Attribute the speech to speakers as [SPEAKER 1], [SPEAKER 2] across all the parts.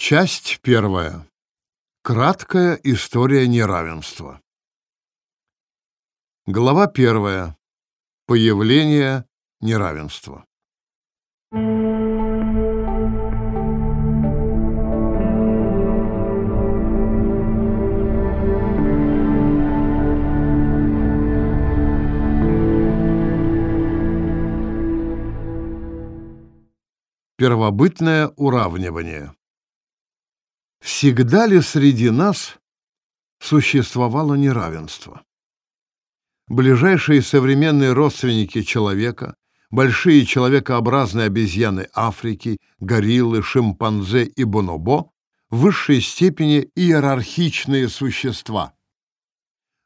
[SPEAKER 1] Часть первая. Краткая история неравенства. Глава первая. Появление неравенства. Первобытное уравнивание. Всегда ли среди нас существовало неравенство? Ближайшие современные родственники человека, большие человекообразные обезьяны Африки, гориллы, шимпанзе и бонобо в высшей степени иерархичные существа.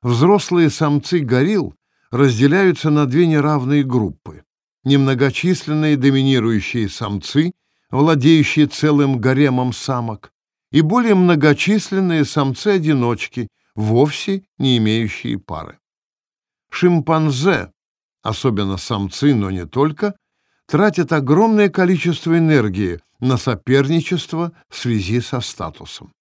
[SPEAKER 1] Взрослые самцы горилл разделяются на две неравные группы. Немногочисленные доминирующие самцы, владеющие целым гаремом самок, и более многочисленные самцы-одиночки, вовсе не имеющие пары. Шимпанзе, особенно самцы, но не только, тратят огромное количество энергии на соперничество в связи со статусом.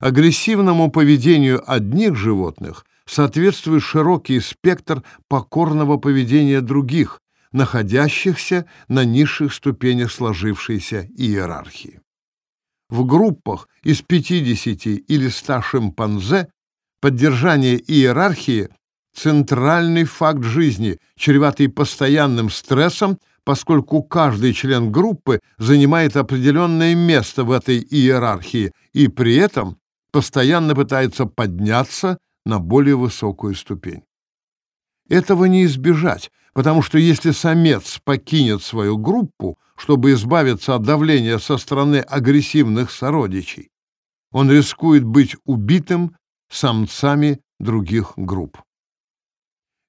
[SPEAKER 1] Агрессивному поведению одних животных соответствует широкий спектр покорного поведения других, находящихся на низших ступенях сложившейся иерархии. В группах из 50 или 100 шимпанзе поддержание иерархии – центральный факт жизни, чреватый постоянным стрессом, поскольку каждый член группы занимает определенное место в этой иерархии и при этом постоянно пытается подняться на более высокую ступень. Этого не избежать, потому что если самец покинет свою группу, чтобы избавиться от давления со стороны агрессивных сородичей, он рискует быть убитым самцами других групп.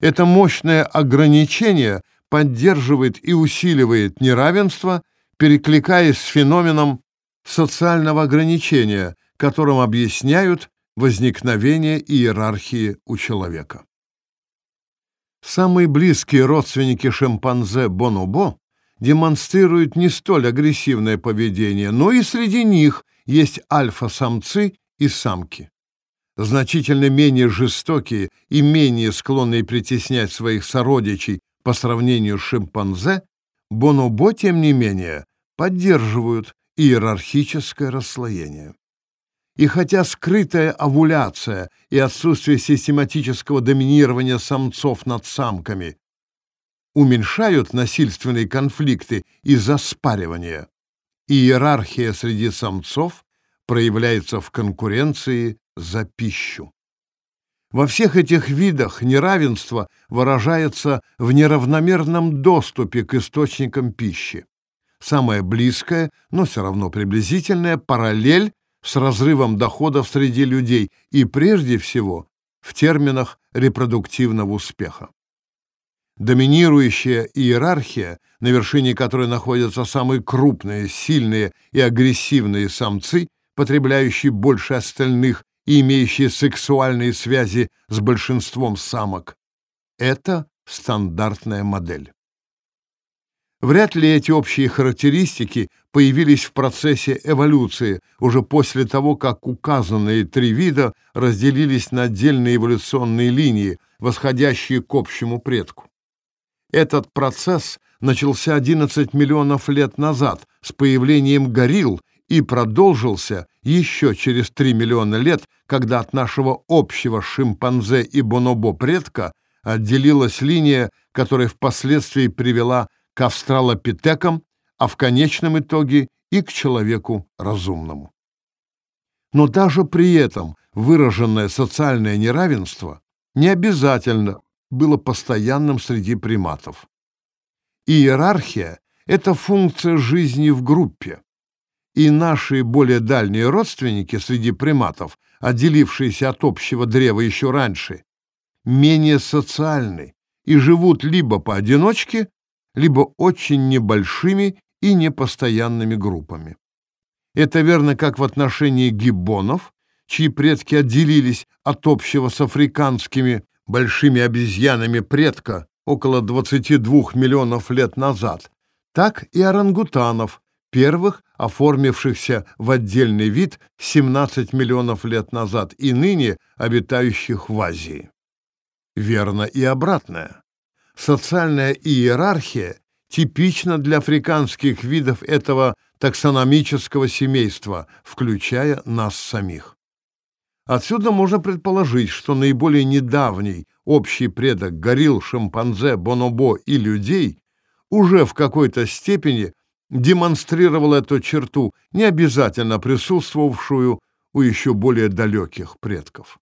[SPEAKER 1] Это мощное ограничение поддерживает и усиливает неравенство, перекликаясь с феноменом социального ограничения, которым объясняют возникновение иерархии у человека. Самые близкие родственники шимпанзе бонобо демонстрируют не столь агрессивное поведение, но и среди них есть альфа-самцы и самки. Значительно менее жестокие и менее склонные притеснять своих сородичей по сравнению с шимпанзе, бонобо, тем не менее, поддерживают иерархическое расслоение. И хотя скрытая овуляция и отсутствие систематического доминирования самцов над самками уменьшают насильственные конфликты из-за спаривания, иерархия среди самцов проявляется в конкуренции за пищу. Во всех этих видах неравенство выражается в неравномерном доступе к источникам пищи. Самая близкая, но все равно приблизительная параллель с разрывом доходов среди людей и прежде всего в терминах репродуктивного успеха. Доминирующая иерархия, на вершине которой находятся самые крупные, сильные и агрессивные самцы, потребляющие больше остальных и имеющие сексуальные связи с большинством самок, это стандартная модель. Вряд ли эти общие характеристики появились в процессе эволюции уже после того, как указанные три вида разделились на отдельные эволюционные линии, восходящие к общему предку. Этот процесс начался 11 миллионов лет назад с появлением горилл и продолжился еще через 3 миллиона лет, когда от нашего общего шимпанзе и бонобо предка отделилась линия, которая впоследствии привела к австралопитекам, а в конечном итоге и к человеку разумному. Но даже при этом выраженное социальное неравенство не обязательно было постоянным среди приматов. Иерархия — это функция жизни в группе, и наши более дальние родственники среди приматов, отделившиеся от общего древа еще раньше, менее социальны и живут либо поодиночке, либо очень небольшими и непостоянными группами. Это верно как в отношении гиббонов, чьи предки отделились от общего с африканскими большими обезьянами предка около 22 миллионов лет назад, так и орангутанов, первых, оформившихся в отдельный вид 17 миллионов лет назад и ныне обитающих в Азии. Верно и обратное. Социальная иерархия типична для африканских видов этого таксономического семейства, включая нас самих. Отсюда можно предположить, что наиболее недавний общий предок горилл, шимпанзе, бонобо и людей уже в какой-то степени демонстрировал эту черту, не обязательно присутствовавшую у еще более далеких предков.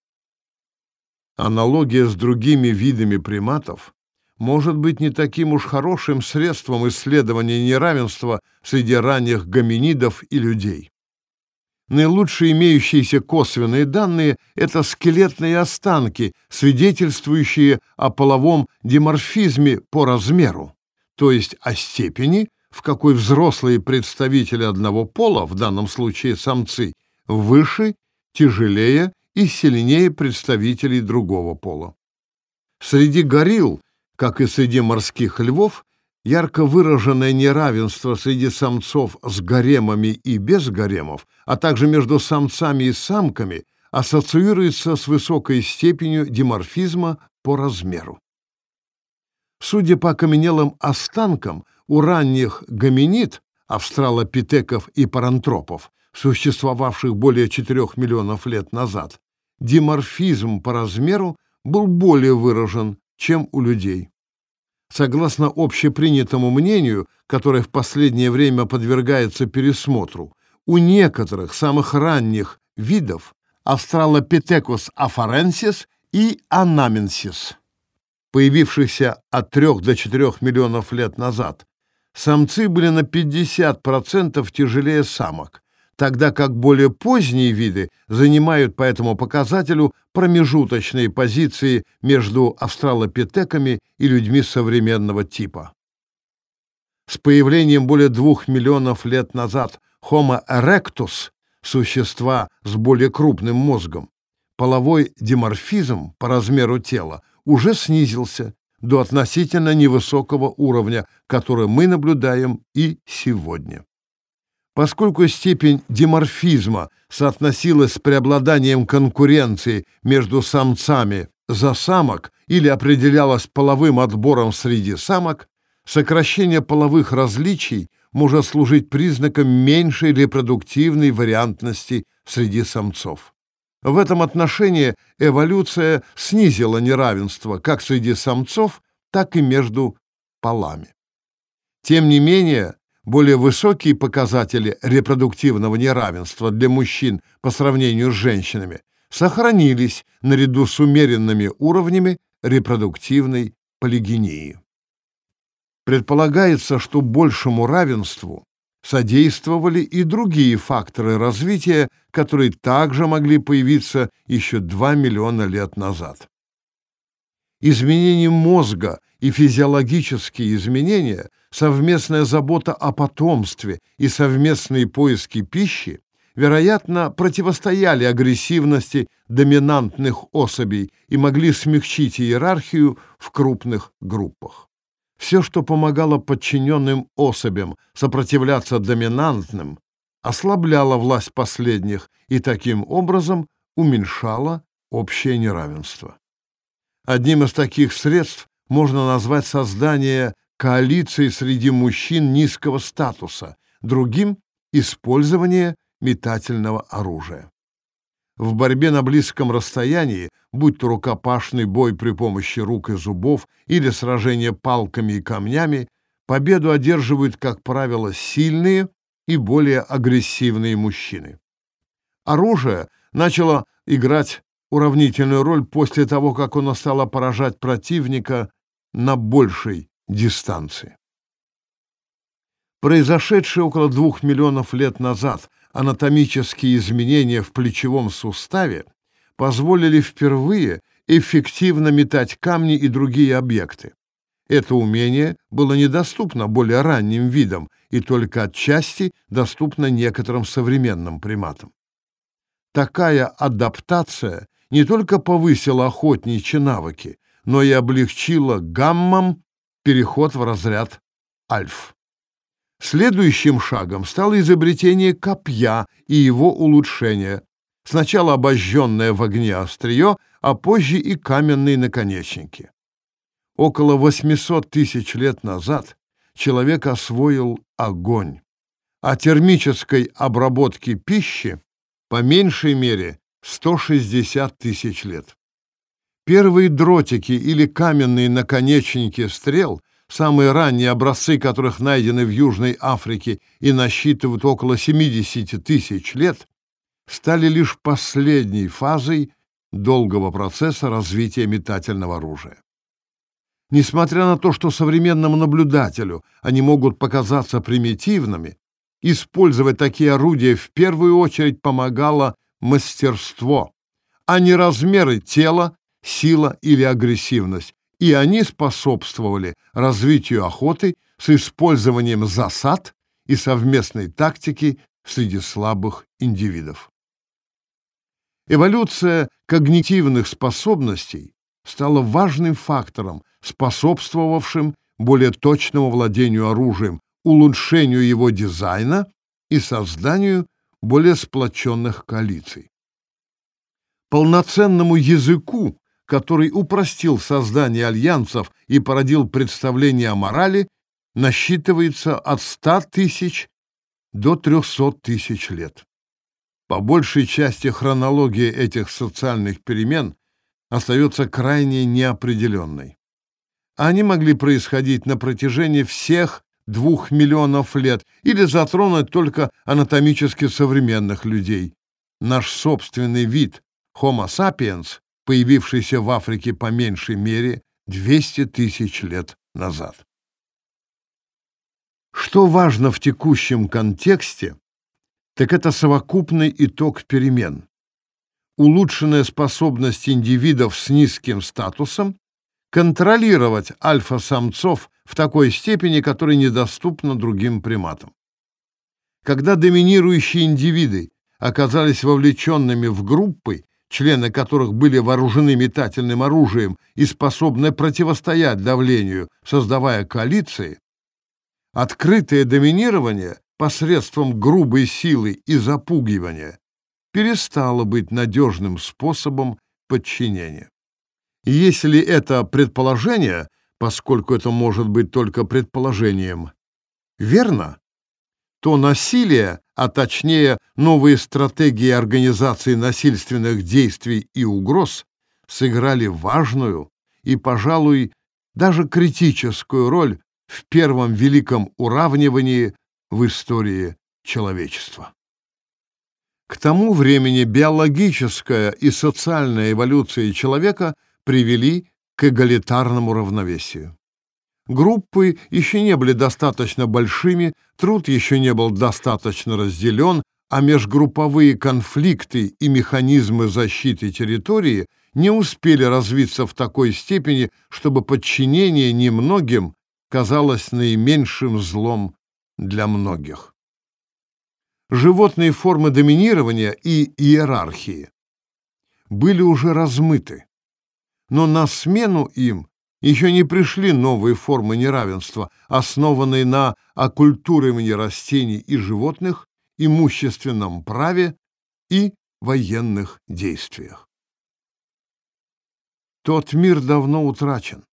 [SPEAKER 1] Аналогия с другими видами приматов может быть не таким уж хорошим средством исследования неравенства среди ранних гоминидов и людей. Наилучшие имеющиеся косвенные данные – это скелетные останки, свидетельствующие о половом диморфизме по размеру, то есть о степени, в какой взрослые представители одного пола, в данном случае самцы, выше, тяжелее и сильнее представителей другого пола. Среди горилл, как и среди морских львов, Ярко выраженное неравенство среди самцов с гаремами и без гаремов, а также между самцами и самками, ассоциируется с высокой степенью диморфизма по размеру. Судя по окаменелым останкам, у ранних гоминид, австралопитеков и парантропов, существовавших более 4 миллионов лет назад, диморфизм по размеру был более выражен, чем у людей. Согласно общепринятому мнению, которое в последнее время подвергается пересмотру, у некоторых самых ранних видов Australopithecus afarensis и Anamensis, появившихся от 3 до 4 миллионов лет назад, самцы были на 50% тяжелее самок, тогда как более поздние виды занимают по этому показателю промежуточные позиции между австралопитеками и людьми современного типа. С появлением более двух миллионов лет назад Homo erectus, существа с более крупным мозгом, половой диморфизм по размеру тела уже снизился до относительно невысокого уровня, который мы наблюдаем и сегодня. Поскольку степень диморфизма соотносилась с преобладанием конкуренции между самцами за самок или определялась половым отбором среди самок, сокращение половых различий может служить признаком меньшей репродуктивной вариантности среди самцов. В этом отношении эволюция снизила неравенство как среди самцов, так и между полами. Тем не менее, более высокие показатели репродуктивного неравенства для мужчин по сравнению с женщинами сохранились наряду с умеренными уровнями репродуктивной полигении. Предполагается, что большему равенству содействовали и другие факторы развития, которые также могли появиться еще 2 миллиона лет назад. Изменение мозга и физиологические изменения – совместная забота о потомстве и совместные поиски пищи, вероятно, противостояли агрессивности доминантных особей и могли смягчить иерархию в крупных группах. Все, что помогало подчиненным особям сопротивляться доминантным, ослабляло власть последних и таким образом уменьшало общее неравенство. Одним из таких средств можно назвать создание коалиции среди мужчин низкого статуса, другим — использование метательного оружия. В борьбе на близком расстоянии, будь то рукопашный бой при помощи рук и зубов или сражение палками и камнями, победу одерживают, как правило, сильные и более агрессивные мужчины. Оружие начало играть уравнительную роль после того, как оно стало поражать противника на большей дистанции. Произошедшие около двух миллионов лет назад анатомические изменения в плечевом суставе позволили впервые эффективно метать камни и другие объекты. Это умение было недоступно более ранним видам и только отчасти доступно некоторым современным приматам. Такая адаптация не только повысила охотничьи навыки, но и облегчила гаммам переход в разряд альф. Следующим шагом стало изобретение копья и его улучшение. Сначала обожженное в огне острие, а позже и каменные наконечники. Около 800 тысяч лет назад человек освоил огонь, а термической обработки пищи по меньшей мере 160 тысяч лет. Первые дротики или каменные наконечники стрел, самые ранние образцы которых найдены в Южной Африке и насчитывают около 70 тысяч лет, стали лишь последней фазой долгого процесса развития метательного оружия. Несмотря на то, что современному наблюдателю они могут показаться примитивными, использовать такие орудия в первую очередь помогало мастерство, а не размеры тела, сила или агрессивность, и они способствовали развитию охоты с использованием засад и совместной тактики среди слабых индивидов. Эволюция когнитивных способностей стала важным фактором, способствовавшим более точному владению оружием, улучшению его дизайна и созданию более сплоченных коалиций. Полноценному языку, который упростил создание альянсов и породил представление о морали, насчитывается от 100 тысяч до 300 тысяч лет. По большей части хронология этих социальных перемен остается крайне неопределенной. Они могли происходить на протяжении всех двух миллионов лет или затронуть только анатомически современных людей. Наш собственный вид Homo sapiens, появившийся в Африке по меньшей мере 200 тысяч лет назад. Что важно в текущем контексте, так это совокупный итог перемен. Улучшенная способность индивидов с низким статусом контролировать альфа-самцов в такой степени, которая недоступна другим приматам. Когда доминирующие индивиды оказались вовлеченными в группы, члены которых были вооружены метательным оружием и способны противостоять давлению, создавая коалиции, открытое доминирование посредством грубой силы и запугивания перестало быть надежным способом подчинения. Если это предположение, поскольку это может быть только предположением, верно, то насилие, а точнее новые стратегии организации насильственных действий и угроз сыграли важную и, пожалуй, даже критическую роль в первом великом уравнивании в истории человечества. К тому времени биологическая и социальная эволюция человека привели к эгалитарному равновесию. Группы еще не были достаточно большими, труд еще не был достаточно разделен, а межгрупповые конфликты и механизмы защиты территории не успели развиться в такой степени, чтобы подчинение немногим казалось наименьшим злом для многих. Животные формы доминирования и иерархии были уже размыты, но на смену им еще не пришли новые формы неравенства, основанные на оккультуривании растений и животных, имущественном праве и военных действиях. Тот мир давно утрачен,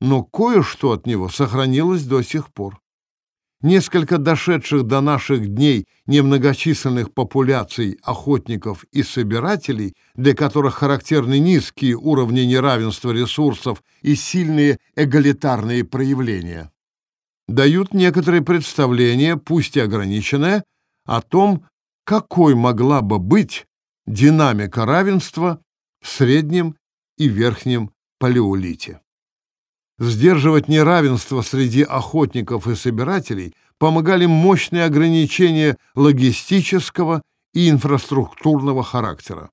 [SPEAKER 1] но кое-что от него сохранилось до сих пор. Несколько дошедших до наших дней немногочисленных популяций охотников и собирателей, для которых характерны низкие уровни неравенства ресурсов и сильные эгалитарные проявления, дают некоторые представления, пусть и ограниченное, о том, какой могла бы быть динамика равенства в среднем и верхнем палеолите. Сдерживать неравенство среди охотников и собирателей помогали мощные ограничения логистического и инфраструктурного характера.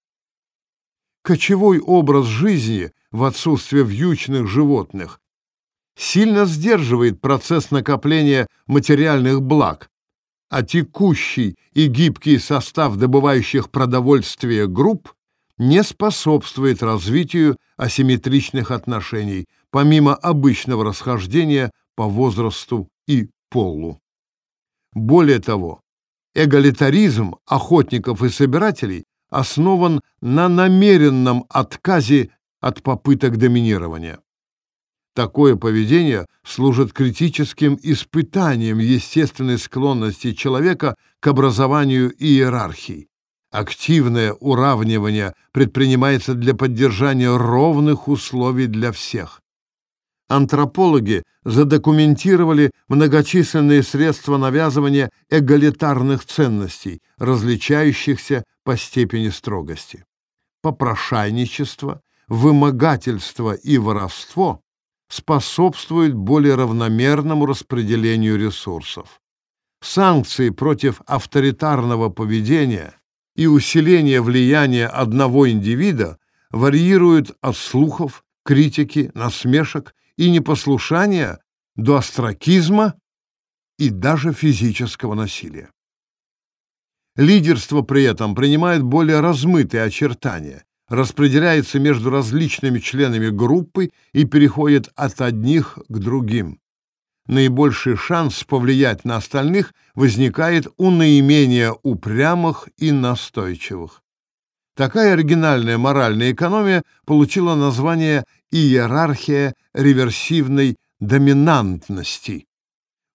[SPEAKER 1] Кочевой образ жизни в отсутствие вьючных животных сильно сдерживает процесс накопления материальных благ, а текущий и гибкий состав добывающих продовольствие групп не способствует развитию асимметричных отношений, помимо обычного расхождения по возрасту и полу. Более того, эгалитаризм охотников и собирателей основан на намеренном отказе от попыток доминирования. Такое поведение служит критическим испытанием естественной склонности человека к образованию иерархий. Активное уравнивание предпринимается для поддержания ровных условий для всех. Антропологи задокументировали многочисленные средства навязывания эгалитарных ценностей, различающихся по степени строгости. Попрошайничество, вымогательство и воровство способствуют более равномерному распределению ресурсов. Санкции против авторитарного поведения и усиление влияния одного индивида варьируют от слухов, критики, насмешек и непослушания до остракизма и даже физического насилия. Лидерство при этом принимает более размытые очертания, распределяется между различными членами группы и переходит от одних к другим. Наибольший шанс повлиять на остальных возникает у наименее упрямых и настойчивых. Такая оригинальная моральная экономия получила название «иерархия реверсивной доминантности».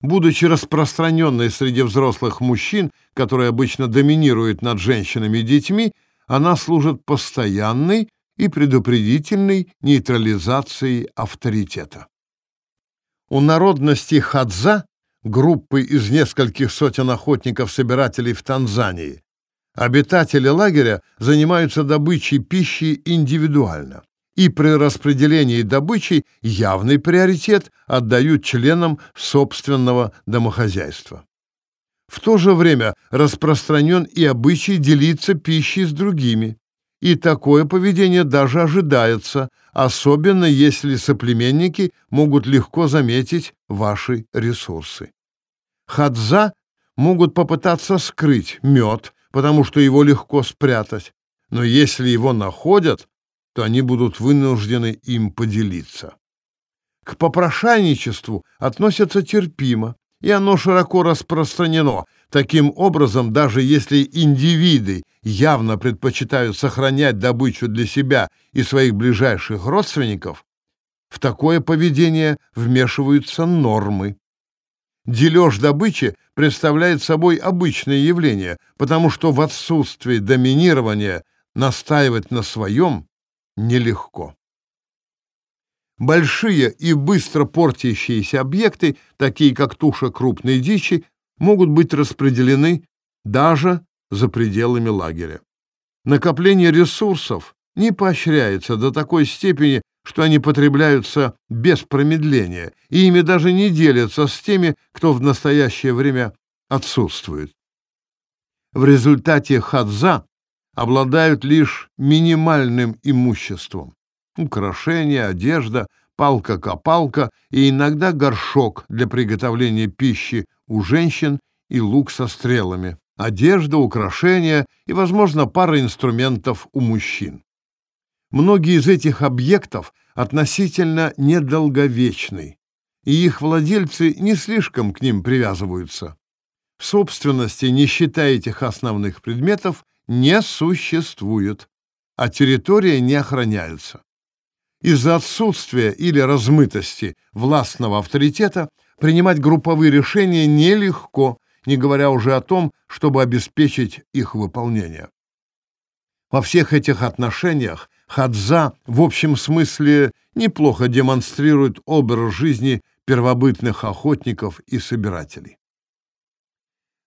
[SPEAKER 1] Будучи распространенной среди взрослых мужчин, которые обычно доминируют над женщинами и детьми, она служит постоянной и предупредительной нейтрализацией авторитета. У народности Хадза, группы из нескольких сотен охотников-собирателей в Танзании, обитатели лагеря занимаются добычей пищи индивидуально и при распределении добычи явный приоритет отдают членам собственного домохозяйства. В то же время распространен и обычай делиться пищей с другими. И такое поведение даже ожидается, особенно если соплеменники могут легко заметить ваши ресурсы. Хадза могут попытаться скрыть мед, потому что его легко спрятать, но если его находят, то они будут вынуждены им поделиться. К попрошайничеству относятся терпимо, и оно широко распространено. Таким образом, даже если индивиды явно предпочитают сохранять добычу для себя и своих ближайших родственников, в такое поведение вмешиваются нормы. Дележ добычи представляет собой обычное явление, потому что в отсутствии доминирования настаивать на своем нелегко. Большие и быстро портящиеся объекты, такие как туша крупной дичи, могут быть распределены даже за пределами лагеря. Накопление ресурсов не поощряется до такой степени, что они потребляются без промедления, и ими даже не делятся с теми, кто в настоящее время отсутствует. В результате хадза обладают лишь минимальным имуществом украшения, одежда, палка-копалка и иногда горшок для приготовления пищи у женщин и лук со стрелами, одежда, украшения и, возможно, пара инструментов у мужчин. Многие из этих объектов относительно недолговечны, и их владельцы не слишком к ним привязываются. Собственности, не считая этих основных предметов, не существует, а территория не охраняется. Из-за отсутствия или размытости властного авторитета принимать групповые решения нелегко, не говоря уже о том, чтобы обеспечить их выполнение. Во всех этих отношениях Хадза в общем смысле неплохо демонстрирует образ жизни первобытных охотников и собирателей.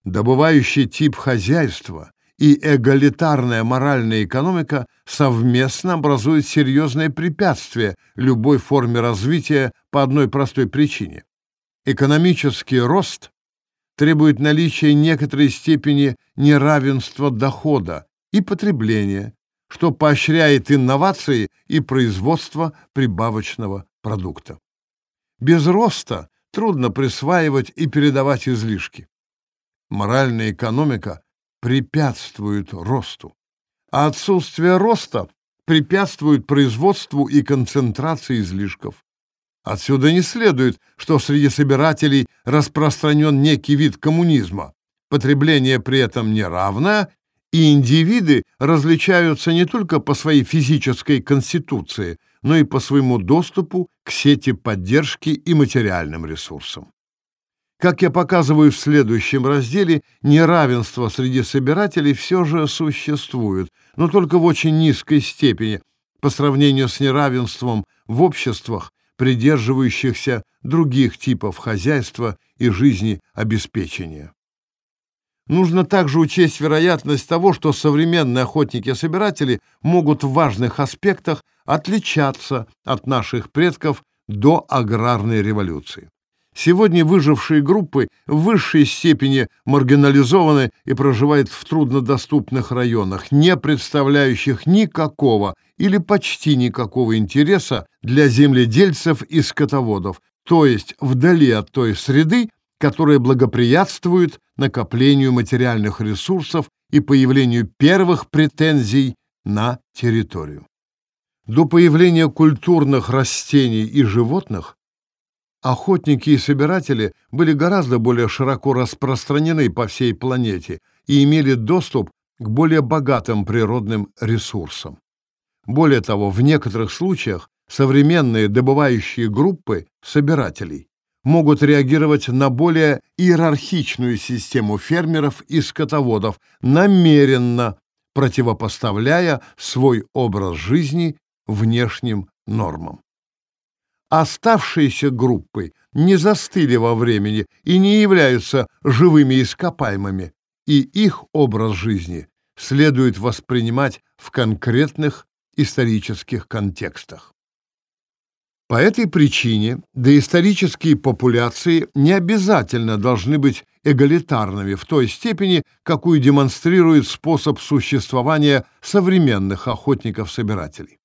[SPEAKER 1] Добывающий тип хозяйства и эгалитарная моральная экономика совместно образуют серьезное препятствие любой форме развития по одной простой причине. Экономический рост требует наличия некоторой степени неравенства дохода и потребления, что поощряет инновации и производство прибавочного продукта. Без роста трудно присваивать и передавать излишки. Моральная экономика препятствуют росту, а отсутствие роста препятствует производству и концентрации излишков. Отсюда не следует, что среди собирателей распространен некий вид коммунизма. Потребление при этом неравное, и индивиды различаются не только по своей физической конституции, но и по своему доступу к сети поддержки и материальным ресурсам. Как я показываю в следующем разделе, неравенство среди собирателей все же существует, но только в очень низкой степени по сравнению с неравенством в обществах, придерживающихся других типов хозяйства и жизни обеспечения. Нужно также учесть вероятность того, что современные охотники-собиратели могут в важных аспектах отличаться от наших предков до аграрной революции. Сегодня выжившие группы в высшей степени маргинализованы и проживают в труднодоступных районах, не представляющих никакого или почти никакого интереса для земледельцев и скотоводов, то есть вдали от той среды, которая благоприятствует накоплению материальных ресурсов и появлению первых претензий на территорию. До появления культурных растений и животных охотники и собиратели были гораздо более широко распространены по всей планете и имели доступ к более богатым природным ресурсам. Более того, в некоторых случаях современные добывающие группы собирателей могут реагировать на более иерархичную систему фермеров и скотоводов, намеренно противопоставляя свой образ жизни внешним нормам. Оставшиеся группы не застыли во времени и не являются живыми ископаемыми, и их образ жизни следует воспринимать в конкретных исторических контекстах. По этой причине доисторические популяции не обязательно должны быть эгалитарными в той степени, какую демонстрирует способ существования современных охотников-собирателей.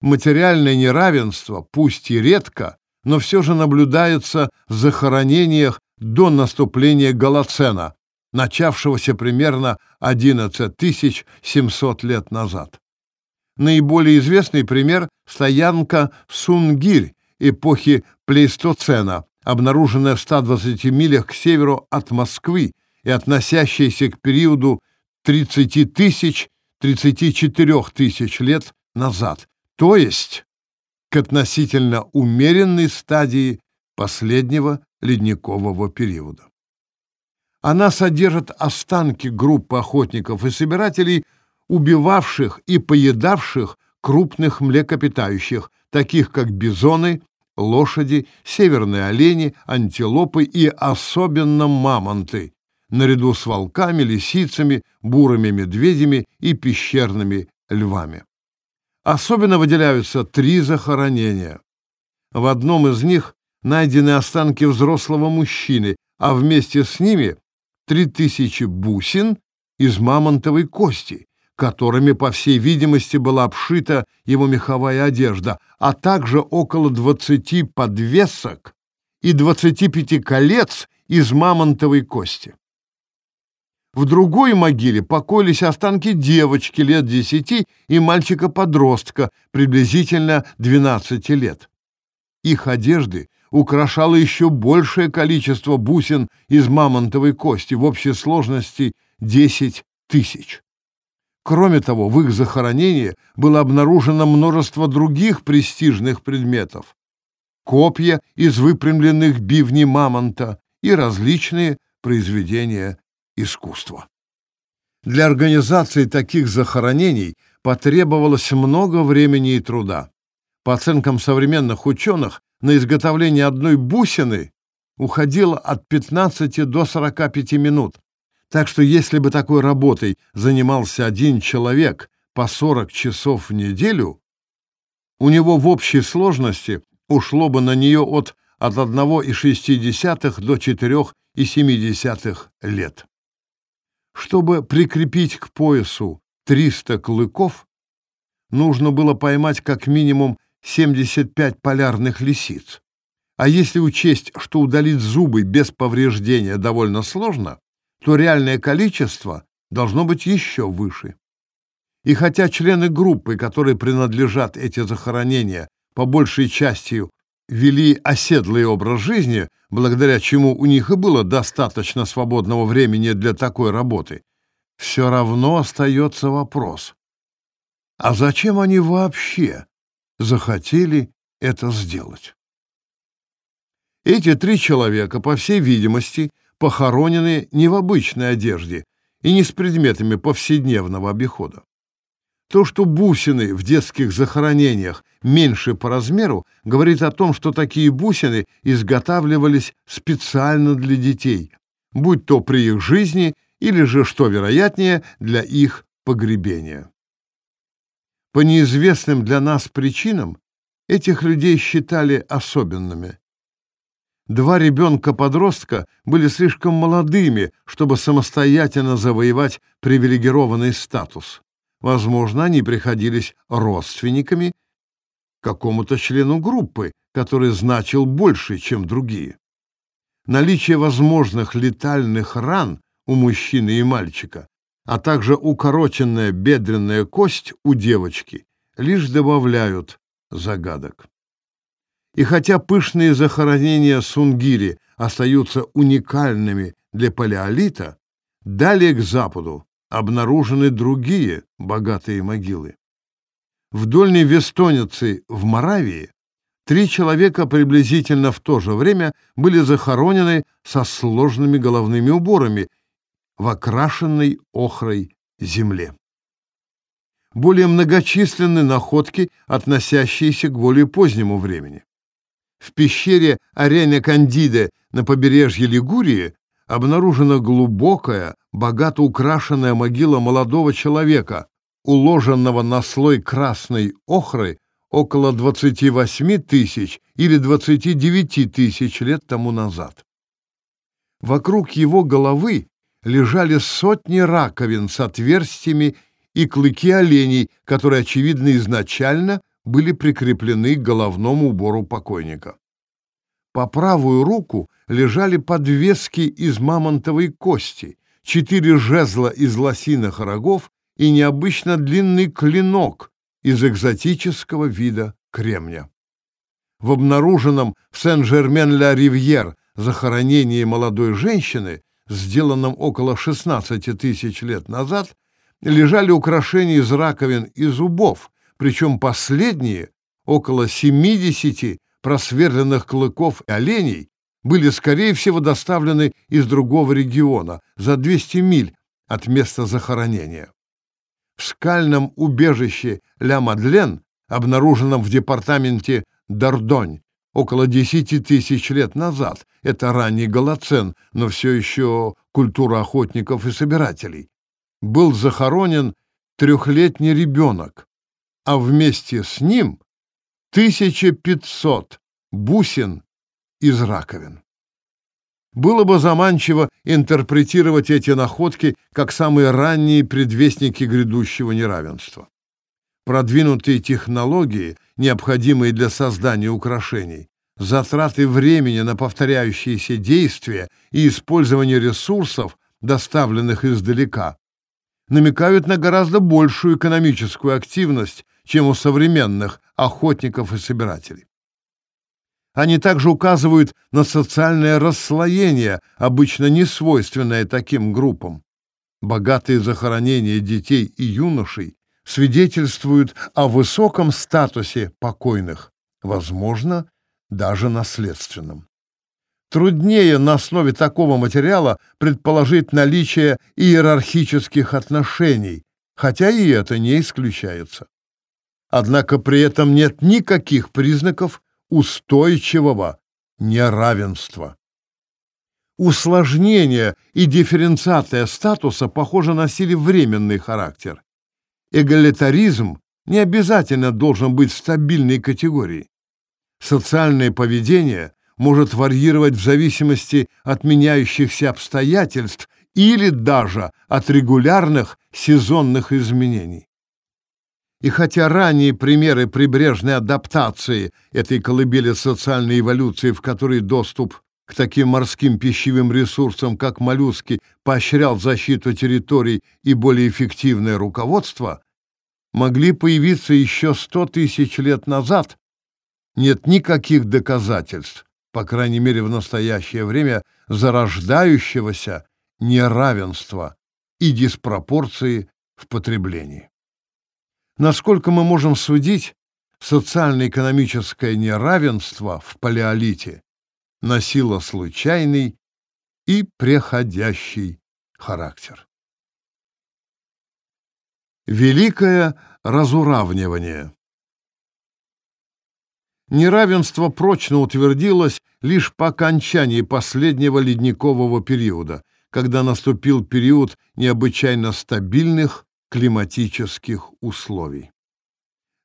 [SPEAKER 1] Материальное неравенство, пусть и редко, но все же наблюдается в захоронениях до наступления Голоцена, начавшегося примерно 11 700 лет назад. Наиболее известный пример – стоянка Сунгирь эпохи Плейстоцена, обнаруженная в 120 милях к северу от Москвы и относящаяся к периоду 30 тысяч 34 тысяч лет назад, то есть к относительно умеренной стадии последнего ледникового периода. Она содержит останки группы охотников и собирателей – убивавших и поедавших крупных млекопитающих, таких как бизоны, лошади, северные олени, антилопы и особенно мамонты, наряду с волками, лисицами, бурыми медведями и пещерными львами. Особенно выделяются три захоронения. В одном из них найдены останки взрослого мужчины, а вместе с ними три тысячи бусин из мамонтовой кости, которыми, по всей видимости, была обшита его меховая одежда, а также около 20 подвесок и 25 колец из мамонтовой кости. В другой могиле покоились останки девочки лет 10 и мальчика-подростка приблизительно 12 лет. Их одежды украшало еще большее количество бусин из мамонтовой кости, в общей сложности 10 тысяч. Кроме того, в их захоронении было обнаружено множество других престижных предметов. Копья из выпрямленных бивней мамонта и различные произведения искусства. Для организации таких захоронений потребовалось много времени и труда. По оценкам современных ученых, на изготовление одной бусины уходило от 15 до 45 минут, так что если бы такой работой занимался один человек по 40 часов в неделю, у него в общей сложности ушло бы на нее от, от 1,6 до 4,7 лет. Чтобы прикрепить к поясу 300 клыков, нужно было поймать как минимум 75 полярных лисиц. А если учесть, что удалить зубы без повреждения довольно сложно, то реальное количество должно быть еще выше. И хотя члены группы, которые принадлежат эти захоронения, по большей части вели оседлый образ жизни, благодаря чему у них и было достаточно свободного времени для такой работы, все равно остается вопрос. А зачем они вообще захотели это сделать? Эти три человека, по всей видимости, похоронены не в обычной одежде и не с предметами повседневного обихода. То, что бусины в детских захоронениях меньше по размеру, говорит о том, что такие бусины изготавливались специально для детей, будь то при их жизни или же, что вероятнее, для их погребения. По неизвестным для нас причинам этих людей считали особенными. Два ребенка-подростка были слишком молодыми, чтобы самостоятельно завоевать привилегированный статус. Возможно, они приходились родственниками какому-то члену группы, который значил больше, чем другие. Наличие возможных летальных ран у мужчины и мальчика, а также укороченная бедренная кость у девочки лишь добавляют загадок. И хотя пышные захоронения Сунгири остаются уникальными для палеолита, далее к западу обнаружены другие богатые могилы. В Дольней Вестонице в Моравии три человека приблизительно в то же время были захоронены со сложными головными уборами в окрашенной охрой земле. Более многочисленны находки, относящиеся к более позднему времени. В пещере Ареня Кандиде на побережье Лигурии обнаружена глубокая, богато украшенная могила молодого человека, уложенного на слой красной охры около 28 тысяч или 29 тысяч лет тому назад. Вокруг его головы лежали сотни раковин с отверстиями и клыки оленей, которые, очевидно, изначально были прикреплены к головному убору покойника. По правую руку лежали подвески из мамонтовой кости, четыре жезла из лосиных рогов и необычно длинный клинок из экзотического вида кремня. В обнаруженном в Сен-Жермен-ля-Ривьер захоронении молодой женщины, сделанном около 16 тысяч лет назад, лежали украшения из раковин и зубов, причем последние, около 70 просверленных клыков оленей, были, скорее всего, доставлены из другого региона, за 200 миль от места захоронения. В скальном убежище Ля-Мадлен, обнаруженном в департаменте Дордонь, около 10 тысяч лет назад, это ранний Голоцен, но все еще культура охотников и собирателей, был захоронен трехлетний ребенок, а вместе с ним 1500 бусин из раковин. Было бы заманчиво интерпретировать эти находки как самые ранние предвестники грядущего неравенства. Продвинутые технологии, необходимые для создания украшений, затраты времени на повторяющиеся действия и использование ресурсов, доставленных издалека, намекают на гораздо большую экономическую активность, чем у современных охотников и собирателей. Они также указывают на социальное расслоение, обычно не свойственное таким группам. Богатые захоронения детей и юношей свидетельствуют о высоком статусе покойных, возможно, даже наследственном. Труднее на основе такого материала предположить наличие иерархических отношений, хотя и это не исключается. Однако при этом нет никаких признаков устойчивого неравенства. Усложнение и дифференциация статуса, похоже, носили временный характер. Эгалитаризм не обязательно должен быть стабильной категорией. Социальное поведение может варьировать в зависимости от меняющихся обстоятельств или даже от регулярных сезонных изменений. И хотя ранние примеры прибрежной адаптации этой колыбели социальной эволюции, в которой доступ к таким морским пищевым ресурсам, как моллюски, поощрял защиту территорий и более эффективное руководство, могли появиться еще сто тысяч лет назад, нет никаких доказательств, по крайней мере в настоящее время, зарождающегося неравенства и диспропорции в потреблении. Насколько мы можем судить, социально-экономическое неравенство в палеолите носило случайный и преходящий характер. Великое разуравнивание Неравенство прочно утвердилось лишь по окончании последнего ледникового периода, когда наступил период необычайно стабильных климатических условий.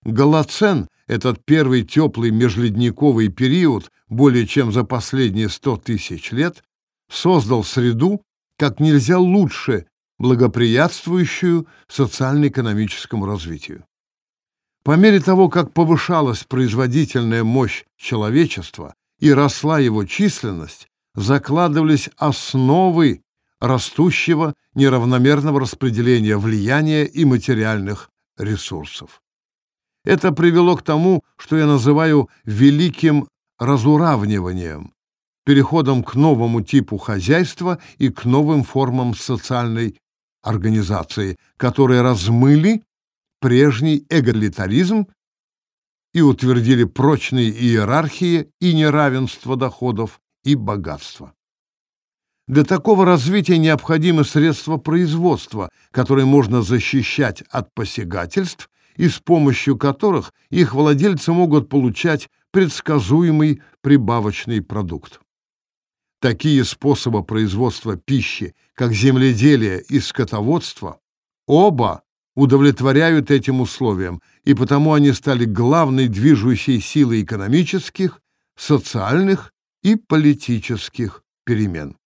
[SPEAKER 1] Голоцен, этот первый теплый межледниковый период, более чем за последние сто тысяч лет, создал среду как нельзя лучше благоприятствующую социально-экономическому развитию. По мере того, как повышалась производительная мощь человечества и росла его численность, закладывались основы растущего неравномерного распределения влияния и материальных ресурсов. Это привело к тому, что я называю великим разуравниванием, переходом к новому типу хозяйства и к новым формам социальной организации, которые размыли прежний эгалитаризм и утвердили прочные иерархии и неравенство доходов и богатства. Для такого развития необходимы средства производства, которые можно защищать от посягательств и с помощью которых их владельцы могут получать предсказуемый прибавочный продукт. Такие способы производства пищи, как земледелие и скотоводство, оба удовлетворяют этим условиям, и потому они стали главной движущей силой экономических, социальных и политических перемен.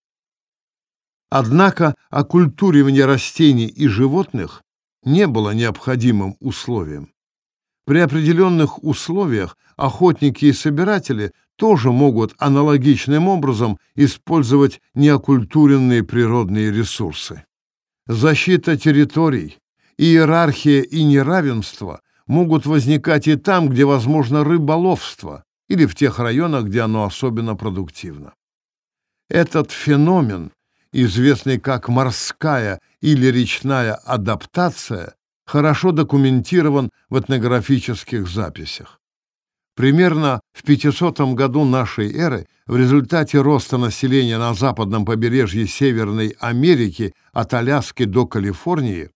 [SPEAKER 1] Однако оккультуривание растений и животных не было необходимым условием. При определенных условиях охотники и собиратели тоже могут аналогичным образом использовать неокультуренные природные ресурсы. Защита территорий, иерархия и неравенство могут возникать и там, где возможно рыболовство, или в тех районах, где оно особенно продуктивно. Этот феномен, известный как морская или речная адаптация, хорошо документирован в этнографических записях. Примерно в 500 году нашей эры в результате роста населения на западном побережье Северной Америки от Аляски до Калифорнии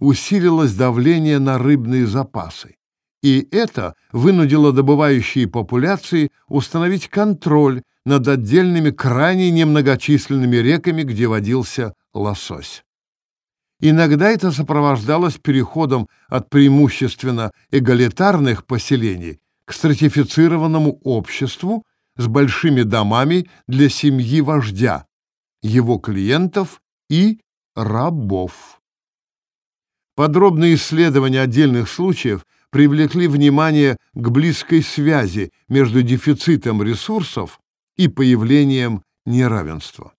[SPEAKER 1] усилилось давление на рыбные запасы. И это вынудило добывающие популяции установить контроль над отдельными крайне немногочисленными реками, где водился лосось. Иногда это сопровождалось переходом от преимущественно эгалитарных поселений к стратифицированному обществу с большими домами для семьи вождя, его клиентов и рабов. Подробные исследования отдельных случаев привлекли внимание к близкой связи между дефицитом ресурсов и появлением неравенства.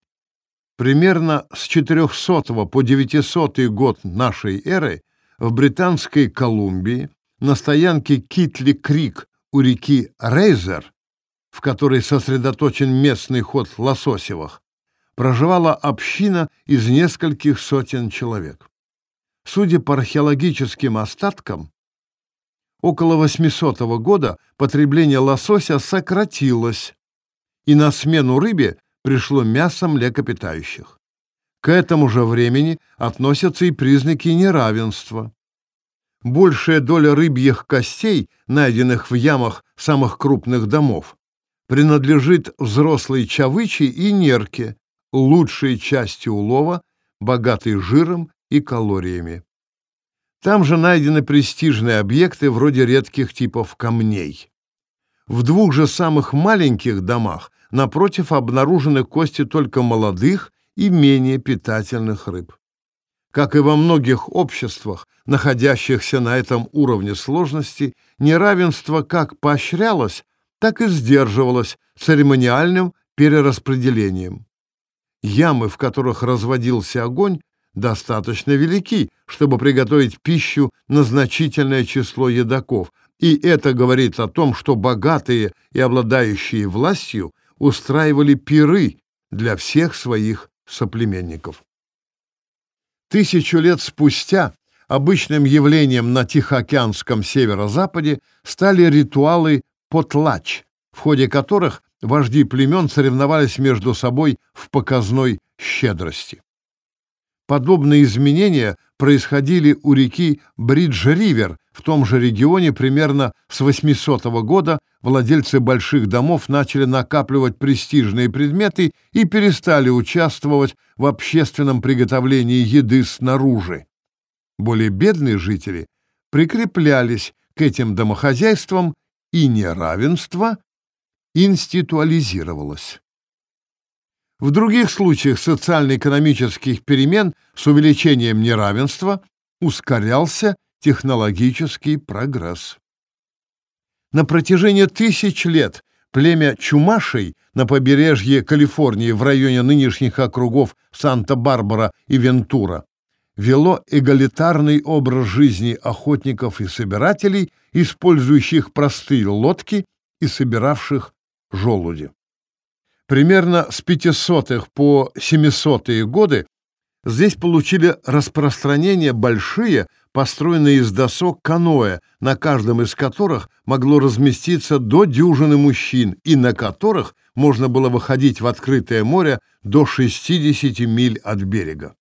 [SPEAKER 1] Примерно с 400 по 900 год нашей эры в Британской Колумбии на стоянке Китли-Крик у реки Рейзер, в которой сосредоточен местный ход лососевых, проживала община из нескольких сотен человек. Судя по археологическим остаткам, около 800 года потребление лосося сократилось, и на смену рыбе пришло мясо млекопитающих. К этому же времени относятся и признаки неравенства. Большая доля рыбьих костей, найденных в ямах самых крупных домов, принадлежит взрослой чавычи и нерке, лучшей части улова, богатой жиром и калориями. Там же найдены престижные объекты вроде редких типов камней. В двух же самых маленьких домах напротив обнаружены кости только молодых и менее питательных рыб. Как и во многих обществах, находящихся на этом уровне сложности, неравенство как поощрялось, так и сдерживалось церемониальным перераспределением. Ямы, в которых разводился огонь, достаточно велики, чтобы приготовить пищу на значительное число едоков, И это говорит о том, что богатые и обладающие властью устраивали пиры для всех своих соплеменников. Тысячу лет спустя обычным явлением на Тихоокеанском северо-западе стали ритуалы потлач, в ходе которых вожди племен соревновались между собой в показной щедрости. Подобные изменения происходили у реки Бридж-Ривер в том же регионе примерно с 800 года владельцы больших домов начали накапливать престижные предметы и перестали участвовать в общественном приготовлении еды снаружи. Более бедные жители прикреплялись к этим домохозяйствам, и неравенство институализировалось. В других случаях социально-экономических перемен с увеличением неравенства ускорялся технологический прогресс. На протяжении тысяч лет племя Чумашей на побережье Калифорнии в районе нынешних округов Санта-Барбара и Вентура вело эгалитарный образ жизни охотников и собирателей, использующих простые лодки и собиравших желуди. Примерно с 500-х по 700-е годы здесь получили распространение большие построенные из досок каноэ, на каждом из которых могло разместиться до дюжины мужчин и на которых можно было выходить в открытое море до 60 миль от берега.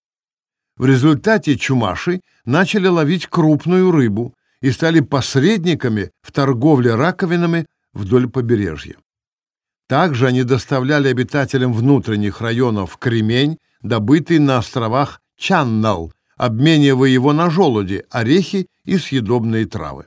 [SPEAKER 1] В результате чумаши начали ловить крупную рыбу и стали посредниками в торговле раковинами вдоль побережья. Также они доставляли обитателям внутренних районов кремень, добытый на островах Чаннал, обменивая его на желуди, орехи и съедобные травы.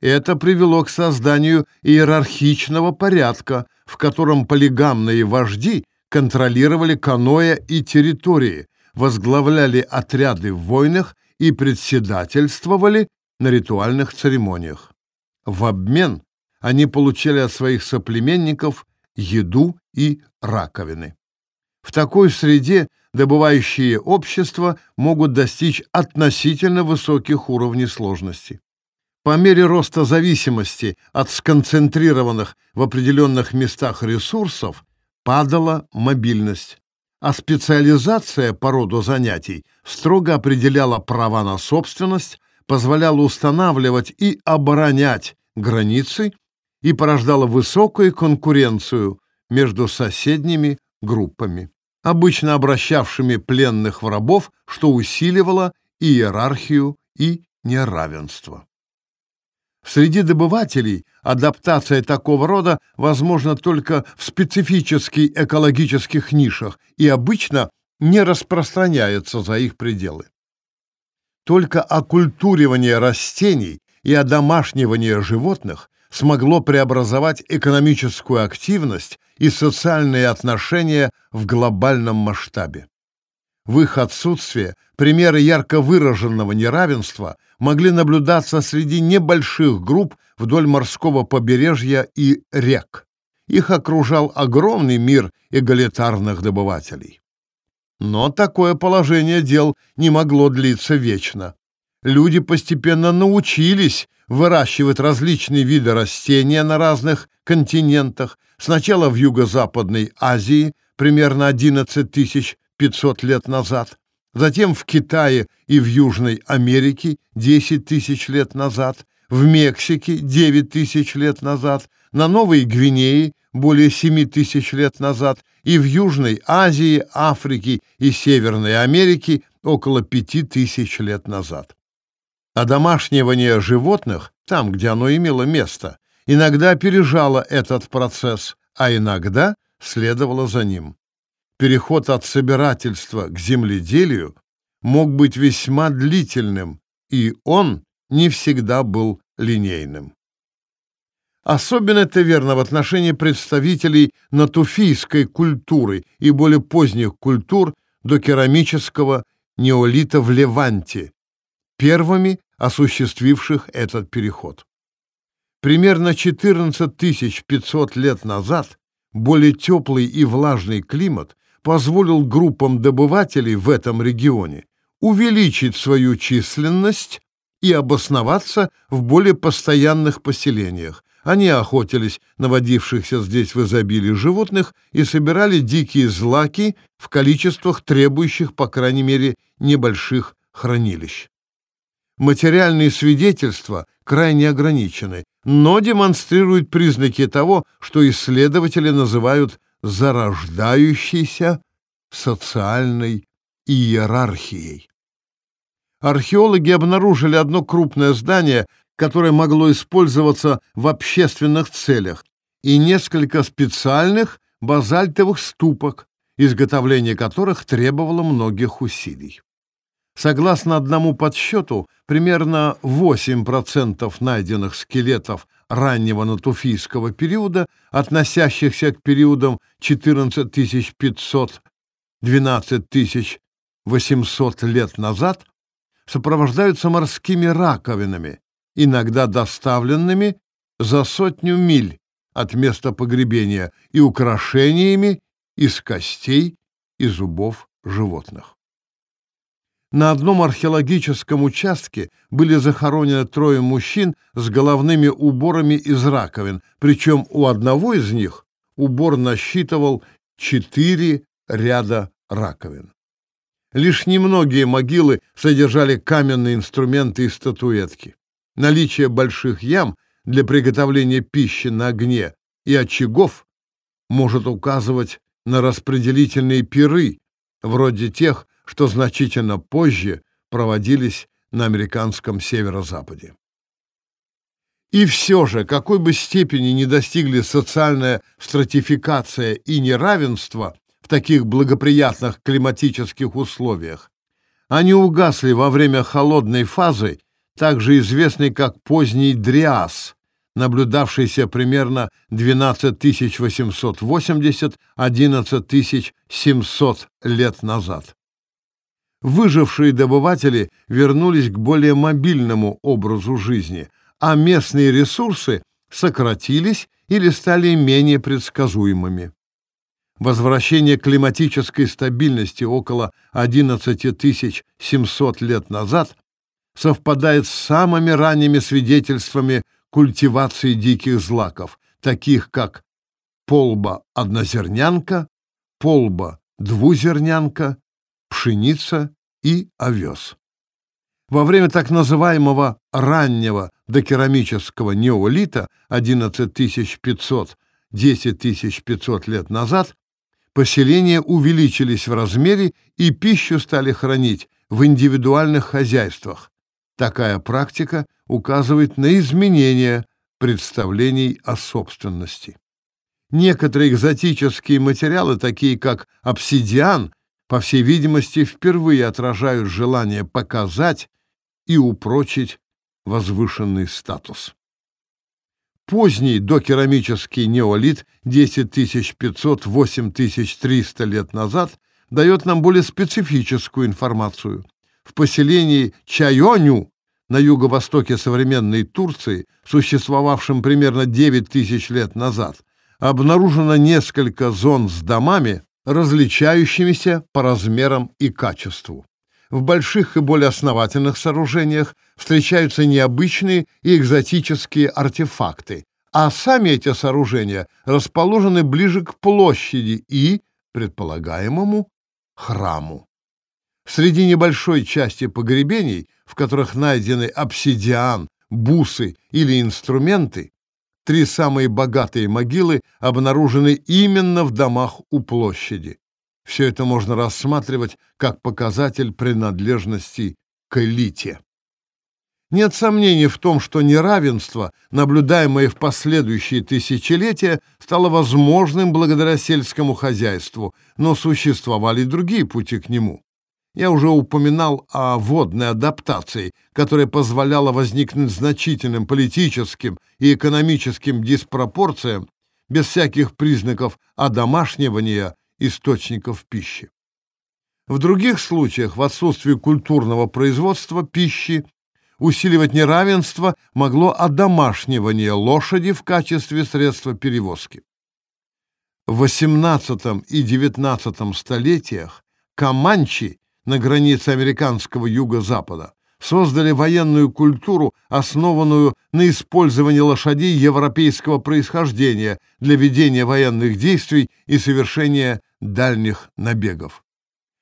[SPEAKER 1] Это привело к созданию иерархичного порядка, в котором полигамные вожди контролировали каноэ и территории, возглавляли отряды в войнах и председательствовали на ритуальных церемониях. В обмен они получали от своих соплеменников еду и раковины. В такой среде добывающие общества могут достичь относительно высоких уровней сложности. По мере роста зависимости от сконцентрированных в определенных местах ресурсов падала мобильность, а специализация по роду занятий строго определяла права на собственность, позволяла устанавливать и оборонять границы и порождала высокую конкуренцию между соседними группами обычно обращавшими пленных в рабов, что усиливало иерархию и неравенство. Среди добывателей адаптация такого рода возможна только в специфических экологических нишах и обычно не распространяется за их пределы. Только оккультуривание растений и одомашнивание животных смогло преобразовать экономическую активность и социальные отношения в глобальном масштабе. В их отсутствие примеры ярко выраженного неравенства могли наблюдаться среди небольших групп вдоль морского побережья и рек. Их окружал огромный мир эгалитарных добывателей. Но такое положение дел не могло длиться вечно. Люди постепенно научились выращивать различные виды растения на разных континентах, сначала в Юго-Западной Азии примерно 11 500 лет назад, затем в Китае и в Южной Америке 10 тысяч лет назад, в Мексике 9 тысяч лет назад, на Новой Гвинее более 7 тысяч лет назад. И в Южной Азии, Африке и Северной Америке около 5 тысяч лет назад. А домашнивание животных, там, где оно имело место, иногда опережало этот процесс, а иногда следовало за ним. Переход от собирательства к земледелию мог быть весьма длительным, и он не всегда был линейным. Особенно это верно в отношении представителей натуфийской культуры и более поздних культур до керамического неолита в Леванте, первыми осуществивших этот переход. Примерно 14 500 лет назад более теплый и влажный климат позволил группам добывателей в этом регионе увеличить свою численность и обосноваться в более постоянных поселениях. Они охотились на водившихся здесь в изобилии животных и собирали дикие злаки в количествах, требующих, по крайней мере, небольших хранилищ. Материальные свидетельства крайне ограничены, но демонстрируют признаки того, что исследователи называют зарождающейся социальной иерархией. Археологи обнаружили одно крупное здание, которое могло использоваться в общественных целях, и несколько специальных базальтовых ступок, изготовление которых требовало многих усилий. Согласно одному подсчету, примерно 8% найденных скелетов раннего натуфийского периода, относящихся к периодам 14500-12800 лет назад, сопровождаются морскими раковинами, иногда доставленными за сотню миль от места погребения и украшениями из костей и зубов животных. На одном археологическом участке были захоронены трое мужчин с головными уборами из раковин, причем у одного из них убор насчитывал четыре ряда раковин. Лишь немногие могилы содержали каменные инструменты и статуэтки. Наличие больших ям для приготовления пищи на огне и очагов может указывать на распределительные пиры, вроде тех, что значительно позже проводились на американском северо-западе. И все же, какой бы степени не достигли социальная стратификация и неравенство в таких благоприятных климатических условиях. Они угасли во время холодной фазы, также известной как поздний Дриас, наблюдавшийся примерно 12880-11700 лет назад. Выжившие добыватели вернулись к более мобильному образу жизни, а местные ресурсы сократились или стали менее предсказуемыми. Возвращение климатической стабильности около 11 700 лет назад совпадает с самыми ранними свидетельствами культивации диких злаков, таких как полба-однозернянка, полба-двузернянка, пшеница и овес. Во время так называемого раннего докерамического неолита 11500-10500 лет назад Поселения увеличились в размере и пищу стали хранить в индивидуальных хозяйствах. Такая практика указывает на изменение представлений о собственности. Некоторые экзотические материалы, такие как обсидиан, по всей видимости, впервые отражают желание показать и упрочить возвышенный статус. Поздний докерамический неолит 10500-8300 лет назад дает нам более специфическую информацию. В поселении Чайоню на юго-востоке современной Турции, существовавшем примерно 9000 лет назад, обнаружено несколько зон с домами, различающимися по размерам и качеству в больших и более основательных сооружениях встречаются необычные и экзотические артефакты, а сами эти сооружения расположены ближе к площади и, предполагаемому, храму. Среди небольшой части погребений, в которых найдены обсидиан, бусы или инструменты, три самые богатые могилы обнаружены именно в домах у площади. Все это можно рассматривать как показатель принадлежности к элите. Нет сомнений в том, что неравенство, наблюдаемое в последующие тысячелетия, стало возможным благодаря сельскому хозяйству, но существовали и другие пути к нему. Я уже упоминал о водной адаптации, которая позволяла возникнуть значительным политическим и экономическим диспропорциям без всяких признаков одомашнивания источников пищи. В других случаях, в отсутствии культурного производства пищи, усиливать неравенство могло одомашнивание лошади в качестве средства перевозки. В XVIII и XIX столетиях Каманчи на границе американского юго-запада создали военную культуру, основанную на использовании лошадей европейского происхождения для ведения военных действий и совершения дальних набегов.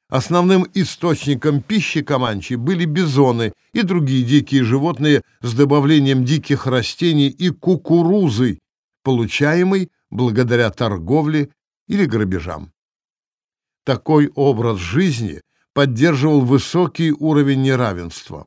[SPEAKER 1] Основным источником пищи команчи были бизоны и другие дикие животные с добавлением диких растений и кукурузы, получаемой благодаря торговле или грабежам. Такой образ жизни поддерживал высокий уровень неравенства.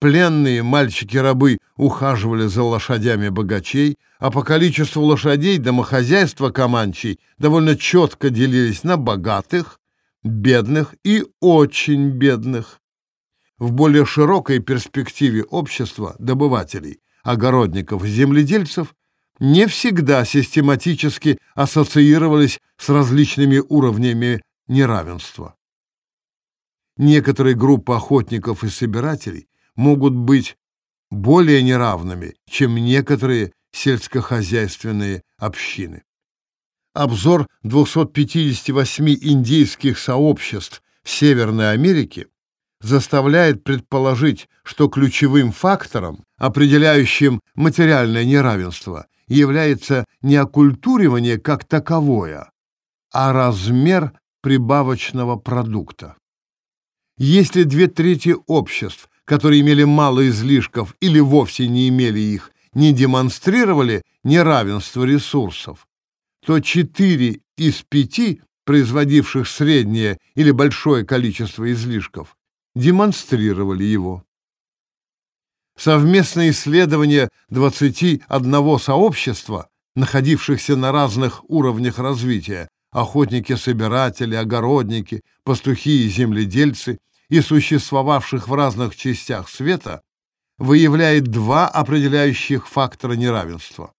[SPEAKER 1] Пленные мальчики-рабы ухаживали за лошадями богачей, а по количеству лошадей домохозяйства Каманчей довольно четко делились на богатых, бедных и очень бедных. В более широкой перспективе общества добывателей, огородников и земледельцев не всегда систематически ассоциировались с различными уровнями неравенства. Некоторые группы охотников и собирателей могут быть более неравными, чем некоторые сельскохозяйственные общины обзор 258 индейских сообществ в Северной Америке заставляет предположить, что ключевым фактором, определяющим материальное неравенство, является не оккультуривание как таковое, а размер прибавочного продукта. Если две трети обществ, которые имели мало излишков или вовсе не имели их, не демонстрировали неравенство ресурсов, то 4 из 5 производивших среднее или большое количество излишков демонстрировали его. Совместное исследование 21 сообщества, находившихся на разных уровнях развития, охотники-собиратели, огородники, пастухи и земледельцы, и существовавших в разных частях света, выявляет два определяющих фактора неравенства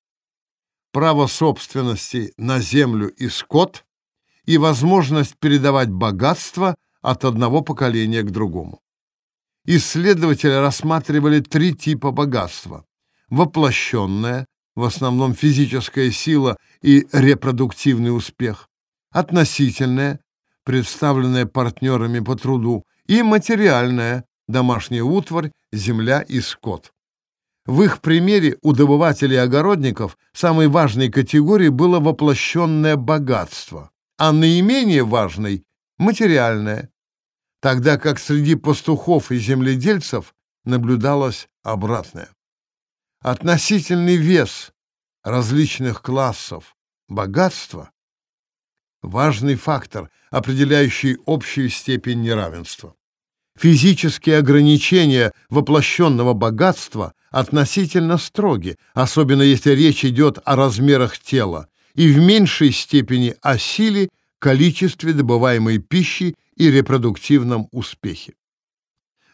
[SPEAKER 1] право собственности на землю и скот и возможность передавать богатство от одного поколения к другому. Исследователи рассматривали три типа богатства. Воплощенное, в основном физическая сила и репродуктивный успех, относительное, представленное партнерами по труду, и материальное, домашняя утварь, земля и скот. В их примере у добывателей огородников самой важной категорией было воплощенное богатство, а наименее важной — материальное, тогда как среди пастухов и земледельцев наблюдалось обратное. Относительный вес различных классов богатства — важный фактор, определяющий общую степень неравенства. Физические ограничения воплощенного богатства относительно строги, особенно если речь идет о размерах тела, и в меньшей степени о силе, количестве добываемой пищи и репродуктивном успехе.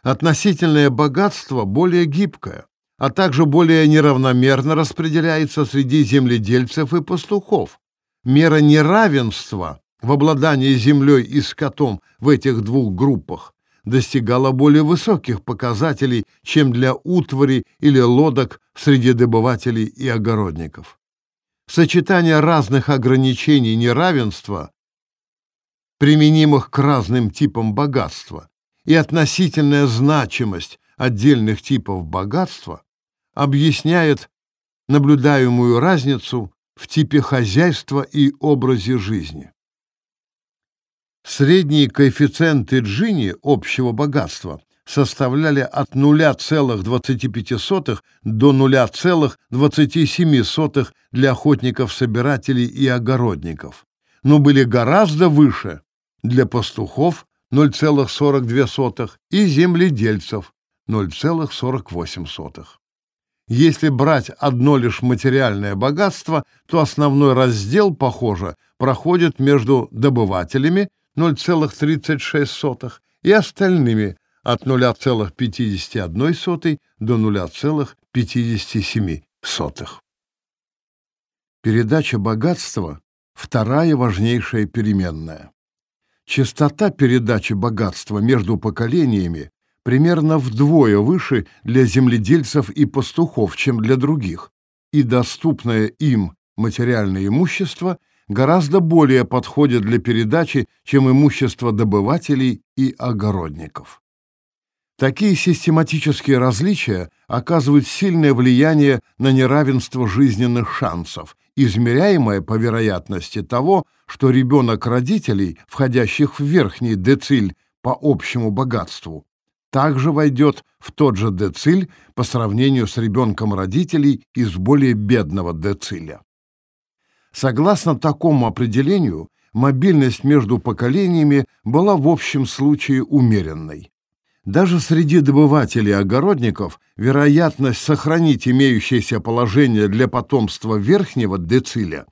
[SPEAKER 1] Относительное богатство более гибкое, а также более неравномерно распределяется среди земледельцев и пастухов. Мера неравенства в обладании землей и скотом в этих двух группах достигала более высоких показателей, чем для утвари или лодок среди добывателей и огородников. Сочетание разных ограничений неравенства, применимых к разным типам богатства, и относительная значимость отдельных типов богатства объясняет наблюдаемую разницу в типе хозяйства и образе жизни. Средние коэффициенты Джини общего богатства составляли от 0,25 до 0,27 для охотников-собирателей и огородников, но были гораздо выше для пастухов 0,42 и земледельцев 0,48. Если брать одно лишь материальное богатство, то основной раздел, похоже, проходит между добывателями 0,36 и остальными от 0,51 до 0,57. Передача богатства – вторая важнейшая переменная. Частота передачи богатства между поколениями примерно вдвое выше для земледельцев и пастухов, чем для других, и доступное им материальное имущество гораздо более подходит для передачи, чем имущество добывателей и огородников. Такие систематические различия оказывают сильное влияние на неравенство жизненных шансов, измеряемое по вероятности того, что ребенок родителей, входящих в верхний дециль по общему богатству, также войдет в тот же дециль по сравнению с ребенком родителей из более бедного дециля. Согласно такому определению, мобильность между поколениями была в общем случае умеренной. Даже среди добывателей огородников вероятность сохранить имеющееся положение для потомства верхнего дециля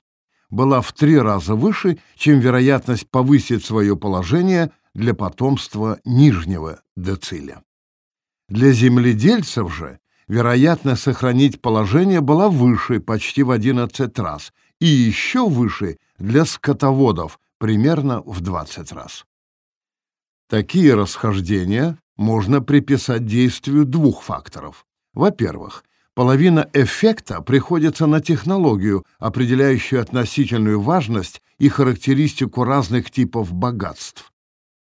[SPEAKER 1] была в три раза выше, чем вероятность повысить свое положение для потомства нижнего дециля. Для земледельцев же вероятность сохранить положение была выше почти в 11 раз и еще выше для скотоводов примерно в 20 раз. Такие расхождения можно приписать действию двух факторов. Во-первых, половина эффекта приходится на технологию, определяющую относительную важность и характеристику разных типов богатств.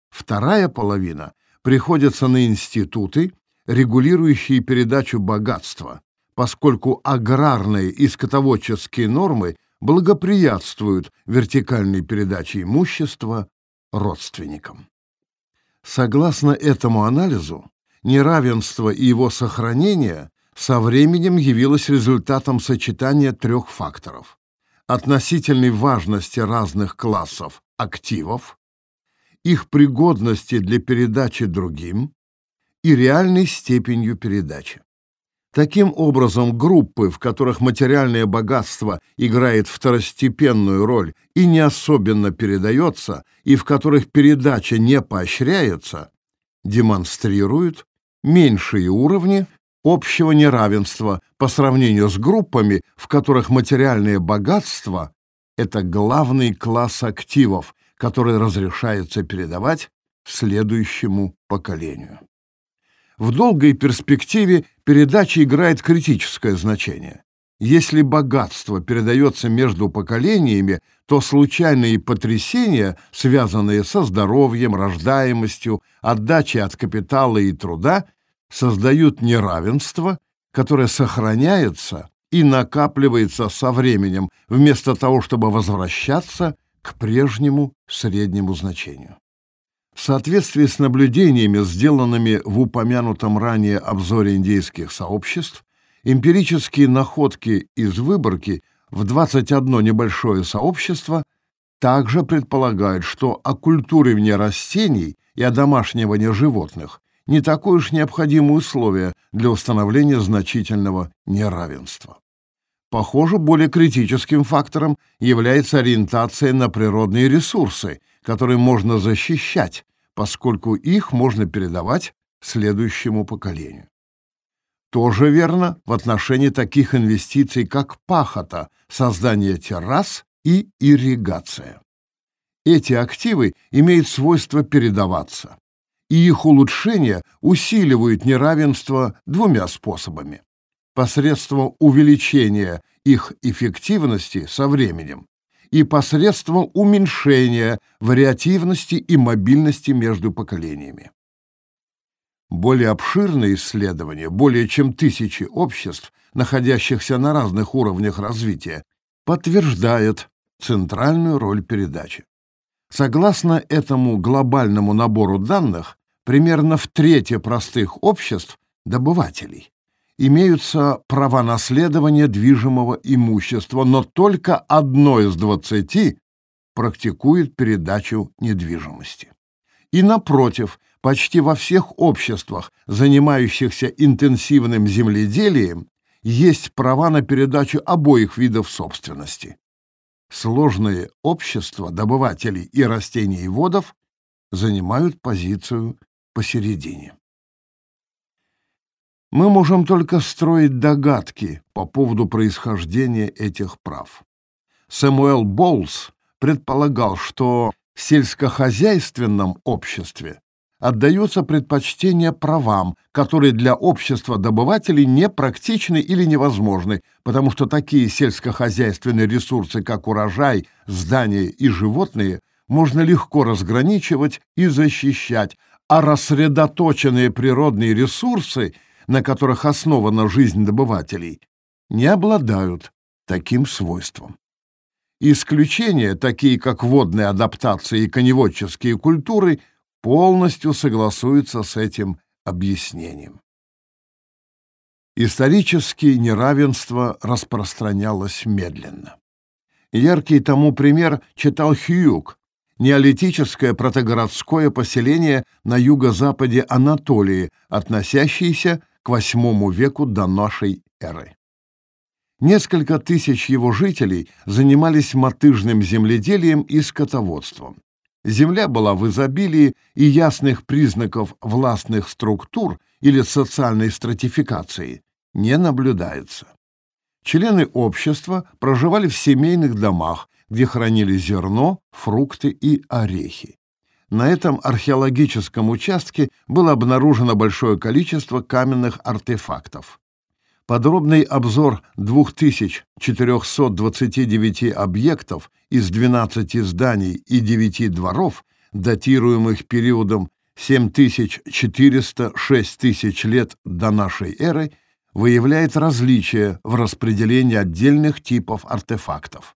[SPEAKER 1] Вторая половина приходится на институты, регулирующие передачу богатства, поскольку аграрные и скотоводческие нормы благоприятствуют вертикальной передаче имущества родственникам. Согласно этому анализу, неравенство и его сохранение со временем явилось результатом сочетания трех факторов: относительной важности разных классов активов, их пригодности для передачи другим и реальной степенью передачи. Таким образом, группы, в которых материальное богатство играет второстепенную роль и не особенно передается, и в которых передача не поощряется, демонстрируют меньшие уровни общего неравенства по сравнению с группами, в которых материальное богатство – это главный класс активов, который разрешается передавать следующему поколению. В долгой перспективе передача играет критическое значение. Если богатство передается между поколениями, то случайные потрясения, связанные со здоровьем, рождаемостью, отдачей от капитала и труда, создают неравенство, которое сохраняется и накапливается со временем, вместо того, чтобы возвращаться к прежнему среднему значению. В соответствии с наблюдениями, сделанными в упомянутом ранее обзоре индейских сообществ, эмпирические находки из выборки в 21 небольшое сообщество также предполагают, что оккультуривание растений и одомашнивание животных не такое уж необходимое условие для установления значительного неравенства. Похоже, более критическим фактором является ориентация на природные ресурсы, которые можно защищать, поскольку их можно передавать следующему поколению. Тоже верно в отношении таких инвестиций, как пахота, создание террас и ирригация. Эти активы имеют свойство передаваться, и их улучшение усиливает неравенство двумя способами. Посредством увеличения их эффективности со временем и посредством уменьшения вариативности и мобильности между поколениями. Более обширные исследования, более чем тысячи обществ, находящихся на разных уровнях развития, подтверждают центральную роль передачи. Согласно этому глобальному набору данных, примерно в трети простых обществ – добывателей имеются права наследования движимого имущества, но только одно из двадцати практикует передачу недвижимости. И напротив, почти во всех обществах, занимающихся интенсивным земледелием, есть права на передачу обоих видов собственности. Сложные общества добывателей и растений и водов занимают позицию посередине. Мы можем только строить догадки по поводу происхождения этих прав. Сэмуэл Болс предполагал, что в сельскохозяйственном обществе отдается предпочтение правам, которые для общества добывателей не практичны или невозможны, потому что такие сельскохозяйственные ресурсы, как урожай, здания и животные, можно легко разграничивать и защищать, а рассредоточенные природные ресурсы, на которых основана жизнь добывателей, не обладают таким свойством. Исключения, такие как водные адаптации и коневодческие культуры, полностью согласуются с этим объяснением. Исторически неравенство распространялось медленно. Яркий тому пример читал Хьюг, неолитическое протогородское поселение на юго-западе Анатолии, относящееся к VIII веку до нашей эры. Несколько тысяч его жителей занимались мотыжным земледелием и скотоводством. Земля была в изобилии, и ясных признаков властных структур или социальной стратификации не наблюдается. Члены общества проживали в семейных домах, где хранили зерно, фрукты и орехи. На этом археологическом участке было обнаружено большое количество каменных артефактов. Подробный обзор 2429 объектов из 12 зданий и 9 дворов, датируемых периодом 7400-6000 лет до нашей эры, выявляет различия в распределении отдельных типов артефактов.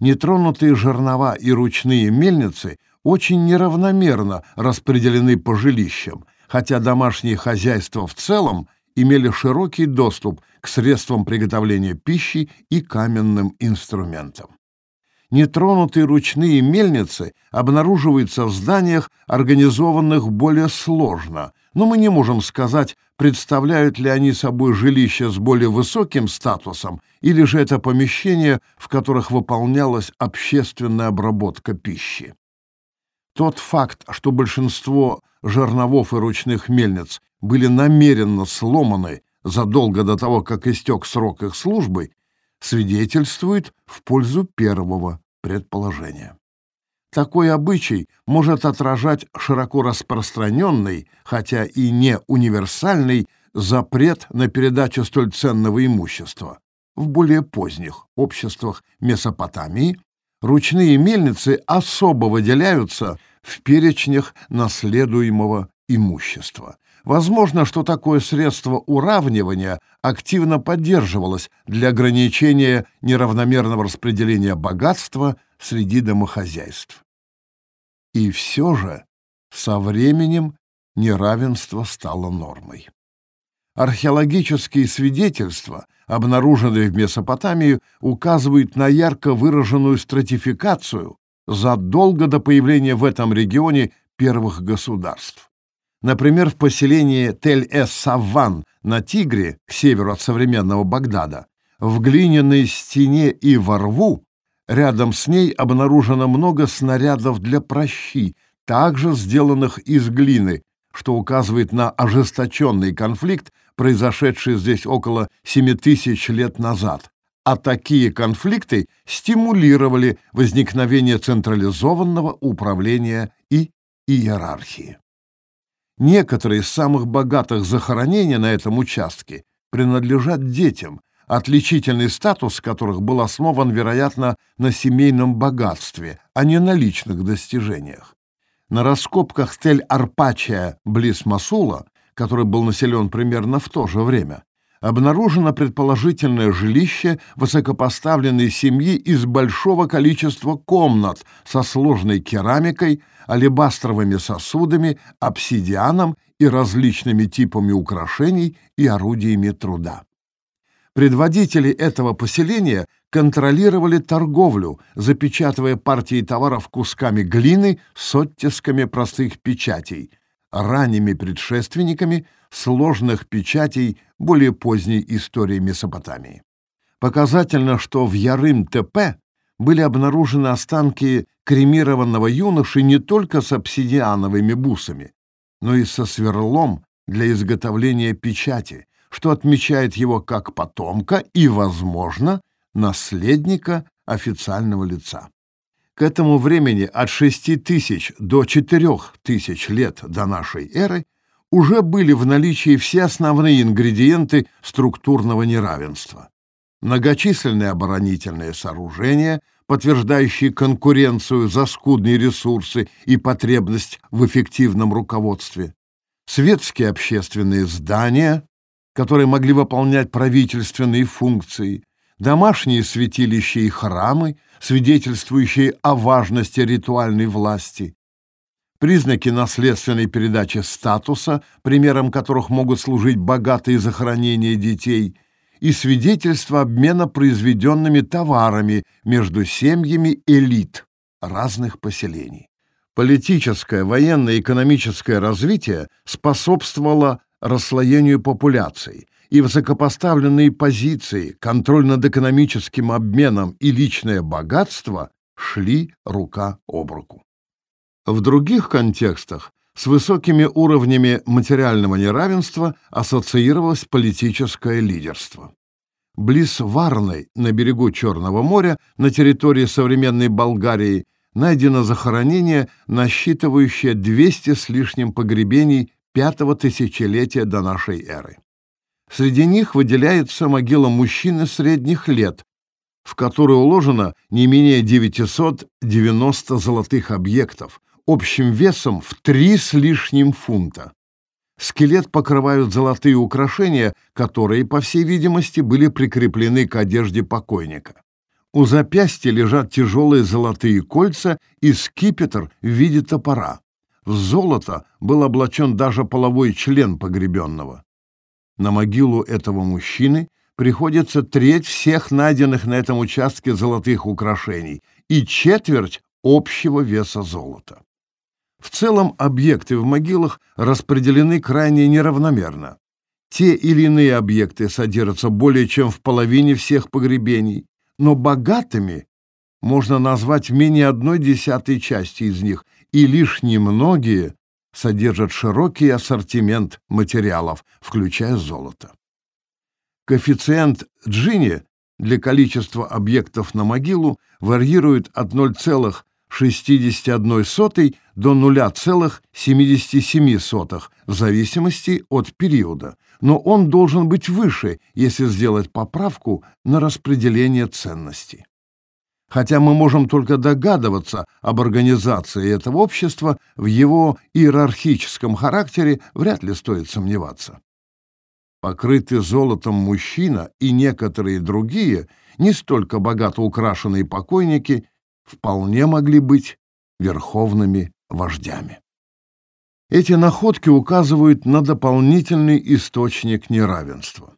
[SPEAKER 1] Нетронутые жернова и ручные мельницы очень неравномерно распределены по жилищам, хотя домашние хозяйства в целом имели широкий доступ к средствам приготовления пищи и каменным инструментам. Нетронутые ручные мельницы обнаруживаются в зданиях, организованных более сложно, но мы не можем сказать, представляют ли они собой жилища с более высоким статусом или же это помещения, в которых выполнялась общественная обработка пищи. Тот факт, что большинство жерновов и ручных мельниц были намеренно сломаны задолго до того, как истек срок их службы, свидетельствует в пользу первого предположения. Такой обычай может отражать широко распространенный, хотя и не универсальный, запрет на передачу столь ценного имущества. В более поздних обществах Месопотамии ручные мельницы особо выделяются в перечнях наследуемого имущества. Возможно, что такое средство уравнивания активно поддерживалось для ограничения неравномерного распределения богатства среди домохозяйств. И все же со временем неравенство стало нормой. Археологические свидетельства, обнаруженные в Месопотамии, указывают на ярко выраженную стратификацию задолго до появления в этом регионе первых государств. Например, в поселении Тель-эс-Савван на Тигре, к северу от современного Багдада, в глиняной стене и во рву, рядом с ней обнаружено много снарядов для прощи, также сделанных из глины, что указывает на ожесточенный конфликт, произошедший здесь около 7000 лет назад. А такие конфликты стимулировали возникновение централизованного управления и иерархии. Некоторые из самых богатых захоронений на этом участке принадлежат детям, отличительный статус которых был основан, вероятно, на семейном богатстве, а не на личных достижениях. На раскопках Тель-Арпачия близ Масула, который был населен примерно в то же время, обнаружено предположительное жилище высокопоставленной семьи из большого количества комнат со сложной керамикой, алебастровыми сосудами, обсидианом и различными типами украшений и орудиями труда. Предводители этого поселения контролировали торговлю, запечатывая партии товаров кусками глины с оттисками простых печатей, ранними предшественниками сложных печатей более поздней истории Месопотамии. Показательно, что в Ярым-ТП были обнаружены останки кремированного юноши не только с обсидиановыми бусами, но и со сверлом для изготовления печати, что отмечает его как потомка и, возможно, наследника официального лица. К этому времени от 6 тысяч до 4 тысяч лет до нашей эры уже были в наличии все основные ингредиенты структурного неравенства. Многочисленные оборонительные сооружения, подтверждающие конкуренцию за скудные ресурсы и потребность в эффективном руководстве, светские общественные здания, которые могли выполнять правительственные функции, домашние святилища и храмы, свидетельствующие о важности ритуальной власти, признаки наследственной передачи статуса, примером которых могут служить богатые захоронения детей, и свидетельства обмена произведенными товарами между семьями элит разных поселений. Политическое, военное экономическое развитие способствовало расслоению популяции, и высокопоставленные позиции, контроль над экономическим обменом и личное богатство шли рука об руку. В других контекстах с высокими уровнями материального неравенства ассоциировалось политическое лидерство. Близ Варной, на берегу Черного моря, на территории современной Болгарии, найдено захоронение, насчитывающее 200 с лишним погребений пятого тысячелетия до нашей эры. Среди них выделяется могила мужчины средних лет, в которой уложено не менее 990 золотых объектов, общим весом в три с лишним фунта. Скелет покрывают золотые украшения, которые, по всей видимости, были прикреплены к одежде покойника. У запястья лежат тяжелые золотые кольца и скипетр в виде топора. В золото был облачен даже половой член погребенного. На могилу этого мужчины приходится треть всех найденных на этом участке золотых украшений и четверть общего веса золота. В целом объекты в могилах распределены крайне неравномерно. Те или иные объекты содержатся более чем в половине всех погребений, но богатыми можно назвать менее одной десятой части из них, и лишь немногие содержат широкий ассортимент материалов, включая золото. Коэффициент Джини для количества объектов на могилу варьирует от 0,5 0,61 до 0,77 в зависимости от периода, но он должен быть выше, если сделать поправку на распределение ценностей. Хотя мы можем только догадываться об организации этого общества, в его иерархическом характере вряд ли стоит сомневаться. Покрытый золотом мужчина и некоторые другие, не столько богато украшенные покойники, вполне могли быть верховными вождями. Эти находки указывают на дополнительный источник неравенства.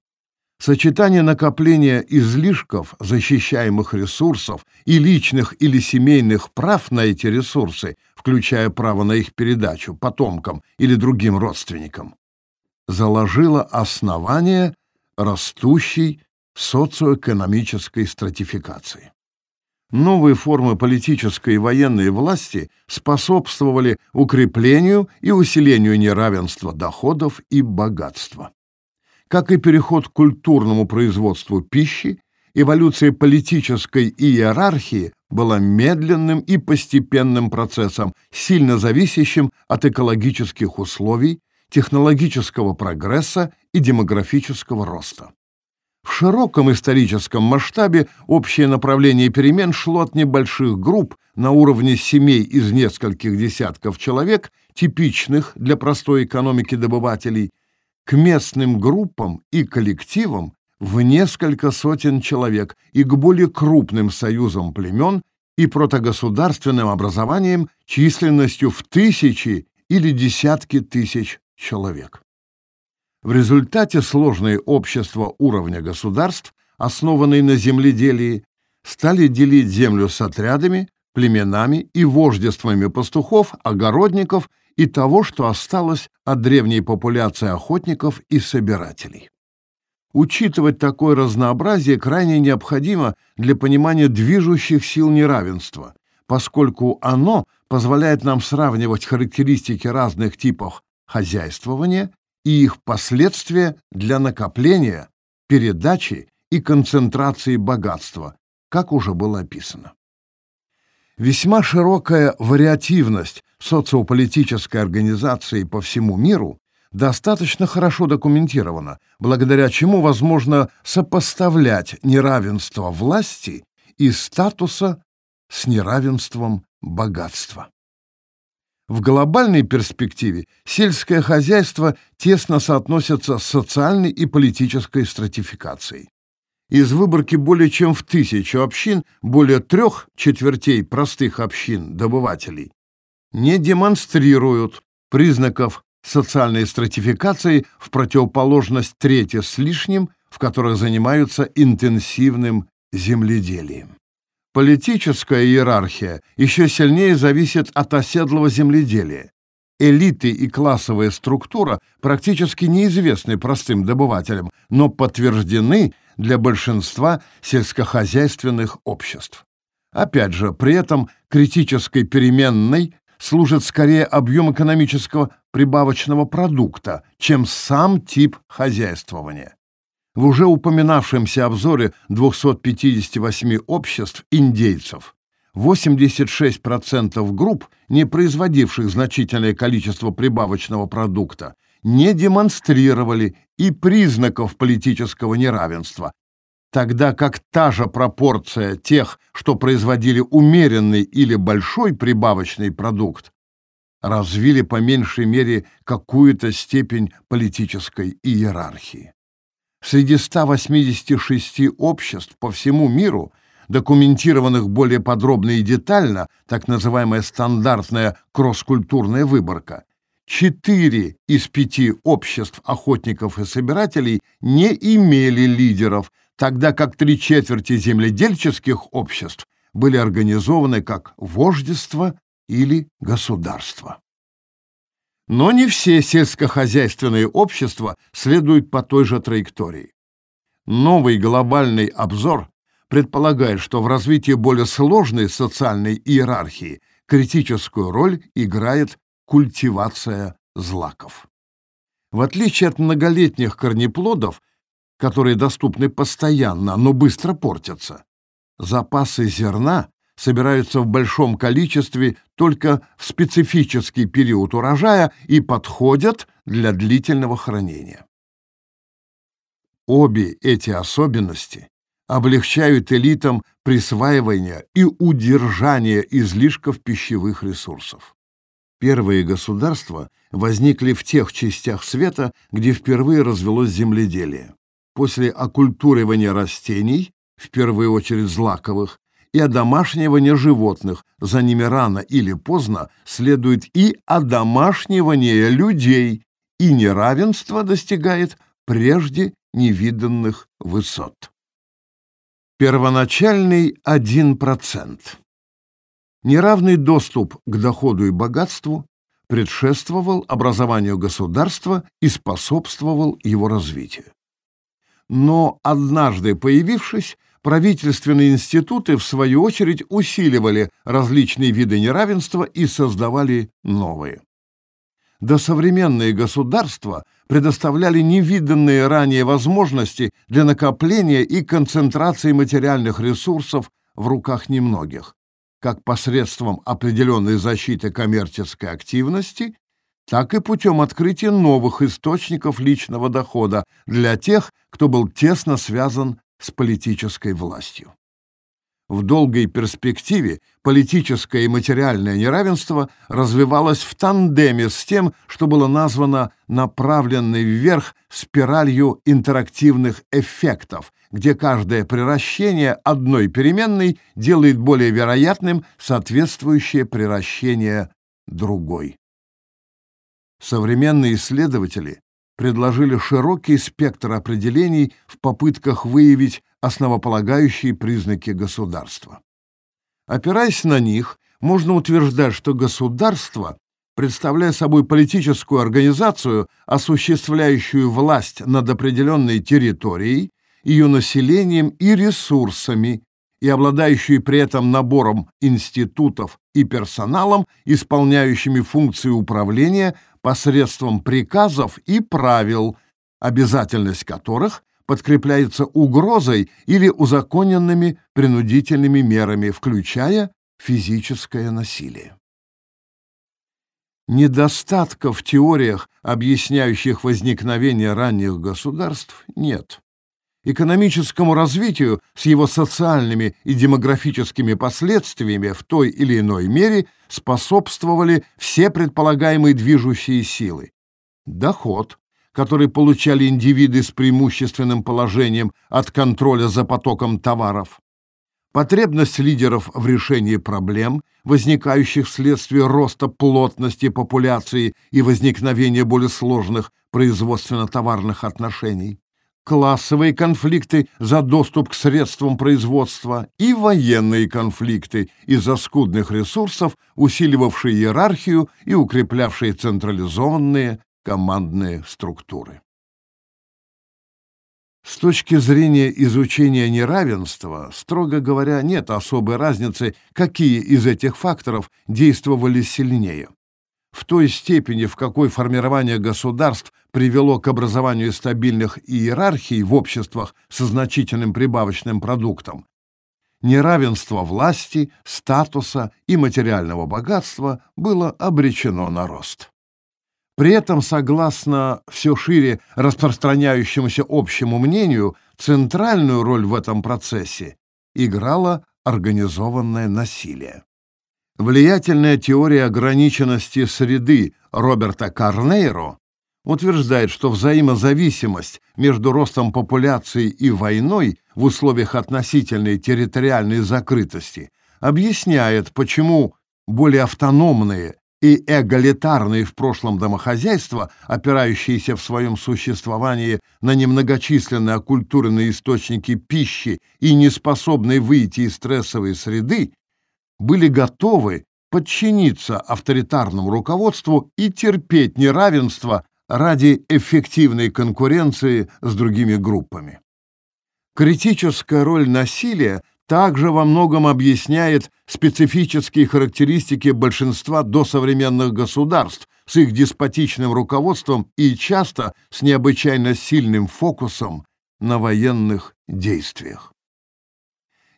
[SPEAKER 1] Сочетание накопления излишков, защищаемых ресурсов и личных или семейных прав на эти ресурсы, включая право на их передачу потомкам или другим родственникам, заложило основание растущей социоэкономической стратификации. Новые формы политической и военной власти способствовали укреплению и усилению неравенства доходов и богатства. Как и переход к культурному производству пищи, эволюция политической иерархии была медленным и постепенным процессом, сильно зависящим от экологических условий, технологического прогресса и демографического роста. В широком историческом масштабе общее направление перемен шло от небольших групп на уровне семей из нескольких десятков человек, типичных для простой экономики добывателей, к местным группам и коллективам в несколько сотен человек и к более крупным союзам племен и протогосударственным образованиям численностью в тысячи или десятки тысяч человек. В результате сложные общества уровня государств, основанные на земледелии, стали делить землю с отрядами, племенами и вождествами пастухов, огородников и того, что осталось от древней популяции охотников и собирателей. Учитывать такое разнообразие крайне необходимо для понимания движущих сил неравенства, поскольку оно позволяет нам сравнивать характеристики разных типов хозяйствования и их последствия для накопления, передачи и концентрации богатства, как уже было описано. Весьма широкая вариативность социополитической организации по всему миру достаточно хорошо документирована, благодаря чему возможно сопоставлять неравенство власти и статуса с неравенством богатства. В глобальной перспективе сельское хозяйство тесно соотносится с социальной и политической стратификацией. Из выборки более чем в тысячу общин более трех четвертей простых общин добывателей не демонстрируют признаков социальной стратификации в противоположность трети с лишним, в которых занимаются интенсивным земледелием. Политическая иерархия еще сильнее зависит от оседлого земледелия. Элиты и классовая структура практически неизвестны простым добывателям, но подтверждены для большинства сельскохозяйственных обществ. Опять же, при этом критической переменной служит скорее объем экономического прибавочного продукта, чем сам тип хозяйствования. В уже упоминавшемся обзоре 258 обществ индейцев 86% групп, не производивших значительное количество прибавочного продукта, не демонстрировали и признаков политического неравенства, тогда как та же пропорция тех, что производили умеренный или большой прибавочный продукт, развили по меньшей мере какую-то степень политической иерархии. Среди 186 обществ по всему миру, документированных более подробно и детально, так называемая стандартная кросс-культурная выборка, четыре из пяти обществ охотников и собирателей не имели лидеров, тогда как три четверти земледельческих обществ были организованы как вождество или государство. Но не все сельскохозяйственные общества следуют по той же траектории. Новый глобальный обзор предполагает, что в развитии более сложной социальной иерархии критическую роль играет культивация злаков. В отличие от многолетних корнеплодов, которые доступны постоянно, но быстро портятся. Запасы зерна собираются в большом количестве только в специфический период урожая и подходят для длительного хранения. Обе эти особенности облегчают элитам присваивание и удержание излишков пищевых ресурсов. Первые государства возникли в тех частях света, где впервые развелось земледелие после окультуривания растений, в первую очередь злаковых, и одомашнивания животных, за ними рано или поздно следует и одомашнивание людей, и неравенство достигает прежде невиданных высот. Первоначальный 1%. Неравный доступ к доходу и богатству предшествовал образованию государства и способствовал его развитию но однажды появившись, правительственные институты, в свою очередь, усиливали различные виды неравенства и создавали новые. Досовременные государства предоставляли невиданные ранее возможности для накопления и концентрации материальных ресурсов в руках немногих, как посредством определенной защиты коммерческой активности, так и путем открытия новых источников личного дохода для тех, кто был тесно связан с политической властью. В долгой перспективе политическое и материальное неравенство развивалось в тандеме с тем, что было названо направленной вверх спиралью интерактивных эффектов, где каждое приращение одной переменной делает более вероятным соответствующее приращение другой. Современные исследователи предложили широкий спектр определений в попытках выявить основополагающие признаки государства. Опираясь на них, можно утверждать, что государство, представляя собой политическую организацию, осуществляющую власть над определенной территорией, ее населением и ресурсами, и обладающую при этом набором институтов и персоналом, исполняющими функции управления посредством приказов и правил, обязательность которых подкрепляется угрозой или узаконенными принудительными мерами, включая физическое насилие. Недостатков в теориях, объясняющих возникновение ранних государств, нет. Экономическому развитию с его социальными и демографическими последствиями в той или иной мере способствовали все предполагаемые движущие силы. Доход, который получали индивиды с преимущественным положением от контроля за потоком товаров, потребность лидеров в решении проблем, возникающих вследствие роста плотности популяции и возникновения более сложных производственно-товарных отношений, классовые конфликты за доступ к средствам производства и военные конфликты из-за скудных ресурсов, усиливавшие иерархию и укреплявшие централизованные командные структуры. С точки зрения изучения неравенства, строго говоря, нет особой разницы, какие из этих факторов действовали сильнее в той степени, в какой формирование государств привело к образованию стабильных иерархий в обществах со значительным прибавочным продуктом, неравенство власти, статуса и материального богатства было обречено на рост. При этом, согласно все шире распространяющемуся общему мнению, центральную роль в этом процессе играло организованное насилие. Влиятельная теория ограниченности среды Роберта Карнейро утверждает, что взаимозависимость между ростом популяции и войной в условиях относительной территориальной закрытости объясняет, почему более автономные и эгалитарные в прошлом домохозяйства, опирающиеся в своем существовании на немногочисленные оккультуренные источники пищи и не способные выйти из стрессовой среды, были готовы подчиниться авторитарному руководству и терпеть неравенство ради эффективной конкуренции с другими группами. Критическая роль насилия также во многом объясняет специфические характеристики большинства досовременных государств с их деспотичным руководством и часто с необычайно сильным фокусом на военных действиях.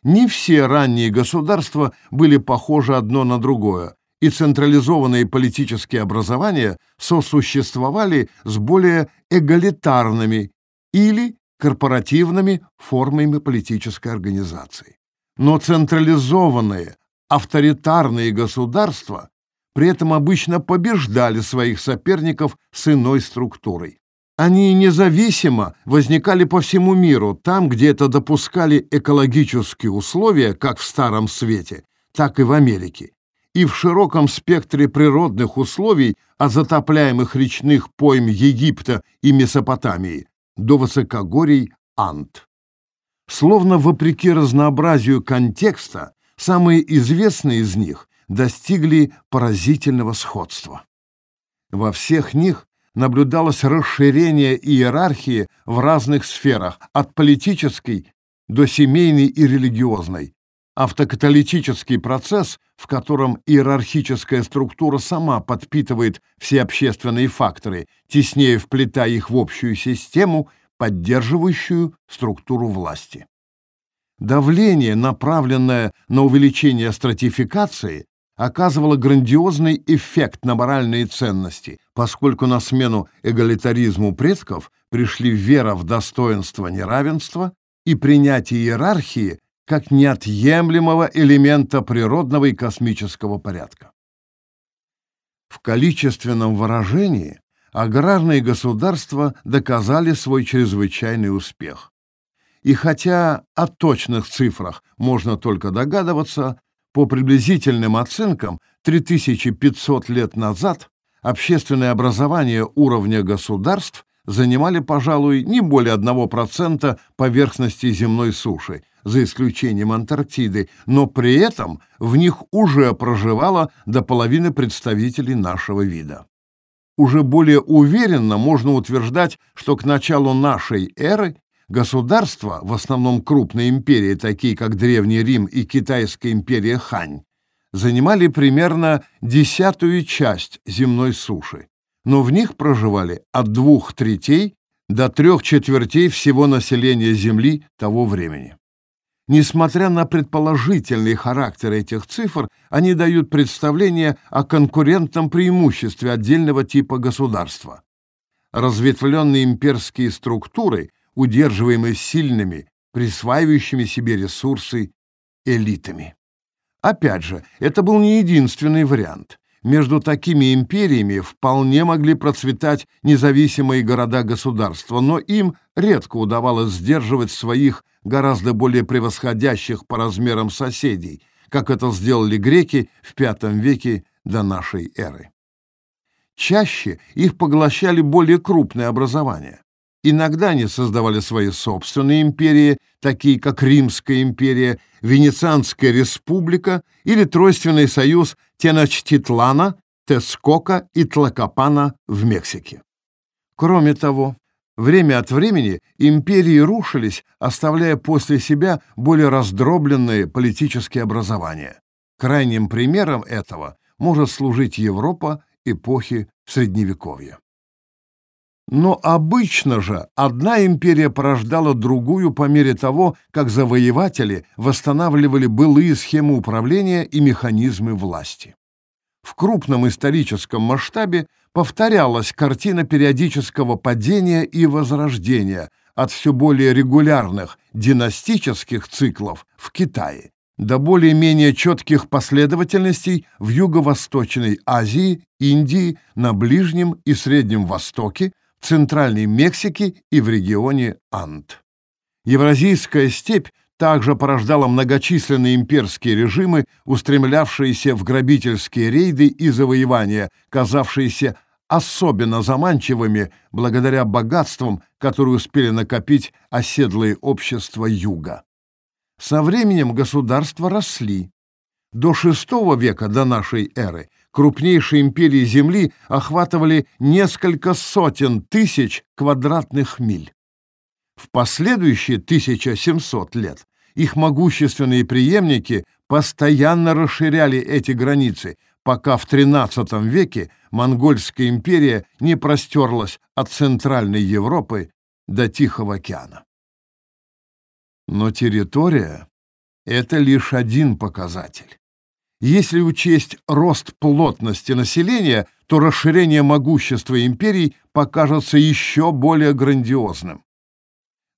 [SPEAKER 1] Не все ранние государства были похожи одно на другое, и централизованные политические образования сосуществовали с более эгалитарными или корпоративными формами политической организации. Но централизованные, авторитарные государства при этом обычно побеждали своих соперников с иной структурой. Они независимо возникали по всему миру, там, где это допускали экологические условия, как в Старом Свете, так и в Америке, и в широком спектре природных условий от затопляемых речных пойм Египта и Месопотамии до высокогорий Анд. Словно вопреки разнообразию контекста, самые известные из них достигли поразительного сходства. Во всех них наблюдалось расширение иерархии в разных сферах, от политической до семейной и религиозной. Автокаталитический процесс, в котором иерархическая структура сама подпитывает все общественные факторы, теснее вплетая их в общую систему, поддерживающую структуру власти. Давление, направленное на увеличение стратификации, оказывала грандиозный эффект на моральные ценности, поскольку на смену эгалитаризму предков пришли вера в достоинство неравенства и принятие иерархии как неотъемлемого элемента природного и космического порядка. В количественном выражении аграрные государства доказали свой чрезвычайный успех. И хотя о точных цифрах можно только догадываться, по приблизительным оценкам, 3500 лет назад общественное образование уровня государств занимали, пожалуй, не более 1% поверхности земной суши, за исключением Антарктиды, но при этом в них уже проживало до половины представителей нашего вида. Уже более уверенно можно утверждать, что к началу нашей эры Государства, в основном крупные империи, такие как Древний Рим и Китайская империя Хань, занимали примерно десятую часть земной суши, но в них проживали от двух третей до трех четвертей всего населения Земли того времени. Несмотря на предположительный характер этих цифр, они дают представление о конкурентном преимуществе отдельного типа государства. Разветвленные имперские структуры удерживаемые сильными, присваивающими себе ресурсы элитами. Опять же, это был не единственный вариант. Между такими империями вполне могли процветать независимые города-государства, но им редко удавалось сдерживать своих гораздо более превосходящих по размерам соседей, как это сделали греки в V веке до нашей эры. Чаще их поглощали более крупные образования. Иногда они создавали свои собственные империи, такие как Римская империя, Венецианская республика или Тройственный союз Теночтитлана, Тескока и Тлакопана в Мексике. Кроме того, время от времени империи рушились, оставляя после себя более раздробленные политические образования. Крайним примером этого может служить Европа эпохи Средневековья. Но обычно же одна империя порождала другую по мере того, как завоеватели восстанавливали былые схемы управления и механизмы власти. В крупном историческом масштабе повторялась картина периодического падения и возрождения от все более регулярных династических циклов в Китае до более-менее четких последовательностей в Юго-Восточной Азии, Индии, на Ближнем и Среднем Востоке, Центральной Мексике и в регионе Анд. Евразийская степь также порождала многочисленные имперские режимы, устремлявшиеся в грабительские рейды и завоевания, казавшиеся особенно заманчивыми благодаря богатствам, которые успели накопить оседлые общества Юга. Со временем государства росли. До VI века до нашей эры крупнейшие империи Земли охватывали несколько сотен тысяч квадратных миль. В последующие 1700 лет их могущественные преемники постоянно расширяли эти границы, пока в XIII веке Монгольская империя не простерлась от Центральной Европы до Тихого океана. Но территория — это лишь один показатель. Если учесть рост плотности населения, то расширение могущества империй покажется еще более грандиозным.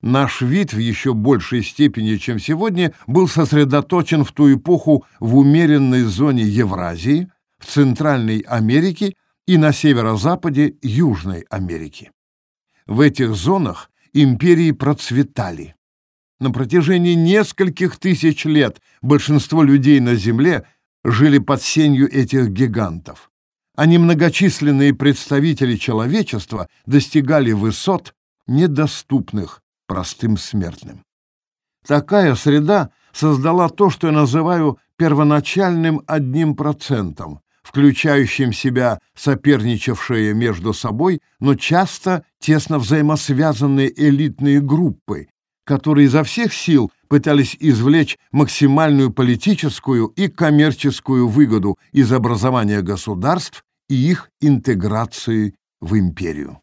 [SPEAKER 1] Наш вид в еще большей степени, чем сегодня, был сосредоточен в ту эпоху в умеренной зоне Евразии, в Центральной Америке и на северо-западе Южной Америки. В этих зонах империи процветали. На протяжении нескольких тысяч лет большинство людей на Земле – жили под сенью этих гигантов. Они многочисленные представители человечества достигали высот, недоступных простым смертным. Такая среда создала то, что я называю первоначальным одним процентом, включающим себя соперничавшие между собой, но часто тесно взаимосвязанные элитные группы, которые изо всех сил пытались извлечь максимальную политическую и коммерческую выгоду из образования государств и их интеграции в империю.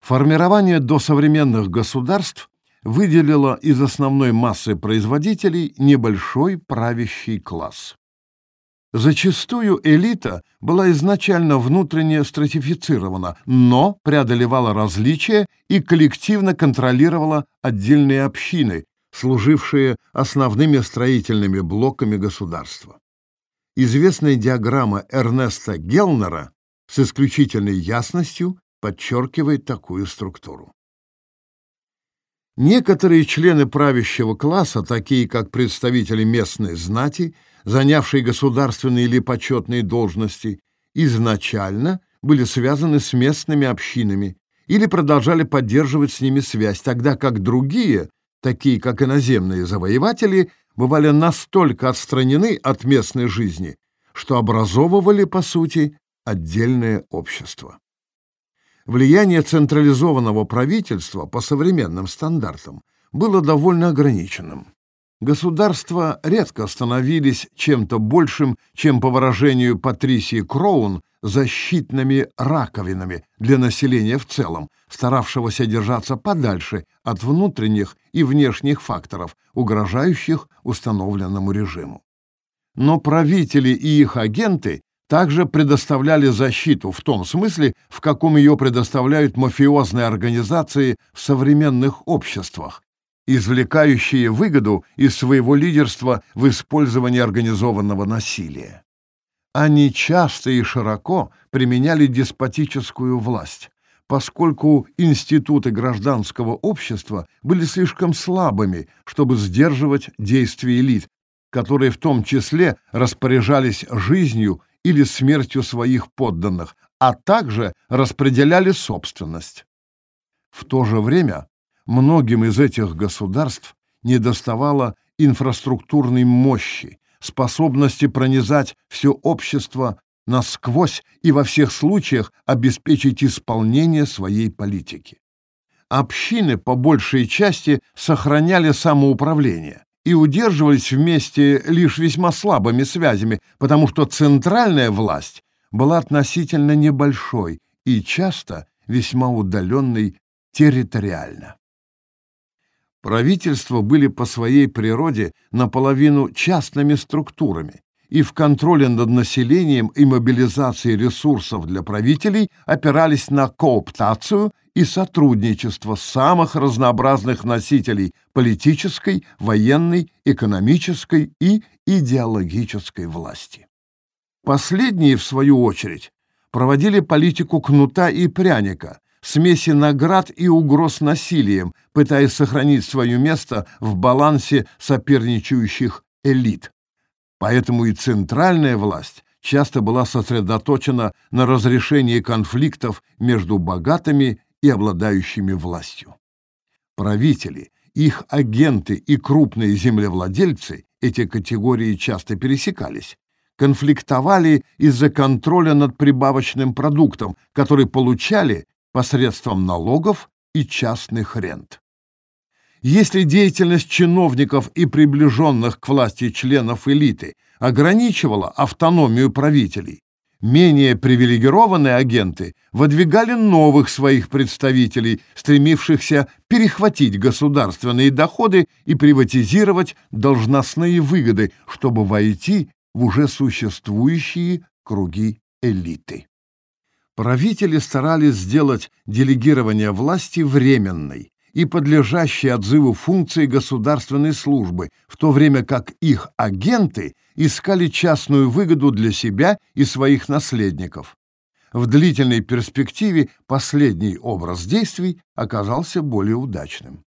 [SPEAKER 1] Формирование досовременных государств выделило из основной массы производителей небольшой правящий класс. Зачастую элита была изначально внутренне стратифицирована, но преодолевала различия и коллективно контролировала отдельные общины, служившие основными строительными блоками государства. Известная диаграмма Эрнеста Гелнера с исключительной ясностью подчеркивает такую структуру. Некоторые члены правящего класса, такие как представители местной знати, занявшие государственные или почетные должности, изначально были связаны с местными общинами или продолжали поддерживать с ними связь, тогда как другие, такие как иноземные завоеватели, бывали настолько отстранены от местной жизни, что образовывали, по сути, отдельное общество. Влияние централизованного правительства по современным стандартам было довольно ограниченным. Государства редко становились чем-то большим, чем, по выражению Патрисии Кроун, защитными раковинами для населения в целом, старавшегося держаться подальше от внутренних и внешних факторов, угрожающих установленному режиму. Но правители и их агенты также предоставляли защиту в том смысле, в каком ее предоставляют мафиозные организации в современных обществах, извлекающие выгоду из своего лидерства в использовании организованного насилия. Они часто и широко применяли деспотическую власть, поскольку институты гражданского общества были слишком слабыми, чтобы сдерживать действия элит, которые в том числе распоряжались жизнью или смертью своих подданных, а также распределяли собственность. В то же время многим из этих государств недоставало инфраструктурной мощи, способности пронизать все общество насквозь и во всех случаях обеспечить исполнение своей политики. Общины по большей части сохраняли самоуправление и удерживались вместе лишь весьма слабыми связями, потому что центральная власть была относительно небольшой и часто весьма удаленной территориально. Правительства были по своей природе наполовину частными структурами, и в контроле над населением и мобилизации ресурсов для правителей опирались на кооптацию и сотрудничество самых разнообразных носителей политической, военной, экономической и идеологической власти. Последние, в свою очередь, проводили политику кнута и пряника, смеси наград и угроз насилием, пытаясь сохранить свое место в балансе соперничающих элит. Поэтому и центральная власть часто была сосредоточена на разрешении конфликтов между богатыми и обладающими властью. Правители, их агенты и крупные землевладельцы, эти категории часто пересекались, конфликтовали из-за контроля над прибавочным продуктом, который получали посредством налогов и частных рент. Если деятельность чиновников и приближенных к власти членов элиты ограничивала автономию правителей, менее привилегированные агенты выдвигали новых своих представителей, стремившихся перехватить государственные доходы и приватизировать должностные выгоды, чтобы войти в уже существующие круги элиты. Правители старались сделать делегирование власти временной, и подлежащие отзыву функции государственной службы, в то время как их агенты искали частную выгоду для себя и своих наследников. В длительной перспективе последний образ действий оказался более удачным.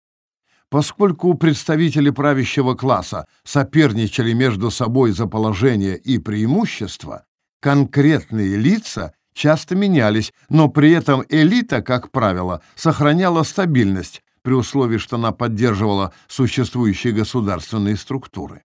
[SPEAKER 1] Поскольку представители правящего класса соперничали между собой за положение и преимущество, конкретные лица часто менялись, но при этом элита, как правило, сохраняла стабильность, при условии, что она поддерживала существующие государственные структуры.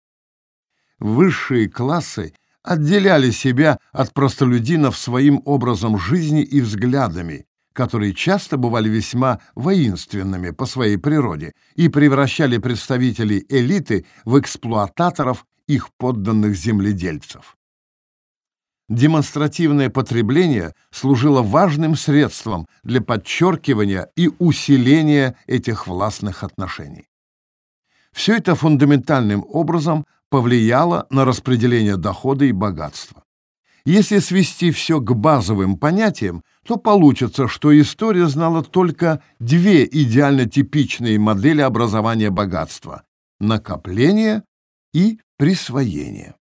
[SPEAKER 1] Высшие классы отделяли себя от простолюдинов своим образом жизни и взглядами, которые часто бывали весьма воинственными по своей природе и превращали представителей элиты в эксплуататоров их подданных земледельцев. Демонстративное потребление служило важным средством для подчеркивания и усиления этих властных отношений. Все это фундаментальным образом повлияло на распределение дохода и богатства. Если свести все к базовым понятиям, то получится, что история знала только две идеально типичные модели образования богатства – накопление и присвоение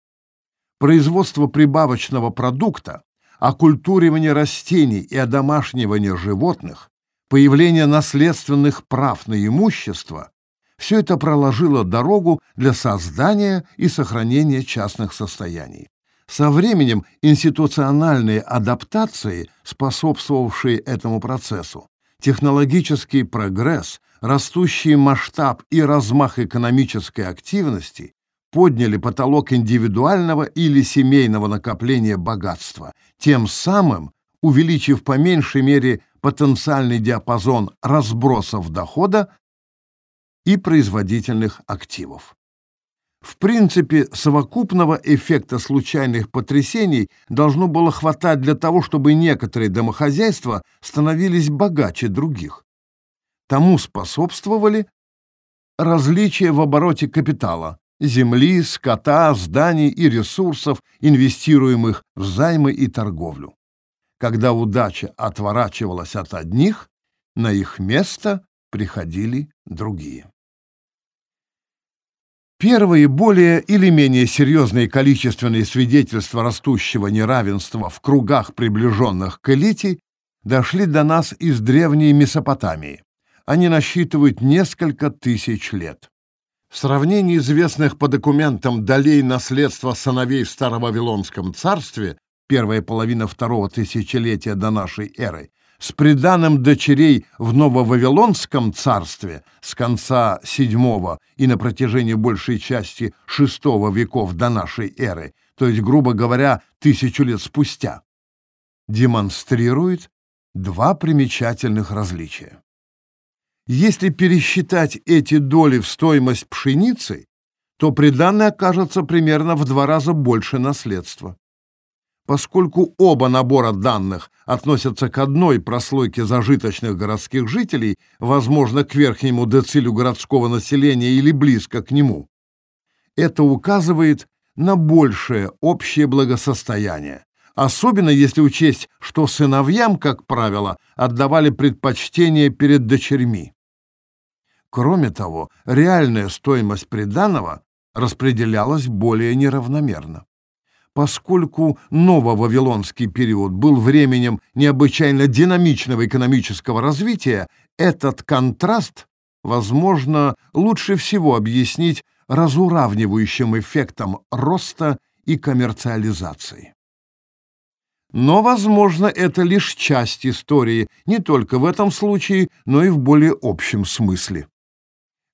[SPEAKER 1] производство прибавочного продукта, оккультуривание растений и одомашнивание животных, появление наследственных прав на имущество – все это проложило дорогу для создания и сохранения частных состояний. Со временем институциональные адаптации, способствовавшие этому процессу, технологический прогресс, растущий масштаб и размах экономической активности подняли потолок индивидуального или семейного накопления богатства, тем самым увеличив по меньшей мере потенциальный диапазон разбросов дохода и производительных активов. В принципе, совокупного эффекта случайных потрясений должно было хватать для того, чтобы некоторые домохозяйства становились богаче других. Тому способствовали различия в обороте капитала, земли, скота, зданий и ресурсов, инвестируемых в займы и торговлю. Когда удача отворачивалась от одних, на их место приходили другие. Первые более или менее серьезные количественные свидетельства растущего неравенства в кругах, приближенных к элите, дошли до нас из древней Месопотамии. Они насчитывают несколько тысяч лет. В сравнении известных по документам долей наследства сыновей в Старовавилонском царстве, первая половина второго тысячелетия до нашей эры, с приданым дочерей в Нововавилонском царстве с конца VII и на протяжении большей части VI веков до нашей эры, то есть, грубо говоря, тысячу лет спустя, демонстрирует два примечательных различия. Если пересчитать эти доли в стоимость пшеницы, то приданное окажется примерно в два раза больше наследства. Поскольку оба набора данных относятся к одной прослойке зажиточных городских жителей, возможно, к верхнему децилю городского населения или близко к нему, это указывает на большее общее благосостояние, особенно если учесть, что сыновьям, как правило, отдавали предпочтение перед дочерьми. Кроме того, реальная стоимость приданого распределялась более неравномерно. Поскольку нововавилонский период был временем необычайно динамичного экономического развития, этот контраст, возможно, лучше всего объяснить разуравнивающим эффектом роста и коммерциализации. Но, возможно, это лишь часть истории, не только в этом случае, но и в более общем смысле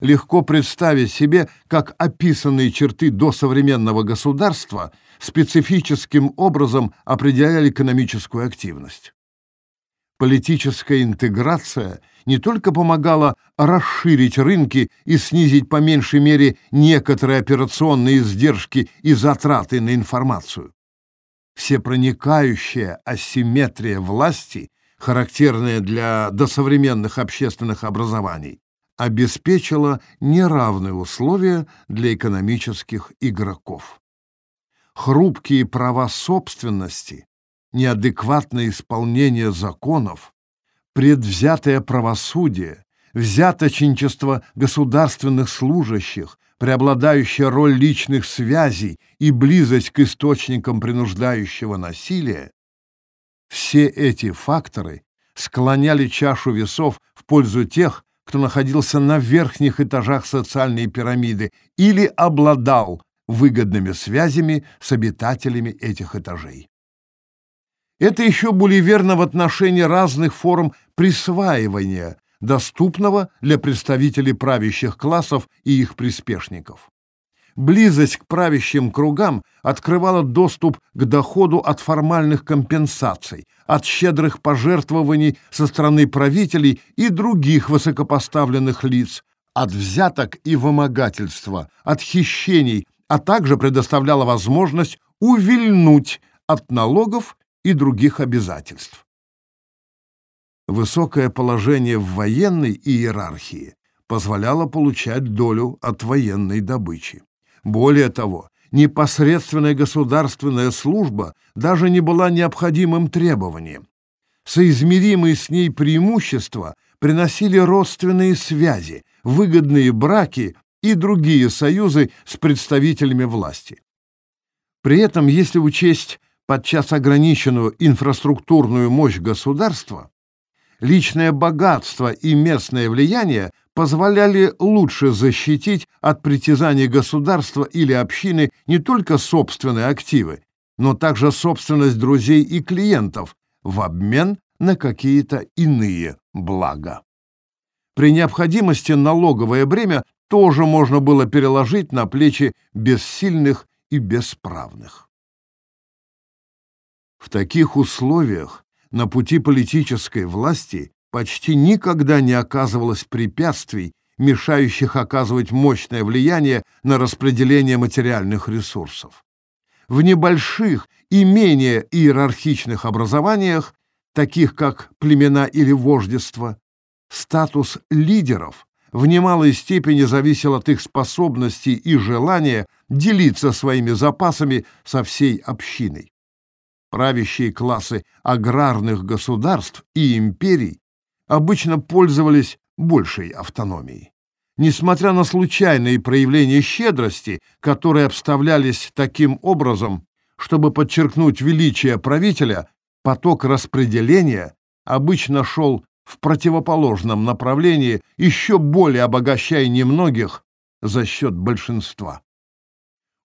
[SPEAKER 1] легко представить себе, как описанные черты досовременного государства специфическим образом определяли экономическую активность. Политическая интеграция не только помогала расширить рынки и снизить по меньшей мере некоторые операционные издержки и затраты на информацию. Всепроникающая асимметрия власти, характерная для досовременных общественных образований, обеспечила неравные условия для экономических игроков. Хрупкие права собственности, неадекватное исполнение законов, предвзятое правосудие, взяточничество государственных служащих, преобладающая роль личных связей и близость к источникам принуждающего насилия, все эти факторы склоняли чашу весов в пользу тех, кто находился на верхних этажах социальной пирамиды или обладал выгодными связями с обитателями этих этажей. Это еще более верно в отношении разных форм присваивания, доступного для представителей правящих классов и их приспешников. Близость к правящим кругам открывала доступ к доходу от формальных компенсаций, от щедрых пожертвований со стороны правителей и других высокопоставленных лиц, от взяток и вымогательства, от хищений, а также предоставляла возможность увильнуть от налогов и других обязательств. Высокое положение в военной иерархии позволяло получать долю от военной добычи. Более того, непосредственная государственная служба даже не была необходимым требованием. Соизмеримые с ней преимущества приносили родственные связи, выгодные браки и другие союзы с представителями власти. При этом, если учесть подчас ограниченную инфраструктурную мощь государства, личное богатство и местное влияние позволяли лучше защитить от притязаний государства или общины не только собственные активы, но также собственность друзей и клиентов в обмен на какие-то иные блага. При необходимости налоговое бремя тоже можно было переложить на плечи бессильных и бесправных. В таких условиях на пути политической власти почти никогда не оказывалось препятствий, мешающих оказывать мощное влияние на распределение материальных ресурсов. В небольших и менее иерархичных образованиях, таких как племена или вождество, статус лидеров в немалой степени зависел от их способности и желания делиться своими запасами со всей общиной. Правящие классы аграрных государств и империй обычно пользовались большей автономией. Несмотря на случайные проявления щедрости, которые обставлялись таким образом, чтобы подчеркнуть величие правителя, поток распределения обычно шел в противоположном направлении, еще более обогащая немногих за счет большинства.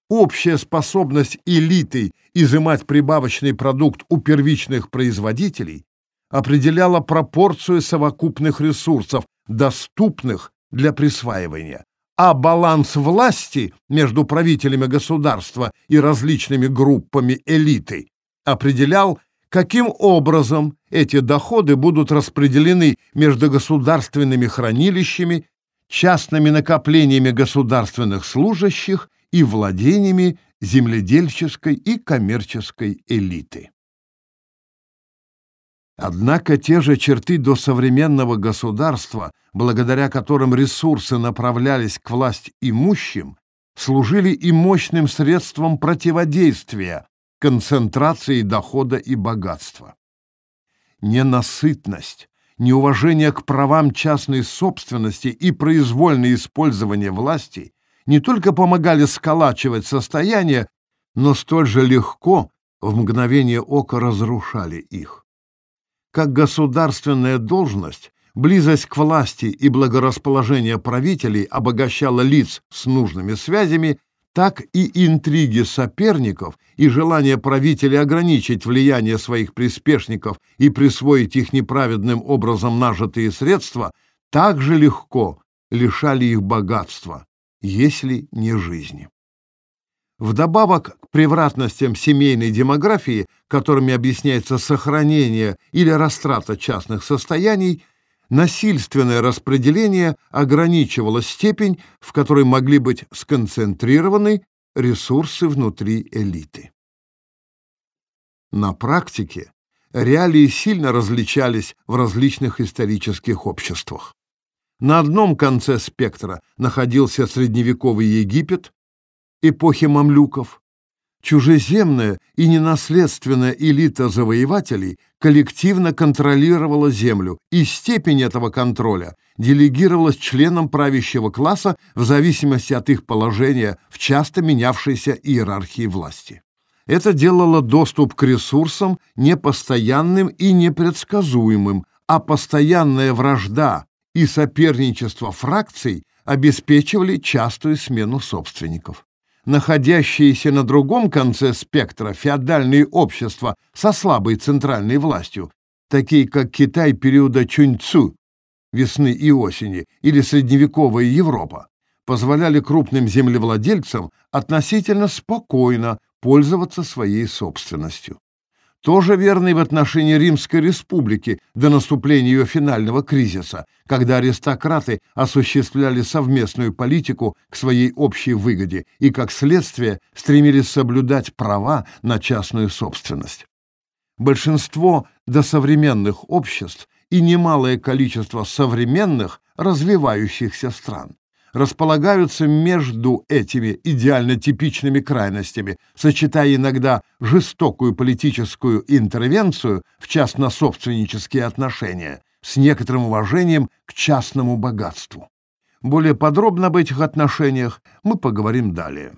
[SPEAKER 1] Общая способность элиты изымать прибавочный продукт у первичных производителей определяла пропорцию совокупных ресурсов, доступных для присваивания, а баланс власти между правителями государства и различными группами элиты определял каким образом эти доходы будут распределены между государственными хранилищами, частными накоплениями государственных служащих и владениями земледельческой и коммерческой элиты. Однако те же черты до современного государства, благодаря которым ресурсы направлялись к власть имущим, служили и мощным средством противодействия концентрации дохода и богатства. Ненасытность, неуважение к правам частной собственности и произвольное использование власти не только помогали сколачивать состояние, но столь же легко в мгновение ока разрушали их. Как государственная должность, близость к власти и благорасположение правителей обогащала лиц с нужными связями, так и интриги соперников и желание правителей ограничить влияние своих приспешников и присвоить их неправедным образом нажитые средства также легко лишали их богатства, если не жизни. Вдобавок к превратностям семейной демографии, которыми объясняется сохранение или растрата частных состояний, насильственное распределение ограничивало степень, в которой могли быть сконцентрированы ресурсы внутри элиты. На практике реалии сильно различались в различных исторических обществах. На одном конце спектра находился средневековый Египет эпохи мамлюков, Чужеземная и ненаследственная элита завоевателей коллективно контролировала землю, и степень этого контроля делегировалась членам правящего класса в зависимости от их положения в часто менявшейся иерархии власти. Это делало доступ к ресурсам непостоянным и непредсказуемым, а постоянная вражда и соперничество фракций обеспечивали частую смену собственников находящиеся на другом конце спектра феодальные общества со слабой центральной властью, такие как Китай периода Чуньцу, весны и осени, или средневековая Европа, позволяли крупным землевладельцам относительно спокойно пользоваться своей собственностью тоже верно и в отношении Римской республики до наступления ее финального кризиса, когда аристократы осуществляли совместную политику к своей общей выгоде и, как следствие, стремились соблюдать права на частную собственность. Большинство досовременных обществ и немалое количество современных развивающихся стран располагаются между этими идеально типичными крайностями, сочетая иногда жестокую политическую интервенцию в частно-собственнические отношения с некоторым уважением к частному богатству. Более подробно об этих отношениях мы поговорим далее.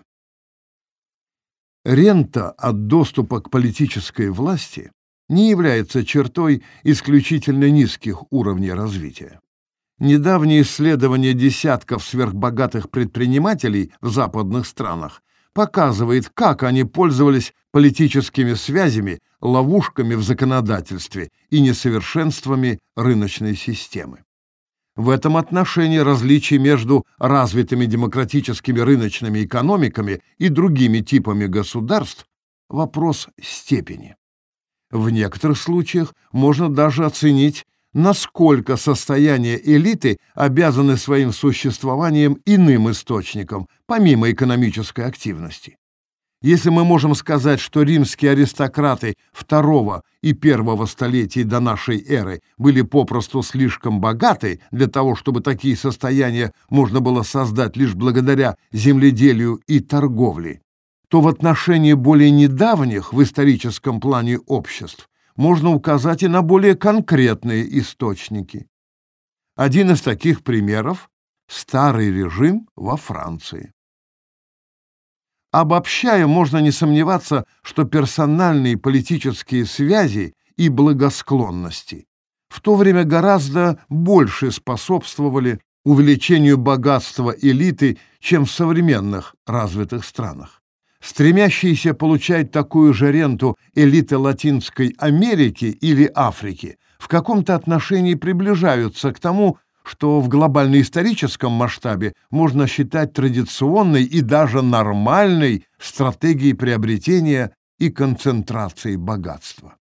[SPEAKER 1] Рента от доступа к политической власти не является чертой исключительно низких уровней развития. Недавние исследования десятков сверхбогатых предпринимателей в западных странах показывает, как они пользовались политическими связями, ловушками в законодательстве и несовершенствами рыночной системы. В этом отношении различий между развитыми демократическими рыночными экономиками и другими типами государств – вопрос степени. В некоторых случаях можно даже оценить насколько состояние элиты обязаны своим существованием иным источникам, помимо экономической активности. Если мы можем сказать, что римские аристократы второго и первого столетий до нашей эры были попросту слишком богаты для того, чтобы такие состояния можно было создать лишь благодаря земледелию и торговле, то в отношении более недавних в историческом плане обществ можно указать и на более конкретные источники. Один из таких примеров – старый режим во Франции. Обобщая, можно не сомневаться, что персональные политические связи и благосклонности в то время гораздо больше способствовали увеличению богатства элиты, чем в современных развитых странах. Стремящиеся получать такую же ренту элиты Латинской Америки или Африки в каком-то отношении приближаются к тому, что в глобально-историческом масштабе можно считать традиционной и даже нормальной стратегией приобретения и концентрации богатства.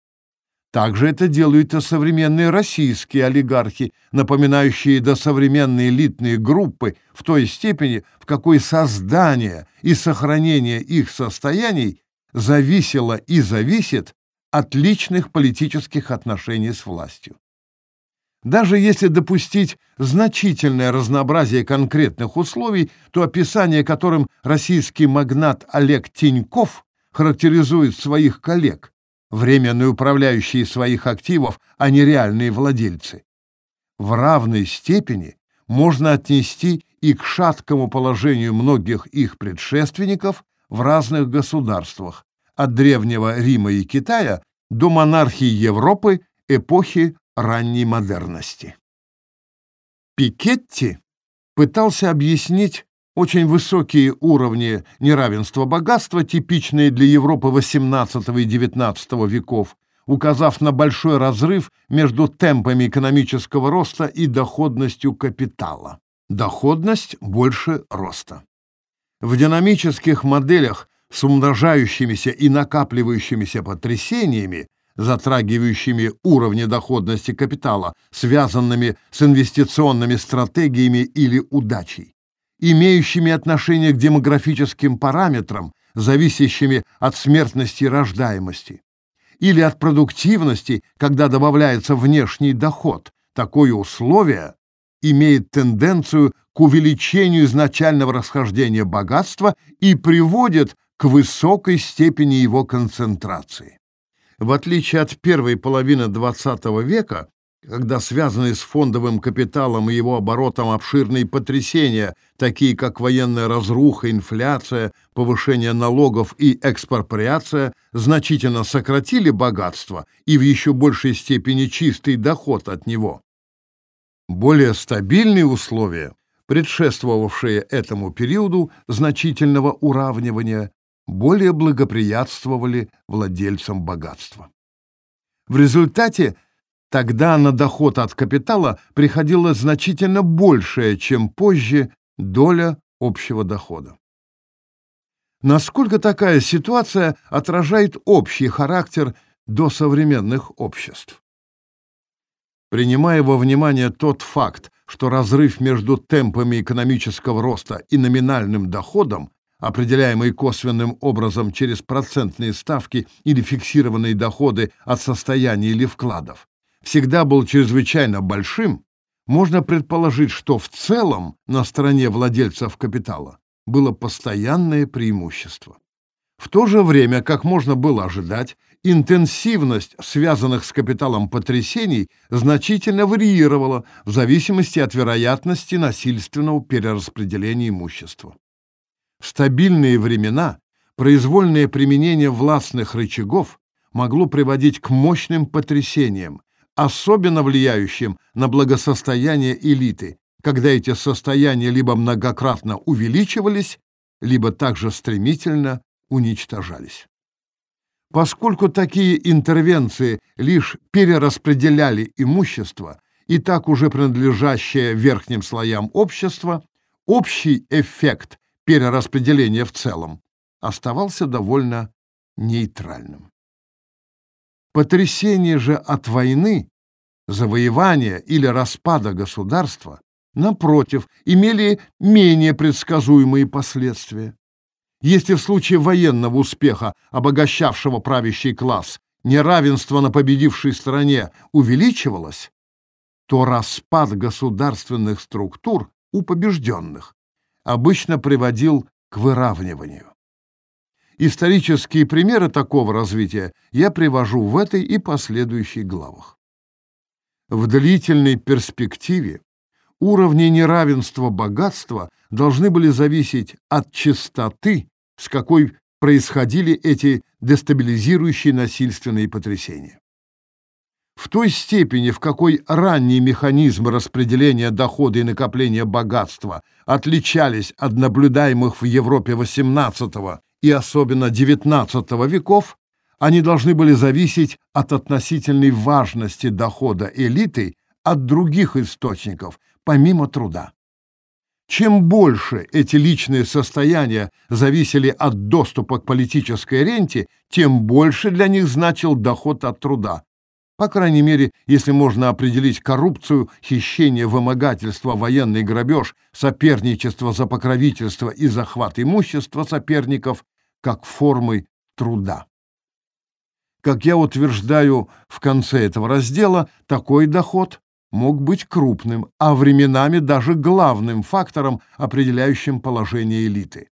[SPEAKER 1] Также это делают и современные российские олигархи, напоминающие досовременные элитные группы в той степени, в какой создание и сохранение их состояний зависело и зависит от личных политических отношений с властью. Даже если допустить значительное разнообразие конкретных условий, то описание, которым российский магнат Олег Тиньков характеризует своих коллег, временные управляющие своих активов, а не реальные владельцы, в равной степени можно отнести и к шаткому положению многих их предшественников в разных государствах, от Древнего Рима и Китая до монархии Европы эпохи ранней модерности. Пикетти пытался объяснить очень высокие уровни неравенства богатства, типичные для Европы XVIII и XIX веков, указав на большой разрыв между темпами экономического роста и доходностью капитала. Доходность больше роста. В динамических моделях с умножающимися и накапливающимися потрясениями затрагивающими уровни доходности капитала, связанными с инвестиционными стратегиями или удачей, имеющими отношение к демографическим параметрам, зависящими от смертности и рождаемости, или от продуктивности, когда добавляется внешний доход. Такое условие имеет тенденцию к увеличению изначального расхождения богатства и приводит к высокой степени его концентрации. В отличие от первой половины XX века, когда связанные с фондовым капиталом и его оборотом обширные потрясения, такие как военная разруха, инфляция, повышение налогов и экспроприация, значительно сократили богатство и в еще большей степени чистый доход от него. Более стабильные условия, предшествовавшие этому периоду значительного уравнивания, более благоприятствовали владельцам богатства. В результате тогда на доход от капитала приходила значительно большая, чем позже, доля общего дохода. Насколько такая ситуация отражает общий характер досовременных обществ? Принимая во внимание тот факт, что разрыв между темпами экономического роста и номинальным доходом определяемые косвенным образом через процентные ставки или фиксированные доходы от состояния или вкладов, всегда был чрезвычайно большим, можно предположить, что в целом на стороне владельцев капитала было постоянное преимущество. В то же время, как можно было ожидать, интенсивность связанных с капиталом потрясений значительно варьировала в зависимости от вероятности насильственного перераспределения имущества. В стабильные времена произвольное применение властных рычагов могло приводить к мощным потрясениям, особенно влияющим на благосостояние элиты, когда эти состояния либо многократно увеличивались, либо также стремительно уничтожались. Поскольку такие интервенции лишь перераспределяли имущество, и так уже принадлежащее верхним слоям общества, общий эффект перераспределения в целом, оставался довольно нейтральным. Потрясение же от войны, завоевания или распада государства, напротив, имели менее предсказуемые последствия. Если в случае военного успеха, обогащавшего правящий класс, неравенство на победившей стороне увеличивалось, то распад государственных структур у побежденных обычно приводил к выравниванию. Исторические примеры такого развития я привожу в этой и последующих главах. В длительной перспективе уровни неравенства богатства должны были зависеть от частоты, с какой происходили эти дестабилизирующие насильственные потрясения. В той степени, в какой ранние механизмы распределения дохода и накопления богатства отличались от наблюдаемых в Европе XVIII и особенно XIX веков, они должны были зависеть от относительной важности дохода элиты от других источников, помимо труда. Чем больше эти личные состояния зависели от доступа к политической ренте, тем больше для них значил доход от труда. По крайней мере, если можно определить коррупцию, хищение, вымогательство, военный грабеж, соперничество за покровительство и захват имущества соперников как формы труда. Как я утверждаю в конце этого раздела, такой доход мог быть крупным, а временами даже главным фактором, определяющим положение элиты.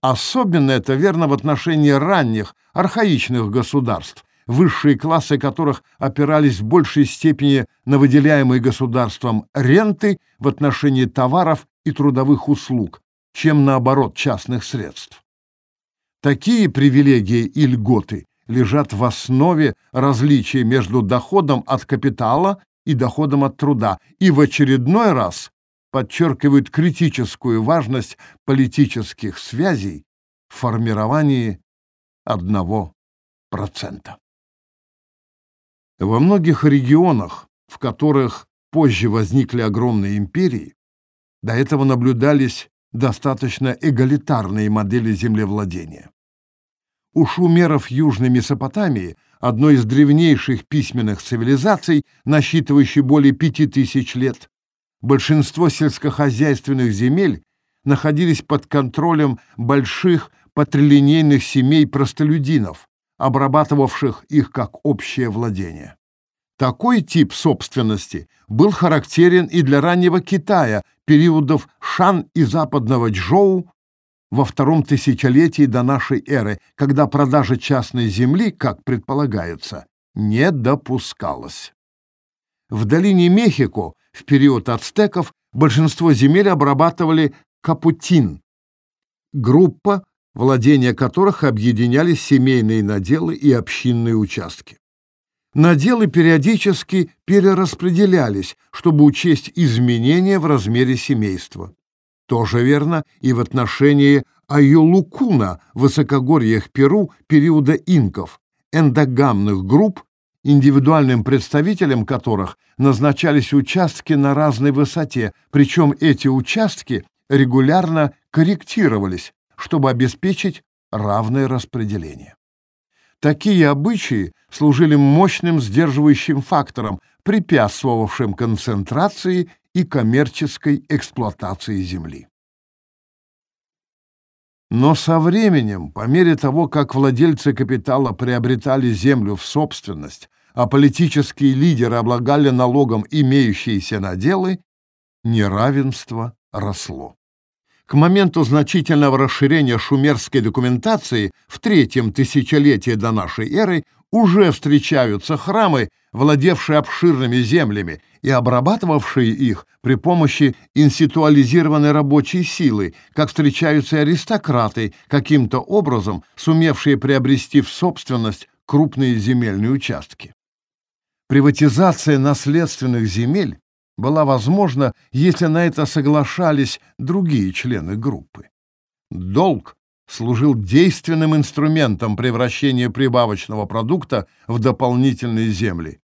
[SPEAKER 1] Особенно это верно в отношении ранних, архаичных государств, высшие классы которых опирались в большей степени на выделяемые государством ренты в отношении товаров и трудовых услуг, чем наоборот частных средств. Такие привилегии и льготы лежат в основе различия между доходом от капитала и доходом от труда и в очередной раз подчеркивают критическую важность политических связей в формировании одного процента. Во многих регионах, в которых позже возникли огромные империи, до этого наблюдались достаточно эгалитарные модели землевладения. У шумеров Южной Месопотамии, одной из древнейших письменных цивилизаций, насчитывающей более пяти тысяч лет, большинство сельскохозяйственных земель находились под контролем больших патрилинейных семей простолюдинов, обрабатывавших их как общее владение. Такой тип собственности был характерен и для раннего Китая, периодов Шан и западного Джоу во втором тысячелетии до нашей эры, когда продажа частной земли, как предполагается, не допускалась. В долине Мехико в период ацтеков большинство земель обрабатывали капутин, группа, владения которых объединяли семейные наделы и общинные участки. Наделы периодически перераспределялись, чтобы учесть изменения в размере семейства. Тоже верно и в отношении Айолукуна в высокогорьях Перу периода инков, эндогамных групп, индивидуальным представителям которых назначались участки на разной высоте, причем эти участки регулярно корректировались, чтобы обеспечить равное распределение. Такие обычаи служили мощным сдерживающим фактором, препятствовавшим концентрации и коммерческой эксплуатации земли. Но со временем, по мере того, как владельцы капитала приобретали землю в собственность, а политические лидеры облагали налогом имеющиеся наделы, неравенство росло. К моменту значительного расширения шумерской документации в третьем тысячелетии до нашей эры уже встречаются храмы, владевшие обширными землями и обрабатывавшие их при помощи институализированной рабочей силы, как встречаются и аристократы, каким-то образом сумевшие приобрести в собственность крупные земельные участки. Приватизация наследственных земель была возможна, если на это соглашались другие члены группы. Долг служил действенным инструментом превращения прибавочного продукта в дополнительные земли.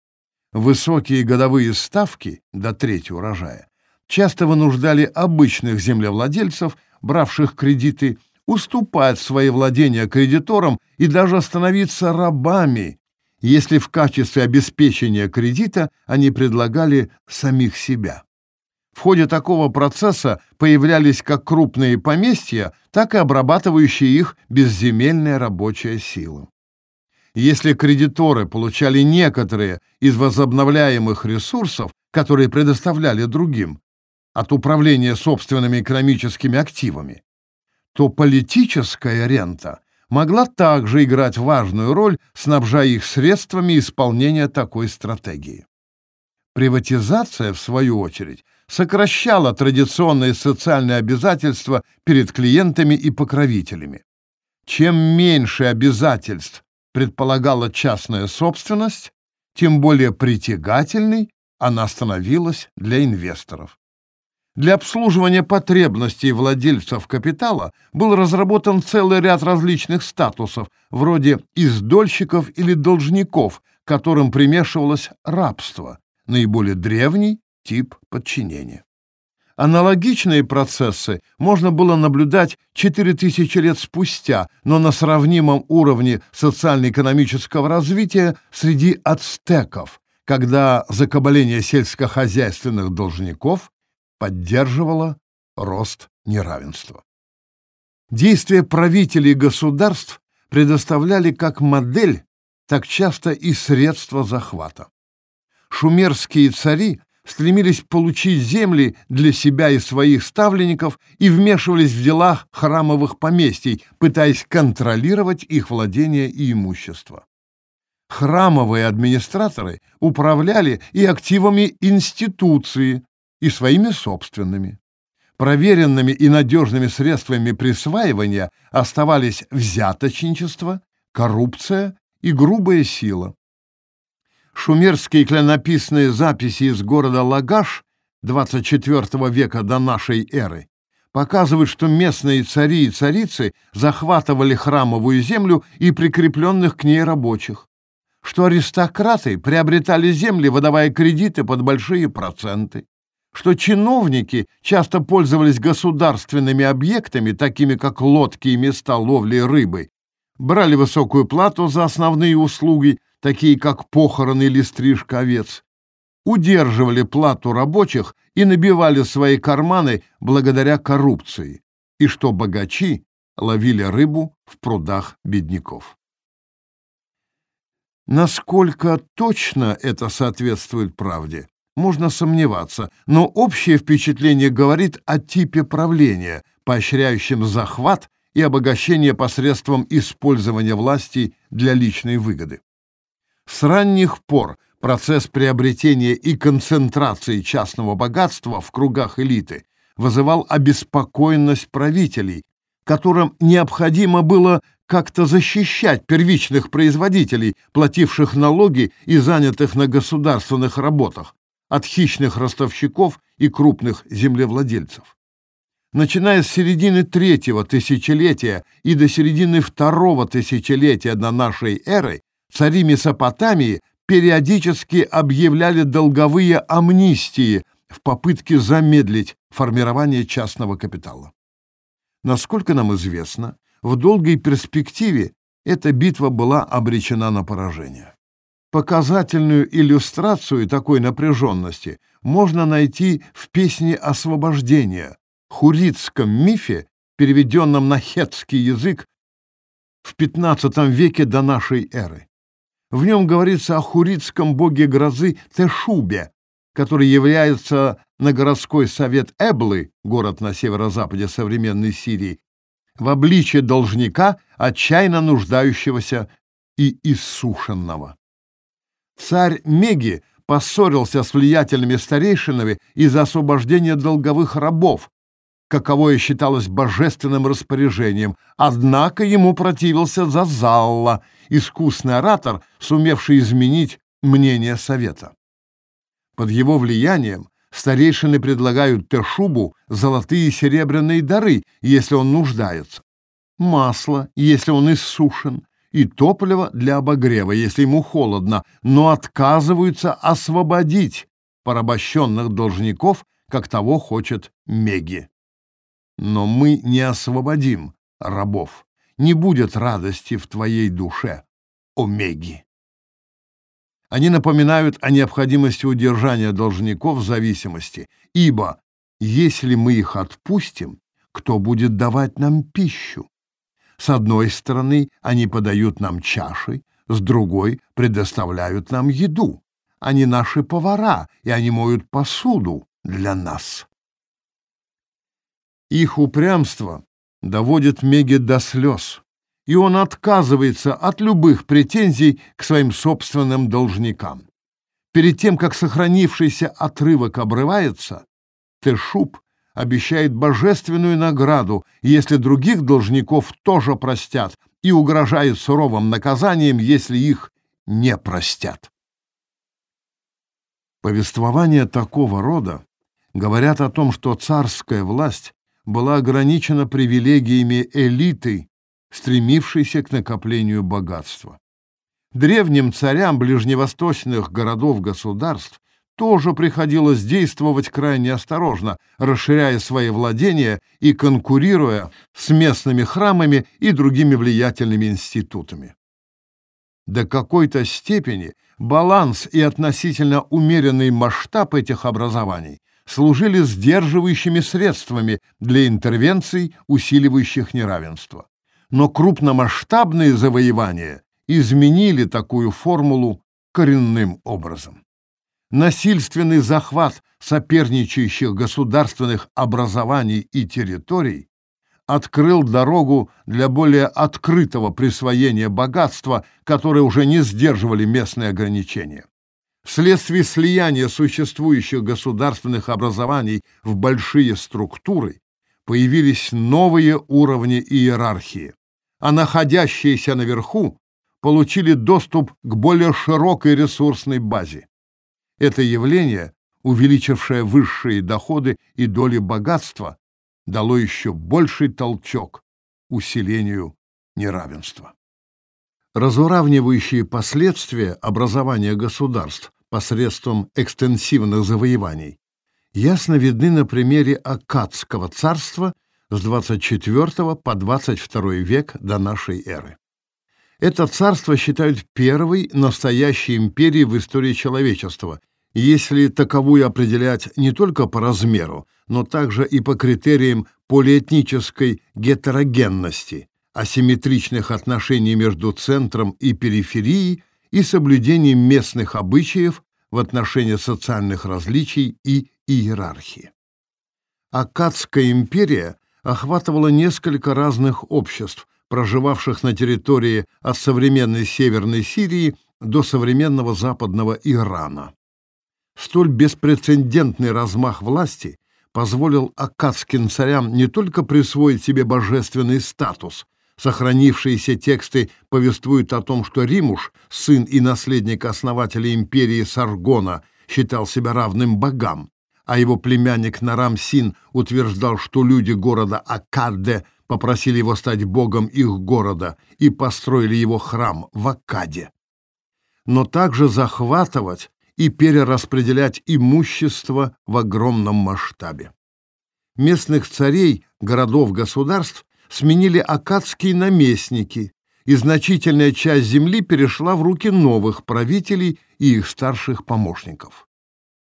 [SPEAKER 1] Высокие годовые ставки до третьего урожая часто вынуждали обычных землевладельцев, бравших кредиты, уступать свои владения кредиторам и даже становиться рабами если в качестве обеспечения кредита они предлагали самих себя. В ходе такого процесса появлялись как крупные поместья, так и обрабатывающие их безземельная рабочая сила. Если кредиторы получали некоторые из возобновляемых ресурсов, которые предоставляли другим, от управления собственными экономическими активами, то политическая рента могла также играть важную роль, снабжая их средствами исполнения такой стратегии. Приватизация, в свою очередь, сокращала традиционные социальные обязательства перед клиентами и покровителями. Чем меньше обязательств предполагала частная собственность, тем более притягательной она становилась для инвесторов. Для обслуживания потребностей владельцев капитала был разработан целый ряд различных статусов, вроде издольщиков или должников, которым примешивалось рабство, наиболее древний тип подчинения. Аналогичные процессы можно было наблюдать 4000 лет спустя, но на сравнимом уровне социально-экономического развития среди ацтеков, когда закабаление сельскохозяйственных должников поддерживало рост неравенства. Действия правителей государств предоставляли как модель, так часто и средства захвата. Шумерские цари стремились получить земли для себя и своих ставленников и вмешивались в дела храмовых поместий, пытаясь контролировать их владение и имущество. Храмовые администраторы управляли и активами институции, и своими собственными. Проверенными и надежными средствами присваивания оставались взяточничество, коррупция и грубая сила. Шумерские клинописные записи из города Лагаш 24 века до нашей эры показывают, что местные цари и царицы захватывали храмовую землю и прикрепленных к ней рабочих, что аристократы приобретали земли, выдавая кредиты под большие проценты, что чиновники часто пользовались государственными объектами, такими как лодки и места ловли рыбы, брали высокую плату за основные услуги, такие как похороны или стрижка овец, удерживали плату рабочих и набивали свои карманы благодаря коррупции, и что богачи ловили рыбу в прудах бедняков. Насколько точно это соответствует правде, можно сомневаться, но общее впечатление говорит о типе правления, поощряющем захват и обогащение посредством использования власти для личной выгоды. С ранних пор процесс приобретения и концентрации частного богатства в кругах элиты вызывал обеспокоенность правителей, которым необходимо было как-то защищать первичных производителей, плативших налоги и занятых на государственных работах, от хищных ростовщиков и крупных землевладельцев. Начиная с середины третьего тысячелетия и до середины второго тысячелетия до нашей эры цари Месопотамии периодически объявляли долговые амнистии в попытке замедлить формирование частного капитала. Насколько нам известно, в долгой перспективе эта битва была обречена на поражение. Показательную иллюстрацию такой напряженности можно найти в песне освобождения, хуритском мифе, переведенном на хетский язык в XV веке до нашей эры. В нем говорится о хуритском боге грозы Тешубе, который является на городской совет Эблы, город на северо-западе современной Сирии, в обличье должника, отчаянно нуждающегося и иссушенного. Царь Меги поссорился с влиятельными старейшинами из-за освобождения долговых рабов, каковое считалось божественным распоряжением, однако ему противился Зазалла, искусный оратор, сумевший изменить мнение совета. Под его влиянием старейшины предлагают Тешубу золотые и серебряные дары, если он нуждается, масло, если он иссушен, и топливо для обогрева, если ему холодно, но отказываются освободить порабощенных должников, как того хочет Меги. Но мы не освободим рабов. Не будет радости в твоей душе, о Меги. Они напоминают о необходимости удержания должников в зависимости, ибо Если мы их отпустим, кто будет давать нам пищу? С одной стороны, они подают нам чаши, с другой предоставляют нам еду. Они наши повара, и они моют посуду для нас. Их упрямство доводит Меги до слез, и он отказывается от любых претензий к своим собственным должникам. Перед тем, как сохранившийся отрывок обрывается, Тешуб обещает божественную награду, если других должников тоже простят, и угрожает суровым наказанием, если их не простят. Повествования такого рода говорят о том, что царская власть была ограничена привилегиями элиты, стремившейся к накоплению богатства. Древним царям ближневосточных городов-государств тоже приходилось действовать крайне осторожно, расширяя свои владения и конкурируя с местными храмами и другими влиятельными институтами. До какой-то степени баланс и относительно умеренный масштаб этих образований служили сдерживающими средствами для интервенций, усиливающих неравенство. Но крупномасштабные завоевания изменили такую формулу коренным образом насильственный захват соперничающих государственных образований и территорий открыл дорогу для более открытого присвоения богатства, которые уже не сдерживали местные ограничения. Вследствие слияния существующих государственных образований в большие структуры появились новые уровни иерархии, а находящиеся наверху получили доступ к более широкой ресурсной базе. Это явление, увеличившее высшие доходы и доли богатства, дало еще больший толчок усилению неравенства. Разуравнивающие последствия образования государств посредством экстенсивных завоеваний ясно видны на примере Аккадского царства с 24 по 22 век до нашей эры. Это царство считают первой настоящей империей в истории человечества – если таковую определять не только по размеру, но также и по критериям полиэтнической гетерогенности, асимметричных отношений между центром и периферией и соблюдением местных обычаев в отношении социальных различий и иерархии. Аккадская империя охватывала несколько разных обществ, проживавших на территории от современной Северной Сирии до современного западного Ирана. Столь беспрецедентный размах власти позволил аккадским царям не только присвоить себе божественный статус, сохранившиеся тексты повествуют о том, что Римуш, сын и наследник основателя империи Саргона, считал себя равным богам, а его племянник Нарамсин утверждал, что люди города Аккаде попросили его стать богом их города и построили его храм в Аккаде. Но также захватывать и перераспределять имущество в огромном масштабе. Местных царей, городов, государств сменили акадские наместники, и значительная часть земли перешла в руки новых правителей и их старших помощников.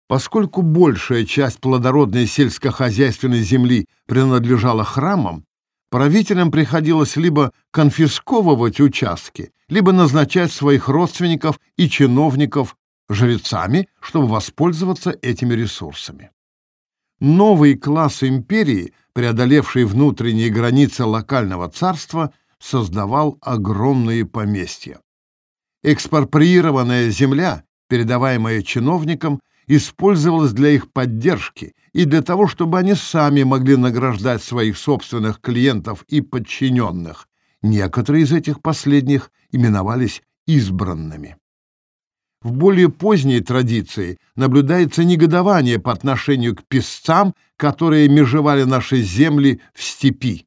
[SPEAKER 1] Поскольку большая часть плодородной сельскохозяйственной земли принадлежала храмам, правителям приходилось либо конфисковывать участки, либо назначать своих родственников и чиновников жрецами, чтобы воспользоваться этими ресурсами. Новый класс империи, преодолевший внутренние границы локального царства, создавал огромные поместья. Экспроприированная земля, передаваемая чиновникам, использовалась для их поддержки и для того, чтобы они сами могли награждать своих собственных клиентов и подчиненных. Некоторые из этих последних именовались избранными. В более поздней традиции наблюдается негодование по отношению к песцам, которые межевали наши земли в степи.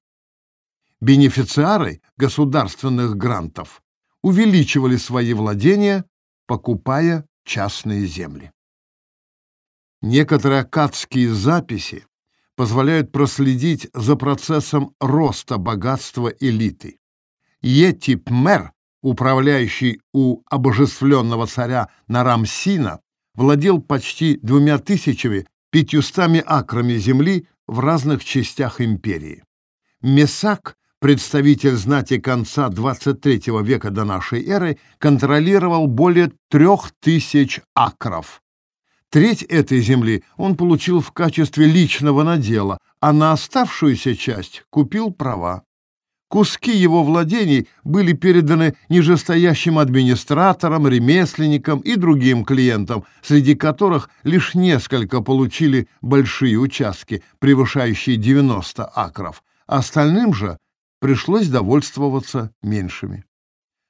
[SPEAKER 1] Бенефициары государственных грантов увеличивали свои владения, покупая частные земли. Некоторые акадские записи позволяют проследить за процессом роста богатства элиты. Етип-мэр управляющий у обожествленного царя Нарамсина, владел почти двумя тысячами 500 акрами земли в разных частях империи. Месак, представитель знати конца 23 века до нашей эры, контролировал более 3000 акров. Треть этой земли он получил в качестве личного надела, а на оставшуюся часть купил права. Куски его владений были переданы нижестоящим администраторам, ремесленникам и другим клиентам, среди которых лишь несколько получили большие участки, превышающие 90 акров. Остальным же пришлось довольствоваться меньшими.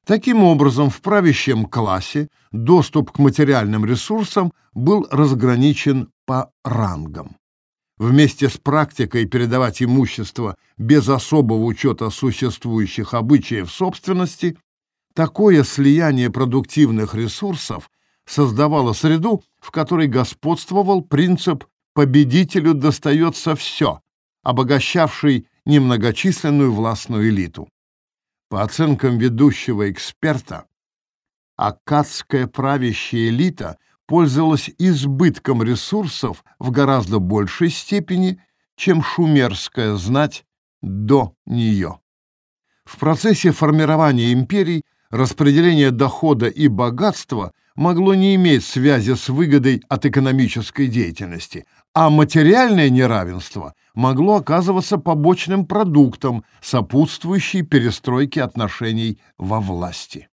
[SPEAKER 1] Таким образом, в правящем классе доступ к материальным ресурсам был разграничен по рангам. Вместе с практикой передавать имущество без особого учета существующих обычаев собственности, такое слияние продуктивных ресурсов создавало среду, в которой господствовал принцип «победителю достается все», обогащавший немногочисленную властную элиту. По оценкам ведущего эксперта, акадская правящая элита пользовалась избытком ресурсов в гораздо большей степени, чем шумерская знать до нее. В процессе формирования империй распределение дохода и богатства могло не иметь связи с выгодой от экономической деятельности, а материальное неравенство могло оказываться побочным продуктом, сопутствующей перестройке отношений во власти.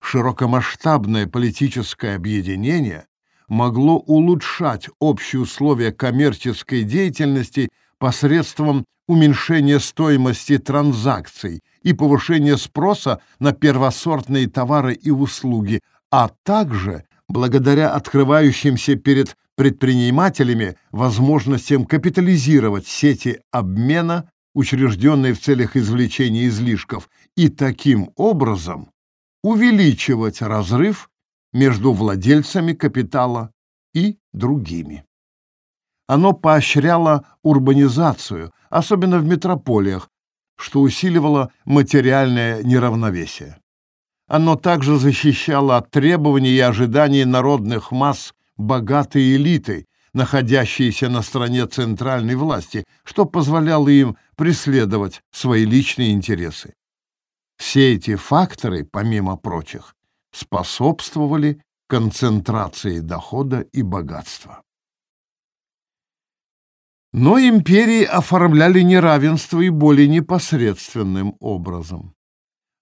[SPEAKER 1] Широкомасштабное политическое объединение могло улучшать общие условия коммерческой деятельности посредством уменьшения стоимости транзакций и повышения спроса на первосортные товары и услуги, а также благодаря открывающимся перед предпринимателями возможностям капитализировать сети обмена, учрежденные в целях извлечения излишков, и таким образом увеличивать разрыв между владельцами капитала и другими. Оно поощряло урбанизацию, особенно в метрополиях, что усиливало материальное неравновесие. Оно также защищало от требований и ожиданий народных масс богатой элиты, находящиеся на стороне центральной власти, что позволяло им преследовать свои личные интересы. Все эти факторы, помимо прочих, способствовали концентрации дохода и богатства. Но империи оформляли неравенство и более непосредственным образом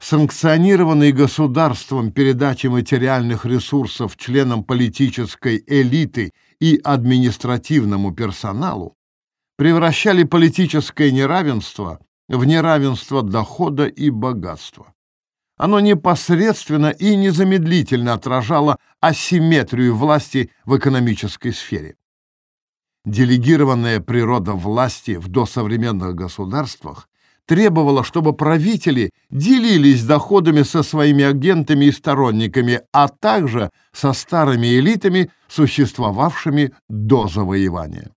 [SPEAKER 1] санкционированной государством передачи материальных ресурсов членам политической элиты и административному персоналу превращали политическое неравенство в неравенство дохода и богатства. Оно непосредственно и незамедлительно отражало асимметрию власти в экономической сфере. Делегированная природа власти в досовременных государствах требовала, чтобы правители делились доходами со своими агентами и сторонниками, а также со старыми элитами, существовавшими до завоевания.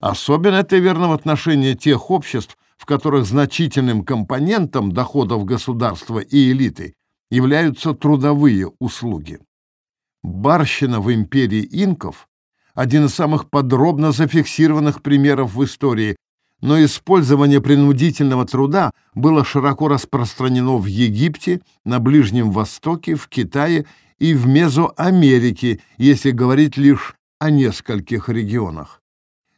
[SPEAKER 1] Особенно это верно в отношении тех обществ, в которых значительным компонентом доходов государства и элиты являются трудовые услуги. Барщина в империи инков – один из самых подробно зафиксированных примеров в истории, но использование принудительного труда было широко распространено в Египте, на Ближнем Востоке, в Китае и в Мезоамерике, если говорить лишь о нескольких регионах.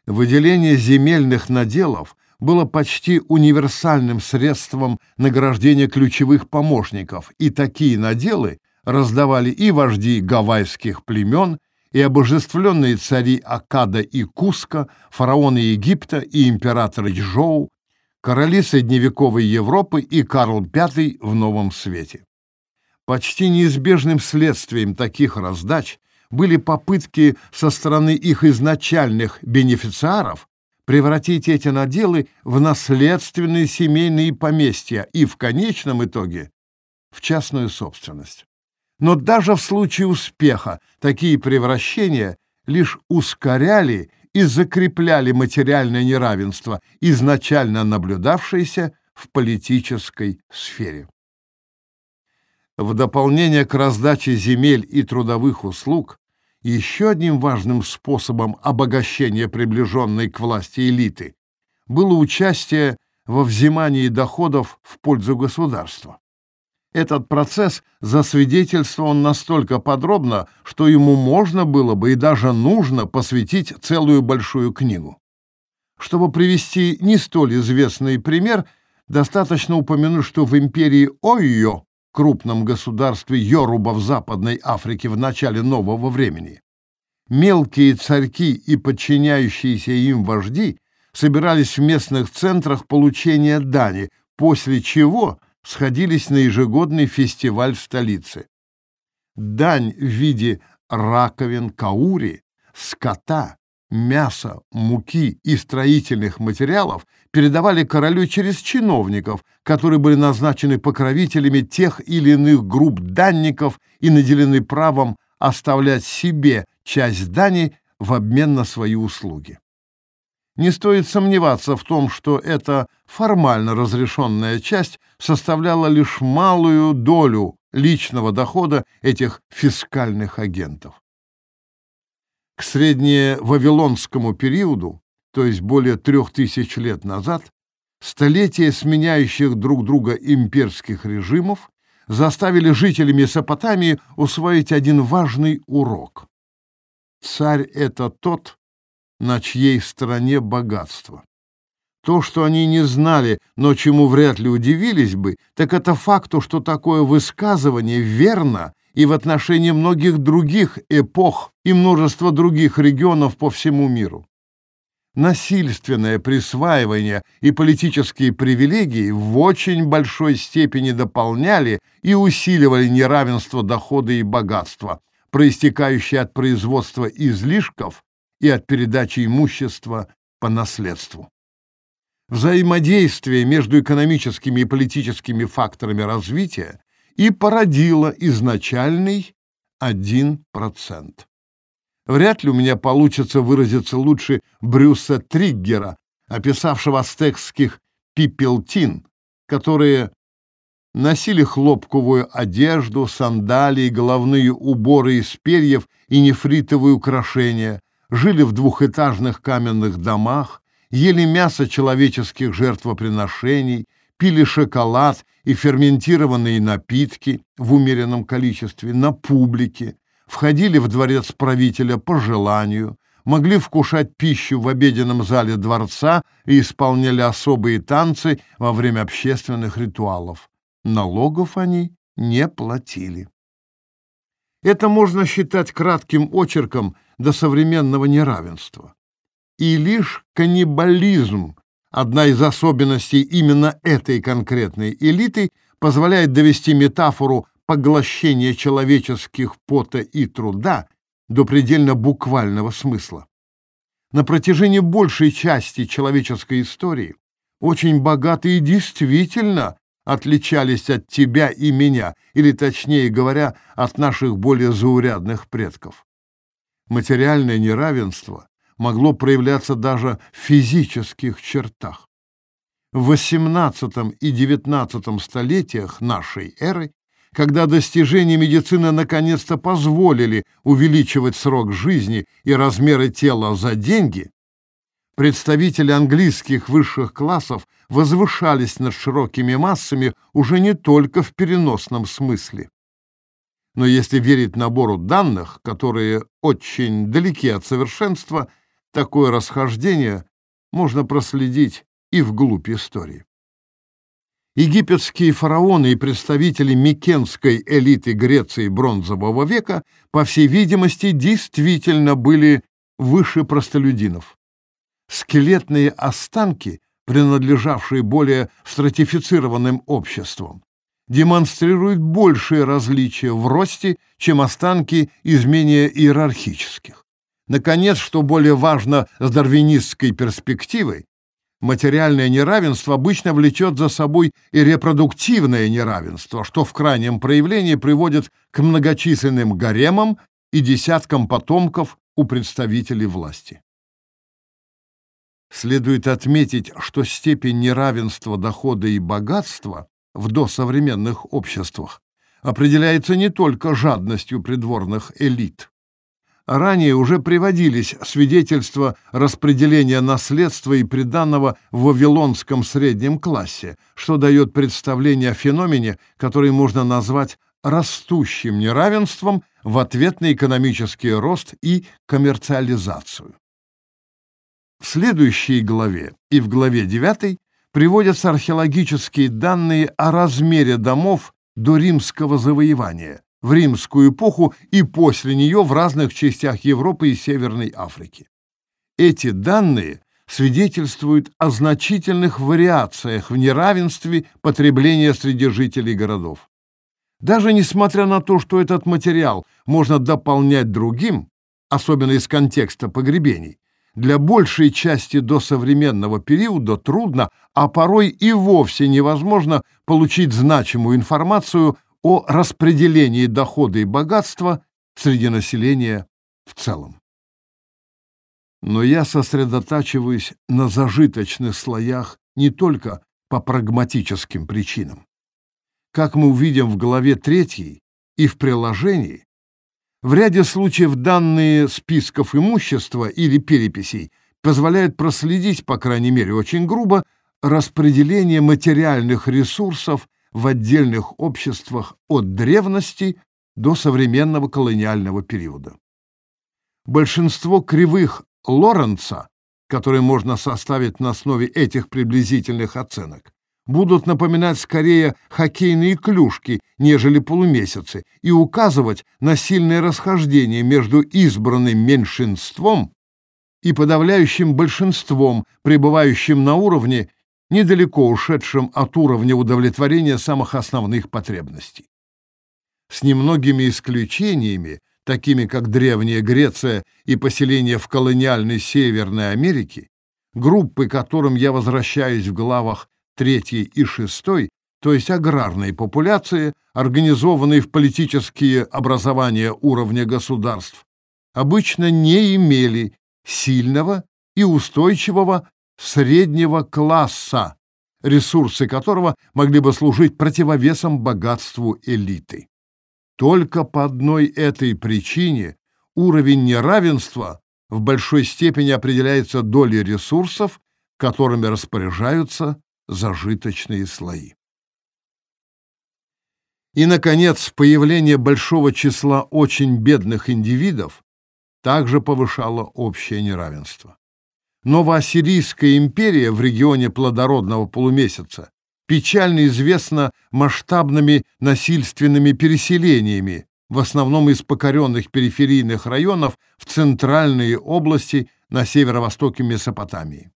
[SPEAKER 1] Выделение земельных наделов было почти универсальным средством награждения ключевых помощников, и такие наделы раздавали и вожди гавайских племен, и обожествленные цари Акада и Куска, фараоны Египта и императоры Джоу, короли средневековой Европы и Карл V в Новом Свете. Почти неизбежным следствием таких раздач были попытки со стороны их изначальных бенефициаров превратить эти наделы в наследственные семейные поместья и в конечном итоге в частную собственность. Но даже в случае успеха такие превращения лишь ускоряли и закрепляли материальное неравенство, изначально наблюдавшееся в политической сфере. В дополнение к раздаче земель и трудовых услуг Еще одним важным способом обогащения приближенной к власти элиты было участие во взимании доходов в пользу государства. Этот процесс засвидетельствован настолько подробно, что ему можно было бы и даже нужно посвятить целую большую книгу. Чтобы привести не столь известный пример, достаточно упомянуть, что в империи Ойо, крупном государстве Йоруба в Западной Африке в начале нового времени, мелкие царьки и подчиняющиеся им вожди собирались в местных центрах получения дани, после чего сходились на ежегодный фестиваль в столице. Дань в виде раковин, каури, скота, мяса, муки и строительных материалов передавали королю через чиновников, которые были назначены покровителями тех или иных групп данников и наделены правом оставлять себе часть дани в обмен на свои услуги. Не стоит сомневаться в том, что эта формально разрешенная часть составляла лишь малую долю личного дохода этих фискальных агентов. К средневавилонскому периоду, то есть более трех тысяч лет назад, столетия сменяющих друг друга имперских режимов заставили жителей Месопотамии усвоить один важный урок. Царь — это тот, на чьей стороне богатство. То, что они не знали, но чему вряд ли удивились бы, так это факту, что такое высказывание верно и в отношении многих других эпох и множества других регионов по всему миру. Насильственное присваивание и политические привилегии в очень большой степени дополняли и усиливали неравенство дохода и богатства, проистекающее от производства излишков и от передачи имущества по наследству. Взаимодействие между экономическими и политическими факторами развития и породило изначальный 1%. Вряд ли у меня получится выразиться лучше Брюса Триггера, описавшего астекских пипелтин, которые носили хлопковую одежду, сандалии, головные уборы из перьев и нефритовые украшения, жили в двухэтажных каменных домах, ели мясо человеческих жертвоприношений, пили шоколад и ферментированные напитки в умеренном количестве на публике, входили в дворец правителя по желанию, могли вкушать пищу в обеденном зале дворца и исполняли особые танцы во время общественных ритуалов. Налогов они не платили. Это можно считать кратким очерком до современного неравенства. И лишь каннибализм, одна из особенностей именно этой конкретной элиты, позволяет довести метафору поглощения человеческих пота и труда до предельно буквального смысла. На протяжении большей части человеческой истории очень богатые действительно отличались от тебя и меня, или, точнее говоря, от наших более заурядных предков. Материальное неравенство могло проявляться даже в физических чертах. В XVIII и XIX столетиях нашей эры, когда достижения медицины наконец-то позволили увеличивать срок жизни и размеры тела за деньги, представители английских высших классов возвышались над широкими массами уже не только в переносном смысле. Но если верить набору данных, которые очень далеки от совершенства, такое расхождение можно проследить и вглубь истории. Египетские фараоны и представители микенской элиты Греции бронзового века, по всей видимости, действительно были выше простолюдинов. Скелетные останки, принадлежавшие более стратифицированным обществам, демонстрируют большие различия в росте, чем останки из менее иерархических. Наконец, что более важно с дарвинистской перспективы, материальное неравенство обычно влечет за собой и репродуктивное неравенство, что в крайнем проявлении приводит к многочисленным гаремам и десяткам потомков у представителей власти. Следует отметить, что степень неравенства дохода и богатства в досовременных обществах определяется не только жадностью придворных элит. Ранее уже приводились свидетельства распределения наследства и приданного в вавилонском среднем классе, что дает представление о феномене, который можно назвать растущим неравенством в ответ на экономический рост и коммерциализацию. В следующей главе и в главе 9 приводятся археологические данные о размере домов до римского завоевания, в римскую эпоху и после нее в разных частях Европы и Северной Африки. Эти данные свидетельствуют о значительных вариациях в неравенстве потребления среди жителей городов. Даже несмотря на то, что этот материал можно дополнять другим, особенно из контекста погребений, для большей части до современного периода трудно, а порой и вовсе невозможно получить значимую информацию о распределении дохода и богатства среди населения в целом. Но я сосредотачиваюсь на зажиточных слоях не только по прагматическим причинам. Как мы увидим в главе 3 и в приложении, в ряде случаев данные списков имущества или переписей позволяют проследить, по крайней мере очень грубо, распределение материальных ресурсов в отдельных обществах от древности до современного колониального периода. Большинство кривых Лоренца, которые можно составить на основе этих приблизительных оценок, будут напоминать скорее хоккейные клюшки, нежели полумесяцы, и указывать на сильное расхождение между избранным меньшинством и подавляющим большинством, пребывающим на уровне, недалеко ушедшим от уровня удовлетворения самых основных потребностей. С немногими исключениями, такими как Древняя Греция и поселения в колониальной Северной Америке, группы, которым я возвращаюсь в главах 3 и 6, то есть аграрные популяции, организованные в политические образования уровня государств, обычно не имели сильного и устойчивого среднего класса, ресурсы которого могли бы служить противовесом богатству элиты. Только по одной этой причине уровень неравенства в большой степени определяется долей ресурсов, которыми распоряжаются зажиточные слои. И, наконец, появление большого числа очень бедных индивидов также повышало общее неравенство. Новоассирийская империя в регионе плодородного полумесяца печально известна масштабными насильственными переселениями, в основном из покоренных периферийных районов в центральные области на северо-востоке Месопотамии.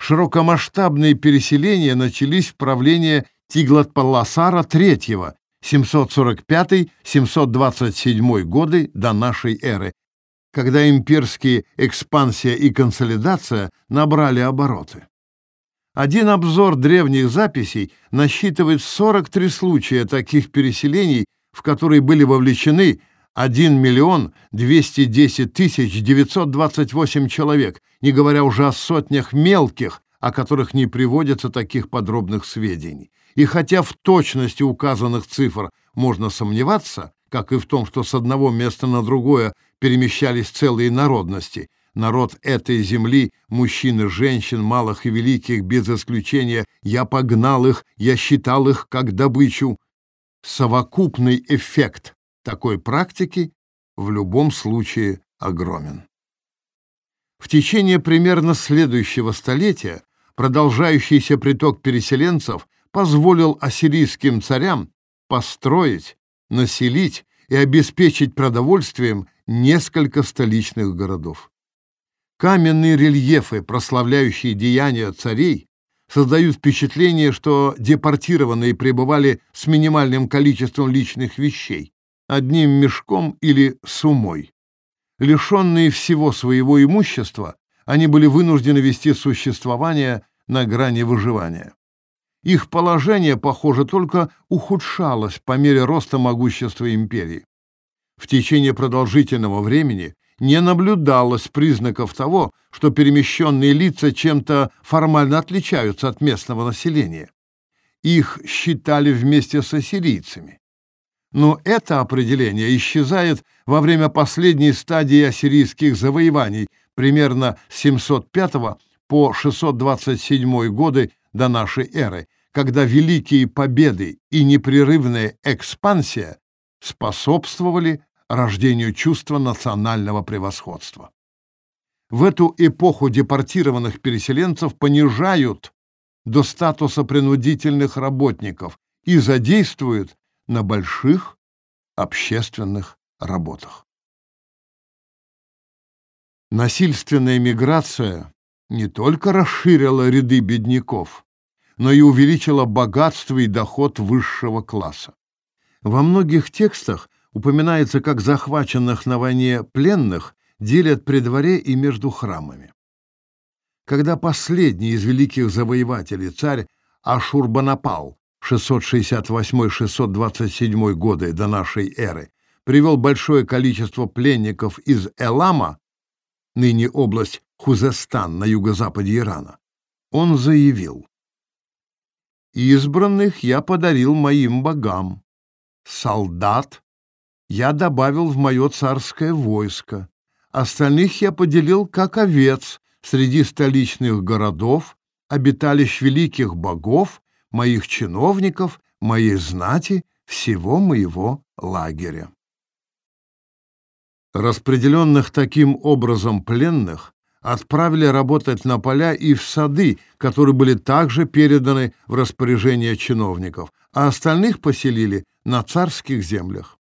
[SPEAKER 1] Широкомасштабные переселения начались в правлении Тиглат-Палласара III 745-727 годы до нашей эры, когда имперские экспансия и консолидация набрали обороты. Один обзор древних записей насчитывает 43 случая таких переселений, в которые были вовлечены 1 миллион 210 тысяч 928 человек, не говоря уже о сотнях мелких, о которых не приводятся таких подробных сведений. И хотя в точности указанных цифр можно сомневаться, как и в том, что с одного места на другое перемещались целые народности. Народ этой земли, мужчин и женщин, малых и великих, без исключения, я погнал их, я считал их как добычу. Совокупный эффект такой практики в любом случае огромен. В течение примерно следующего столетия продолжающийся приток переселенцев позволил ассирийским царям построить, населить и обеспечить продовольствием несколько столичных городов. Каменные рельефы, прославляющие деяния царей, создают впечатление, что депортированные пребывали с минимальным количеством личных вещей, одним мешком или сумой. Лишенные всего своего имущества, они были вынуждены вести существование на грани выживания. Их положение, похоже, только ухудшалось по мере роста могущества империи. В течение продолжительного времени не наблюдалось признаков того, что перемещенные лица чем-то формально отличаются от местного населения. Их считали вместе с ассирийцами. Но это определение исчезает во время последней стадии ассирийских завоеваний, примерно с 705 по 627 годы до нашей эры, когда великие победы и непрерывная экспансия способствовали рождению чувства национального превосходства. В эту эпоху депортированных переселенцев понижают до статуса принудительных работников и задействуют на больших общественных работах. Насильственная миграция не только расширила ряды бедняков, но и увеличила богатство и доход высшего класса. Во многих текстах упоминается, как захваченных на войне пленных делят при дворе и между храмами. Когда последний из великих завоевателей, царь Ашурбанапал, 668-627 годы до нашей эры, привел большое количество пленников из Элама, ныне область Хузестан на юго-западе Ирана, он заявил, «Избранных я подарил моим богам, солдат я добавил в мое царское войско, остальных я поделил как овец среди столичных городов, обиталищ великих богов, моих чиновников, моей знати, всего моего лагеря. Распределенных таким образом пленных отправили работать на поля и в сады, которые были также переданы в распоряжение чиновников, а остальных поселили на царских землях.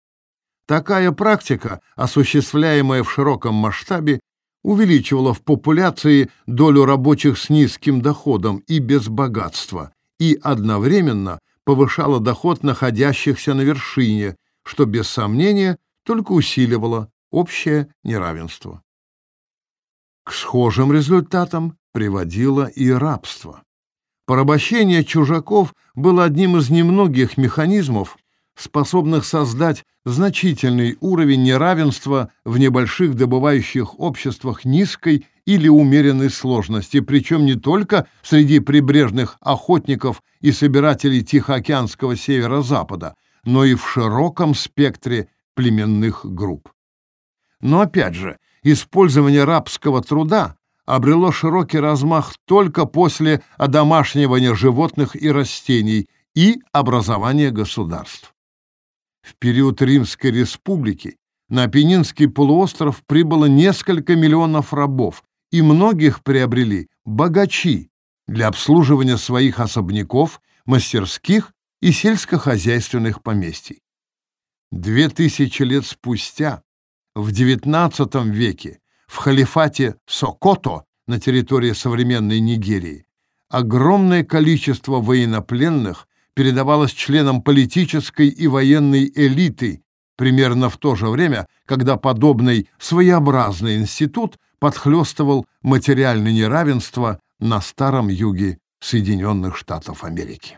[SPEAKER 1] Такая практика, осуществляемая в широком масштабе, увеличивала в популяции долю рабочих с низким доходом и без богатства и одновременно повышала доход находящихся на вершине, что без сомнения только усиливало общее неравенство. К схожим результатам приводило и рабство. Порабощение чужаков было одним из немногих механизмов, способных создать значительный уровень неравенства в небольших добывающих обществах низкой или умеренной сложности, причем не только среди прибрежных охотников и собирателей Тихоокеанского северо-запада, но и в широком спектре племенных групп. Но опять же, использование рабского труда обрело широкий размах только после одомашнивания животных и растений и образования государств. В период Римской республики на Апеннинский полуостров прибыло несколько миллионов рабов, и многих приобрели богачи для обслуживания своих особняков, мастерских и сельскохозяйственных поместий. Две тысячи лет спустя, в XIX веке, в халифате Сокото на территории современной Нигерии, огромное количество военнопленных передавалась членам политической и военной элиты примерно в то же время, когда подобный своеобразный институт подхлестывал материальное неравенство на старом юге Соединенных Штатов Америки.